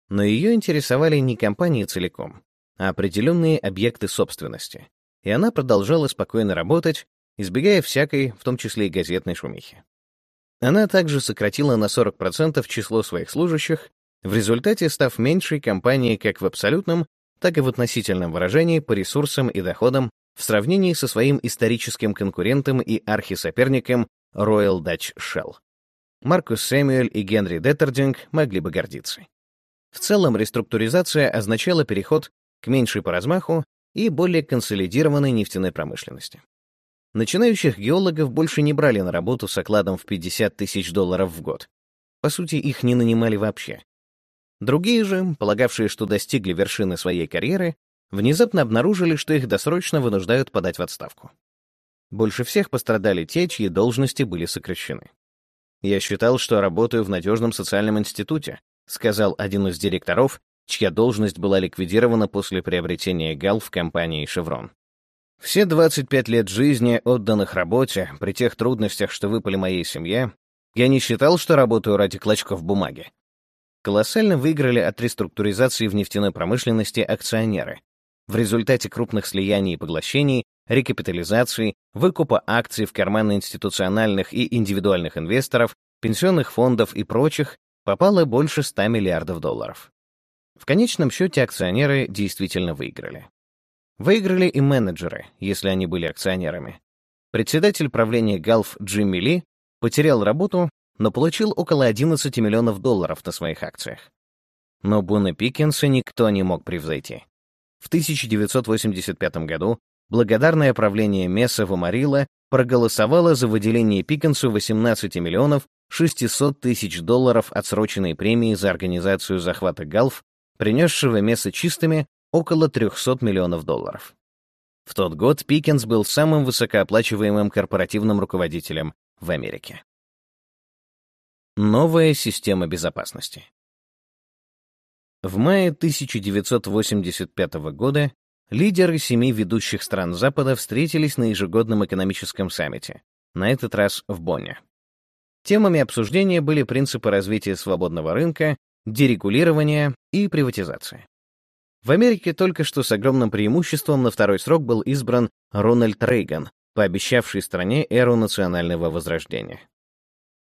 Но ее интересовали не компании целиком, а определенные объекты собственности, и она продолжала спокойно работать, избегая всякой, в том числе и газетной шумихи. Она также сократила на 40% число своих служащих, в результате став меньшей компанией как в абсолютном, так и в относительном выражении по ресурсам и доходам в сравнении со своим историческим конкурентом и архисоперником Royal Dutch Shell. Маркус Сэмюэль и Генри Деттердинг могли бы гордиться. В целом, реструктуризация означала переход к меньшей по размаху и более консолидированной нефтяной промышленности. Начинающих геологов больше не брали на работу с окладом в 50 тысяч долларов в год. По сути, их не нанимали вообще. Другие же, полагавшие, что достигли вершины своей карьеры, внезапно обнаружили, что их досрочно вынуждают подать в отставку. Больше всех пострадали те, чьи должности были сокращены. «Я считал, что работаю в надежном социальном институте», сказал один из директоров, чья должность была ликвидирована после приобретения ГАЛ в компании «Шеврон». Все 25 лет жизни, отданных работе, при тех трудностях, что выпали моей семье, я не считал, что работаю ради клочков бумаги. Колоссально выиграли от реструктуризации в нефтяной промышленности акционеры. В результате крупных слияний и поглощений, рекапитализации, выкупа акций в карманы институциональных и индивидуальных инвесторов, пенсионных фондов и прочих попало больше 100 миллиардов долларов. В конечном счете акционеры действительно выиграли. Выиграли и менеджеры, если они были акционерами. Председатель правления Галф Джимми Ли потерял работу, но получил около 11 миллионов долларов на своих акциях. Но Буна Пикенса никто не мог превзойти. В 1985 году благодарное правление Месса Вамарила проголосовало за выделение Пикенсу 18 миллионов 600 тысяч долларов отсроченной премии за организацию захвата Галф, принесшего Месса чистыми около 300 миллионов долларов. В тот год Пикенс был самым высокооплачиваемым корпоративным руководителем в Америке. Новая система безопасности. В мае 1985 года лидеры семи ведущих стран Запада встретились на ежегодном экономическом саммите, на этот раз в Бонне. Темами обсуждения были принципы развития свободного рынка, дерегулирования и приватизация. В Америке только что с огромным преимуществом на второй срок был избран Рональд Рейган, пообещавший стране эру национального возрождения.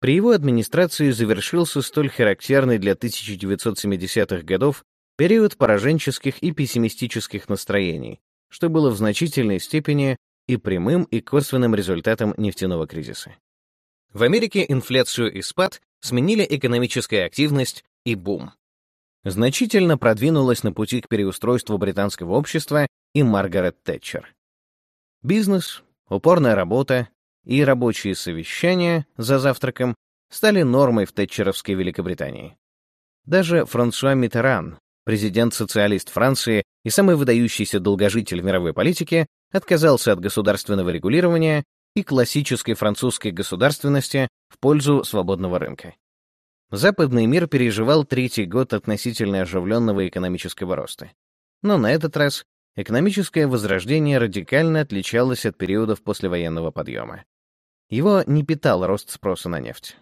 При его администрации завершился столь характерный для 1970-х годов период пораженческих и пессимистических настроений, что было в значительной степени и прямым, и косвенным результатом нефтяного кризиса. В Америке инфляцию и спад сменили экономическая активность и бум. Значительно продвинулась на пути к переустройству британского общества и Маргарет Тэтчер. Бизнес, упорная работа и рабочие совещания за завтраком стали нормой в тэтчеровской Великобритании. Даже Франсуа Миттеран, президент-социалист Франции и самый выдающийся долгожитель мировой политики, отказался от государственного регулирования и классической французской государственности в пользу свободного рынка. Западный мир переживал третий год относительно оживленного экономического роста. Но на этот раз экономическое возрождение радикально отличалось от периодов послевоенного подъема. Его не питал рост спроса на нефть.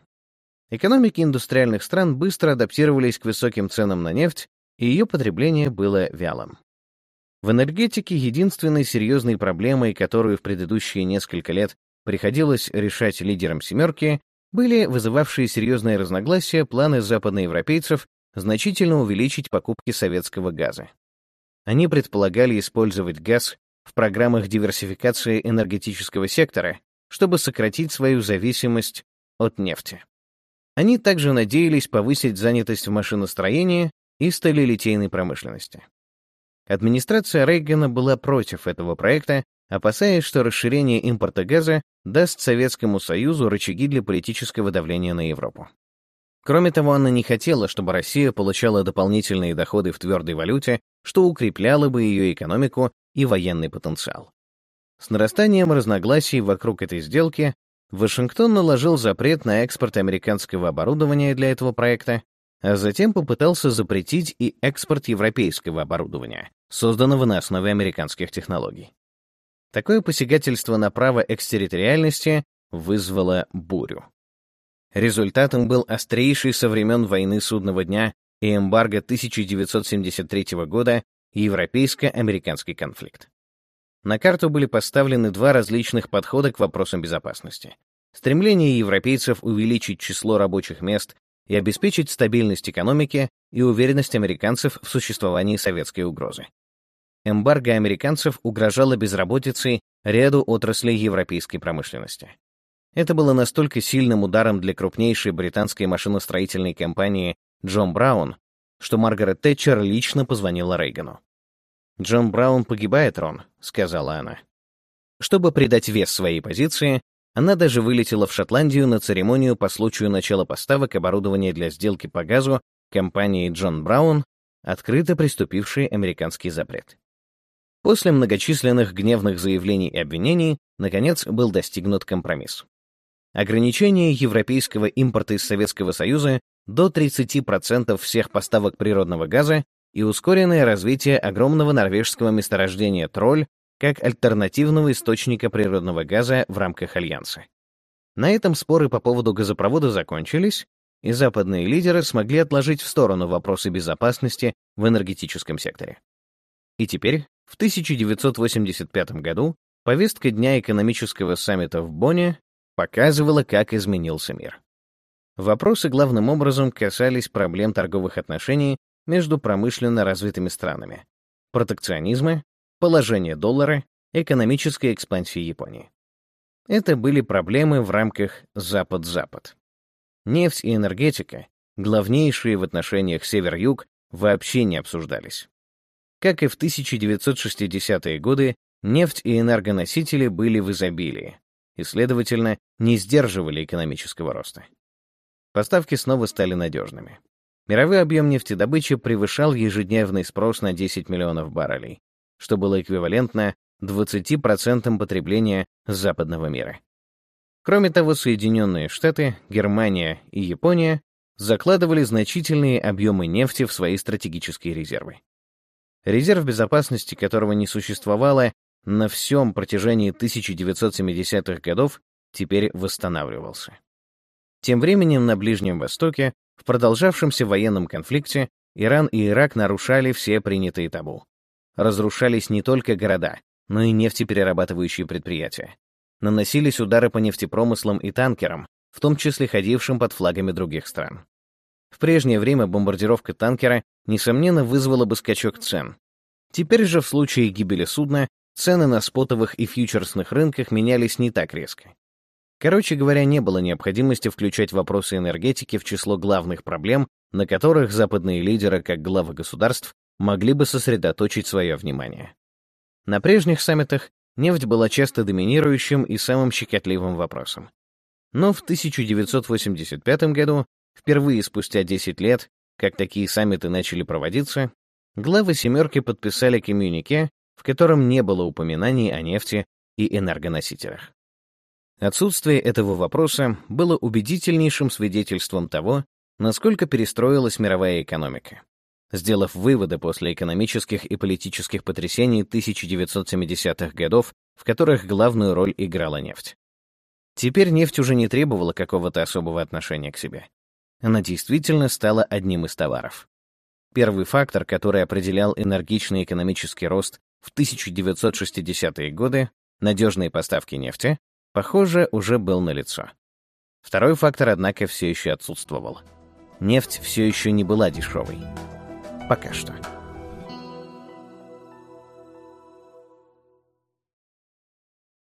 Экономики индустриальных стран быстро адаптировались к высоким ценам на нефть, и ее потребление было вялым. В энергетике единственной серьезной проблемой, которую в предыдущие несколько лет приходилось решать лидерам «семерки», были вызывавшие серьезные разногласия планы западноевропейцев значительно увеличить покупки советского газа. Они предполагали использовать газ в программах диверсификации энергетического сектора, чтобы сократить свою зависимость от нефти. Они также надеялись повысить занятость в машиностроении и сталелитейной промышленности. Администрация Рейгана была против этого проекта, опасаясь, что расширение импорта газа даст Советскому Союзу рычаги для политического давления на Европу. Кроме того, она не хотела, чтобы Россия получала дополнительные доходы в твердой валюте, что укрепляло бы ее экономику и военный потенциал. С нарастанием разногласий вокруг этой сделки Вашингтон наложил запрет на экспорт американского оборудования для этого проекта, а затем попытался запретить и экспорт европейского оборудования, созданного на основе американских технологий. Такое посягательство на право экстерриториальности вызвало бурю. Результатом был острейший со времен войны Судного дня и эмбарго 1973 года европейско-американский конфликт. На карту были поставлены два различных подхода к вопросам безопасности. Стремление европейцев увеличить число рабочих мест и обеспечить стабильность экономики и уверенность американцев в существовании советской угрозы. Эмбарго американцев угрожало безработицей ряду отраслей европейской промышленности. Это было настолько сильным ударом для крупнейшей британской машиностроительной компании Джон Браун, что Маргарет Тэтчер лично позвонила Рейгану. «Джон Браун погибает, Рон», — сказала она. Чтобы придать вес своей позиции, она даже вылетела в Шотландию на церемонию по случаю начала поставок оборудования для сделки по газу компании Джон Браун, открыто приступившей американский запрет. После многочисленных гневных заявлений и обвинений, наконец, был достигнут компромисс. Ограничение европейского импорта из Советского Союза до 30% всех поставок природного газа и ускоренное развитие огромного норвежского месторождения Тролль как альтернативного источника природного газа в рамках Альянса. На этом споры по поводу газопровода закончились, и западные лидеры смогли отложить в сторону вопросы безопасности в энергетическом секторе. И теперь, в 1985 году, повестка дня экономического саммита в Бонне показывала, как изменился мир. Вопросы главным образом касались проблем торговых отношений между промышленно развитыми странами, протекционизма положение доллара, экономическая экспансия Японии. Это были проблемы в рамках Запад-Запад. Нефть и энергетика, главнейшие в отношениях Север-Юг, вообще не обсуждались. Как и в 1960-е годы, нефть и энергоносители были в изобилии и, следовательно, не сдерживали экономического роста. Поставки снова стали надежными. Мировой объем нефтедобычи превышал ежедневный спрос на 10 миллионов баррелей, что было эквивалентно 20% потребления западного мира. Кроме того, Соединенные Штаты, Германия и Япония закладывали значительные объемы нефти в свои стратегические резервы. Резерв безопасности, которого не существовало на всем протяжении 1970-х годов, теперь восстанавливался. Тем временем на Ближнем Востоке, в продолжавшемся военном конфликте, Иран и Ирак нарушали все принятые табу разрушались не только города, но и нефтеперерабатывающие предприятия. Наносились удары по нефтепромыслам и танкерам, в том числе ходившим под флагами других стран. В прежнее время бомбардировка танкера, несомненно, вызвала бы скачок цен. Теперь же в случае гибели судна цены на спотовых и фьючерсных рынках менялись не так резко. Короче говоря, не было необходимости включать вопросы энергетики в число главных проблем, на которых западные лидеры, как главы государств, могли бы сосредоточить свое внимание. На прежних саммитах нефть была часто доминирующим и самым щекотливым вопросом. Но в 1985 году, впервые спустя 10 лет, как такие саммиты начали проводиться, главы «семерки» подписали коммюнике, в котором не было упоминаний о нефти и энергоносителях. Отсутствие этого вопроса было убедительнейшим свидетельством того, насколько перестроилась мировая экономика. Сделав выводы после экономических и политических потрясений 1970-х годов, в которых главную роль играла нефть. Теперь нефть уже не требовала какого-то особого отношения к себе. Она действительно стала одним из товаров. Первый фактор, который определял энергичный экономический рост в 1960-е годы, надежные поставки нефти, похоже, уже был налицо. Второй фактор, однако, все еще отсутствовал. Нефть все еще не была дешевой. Пока что.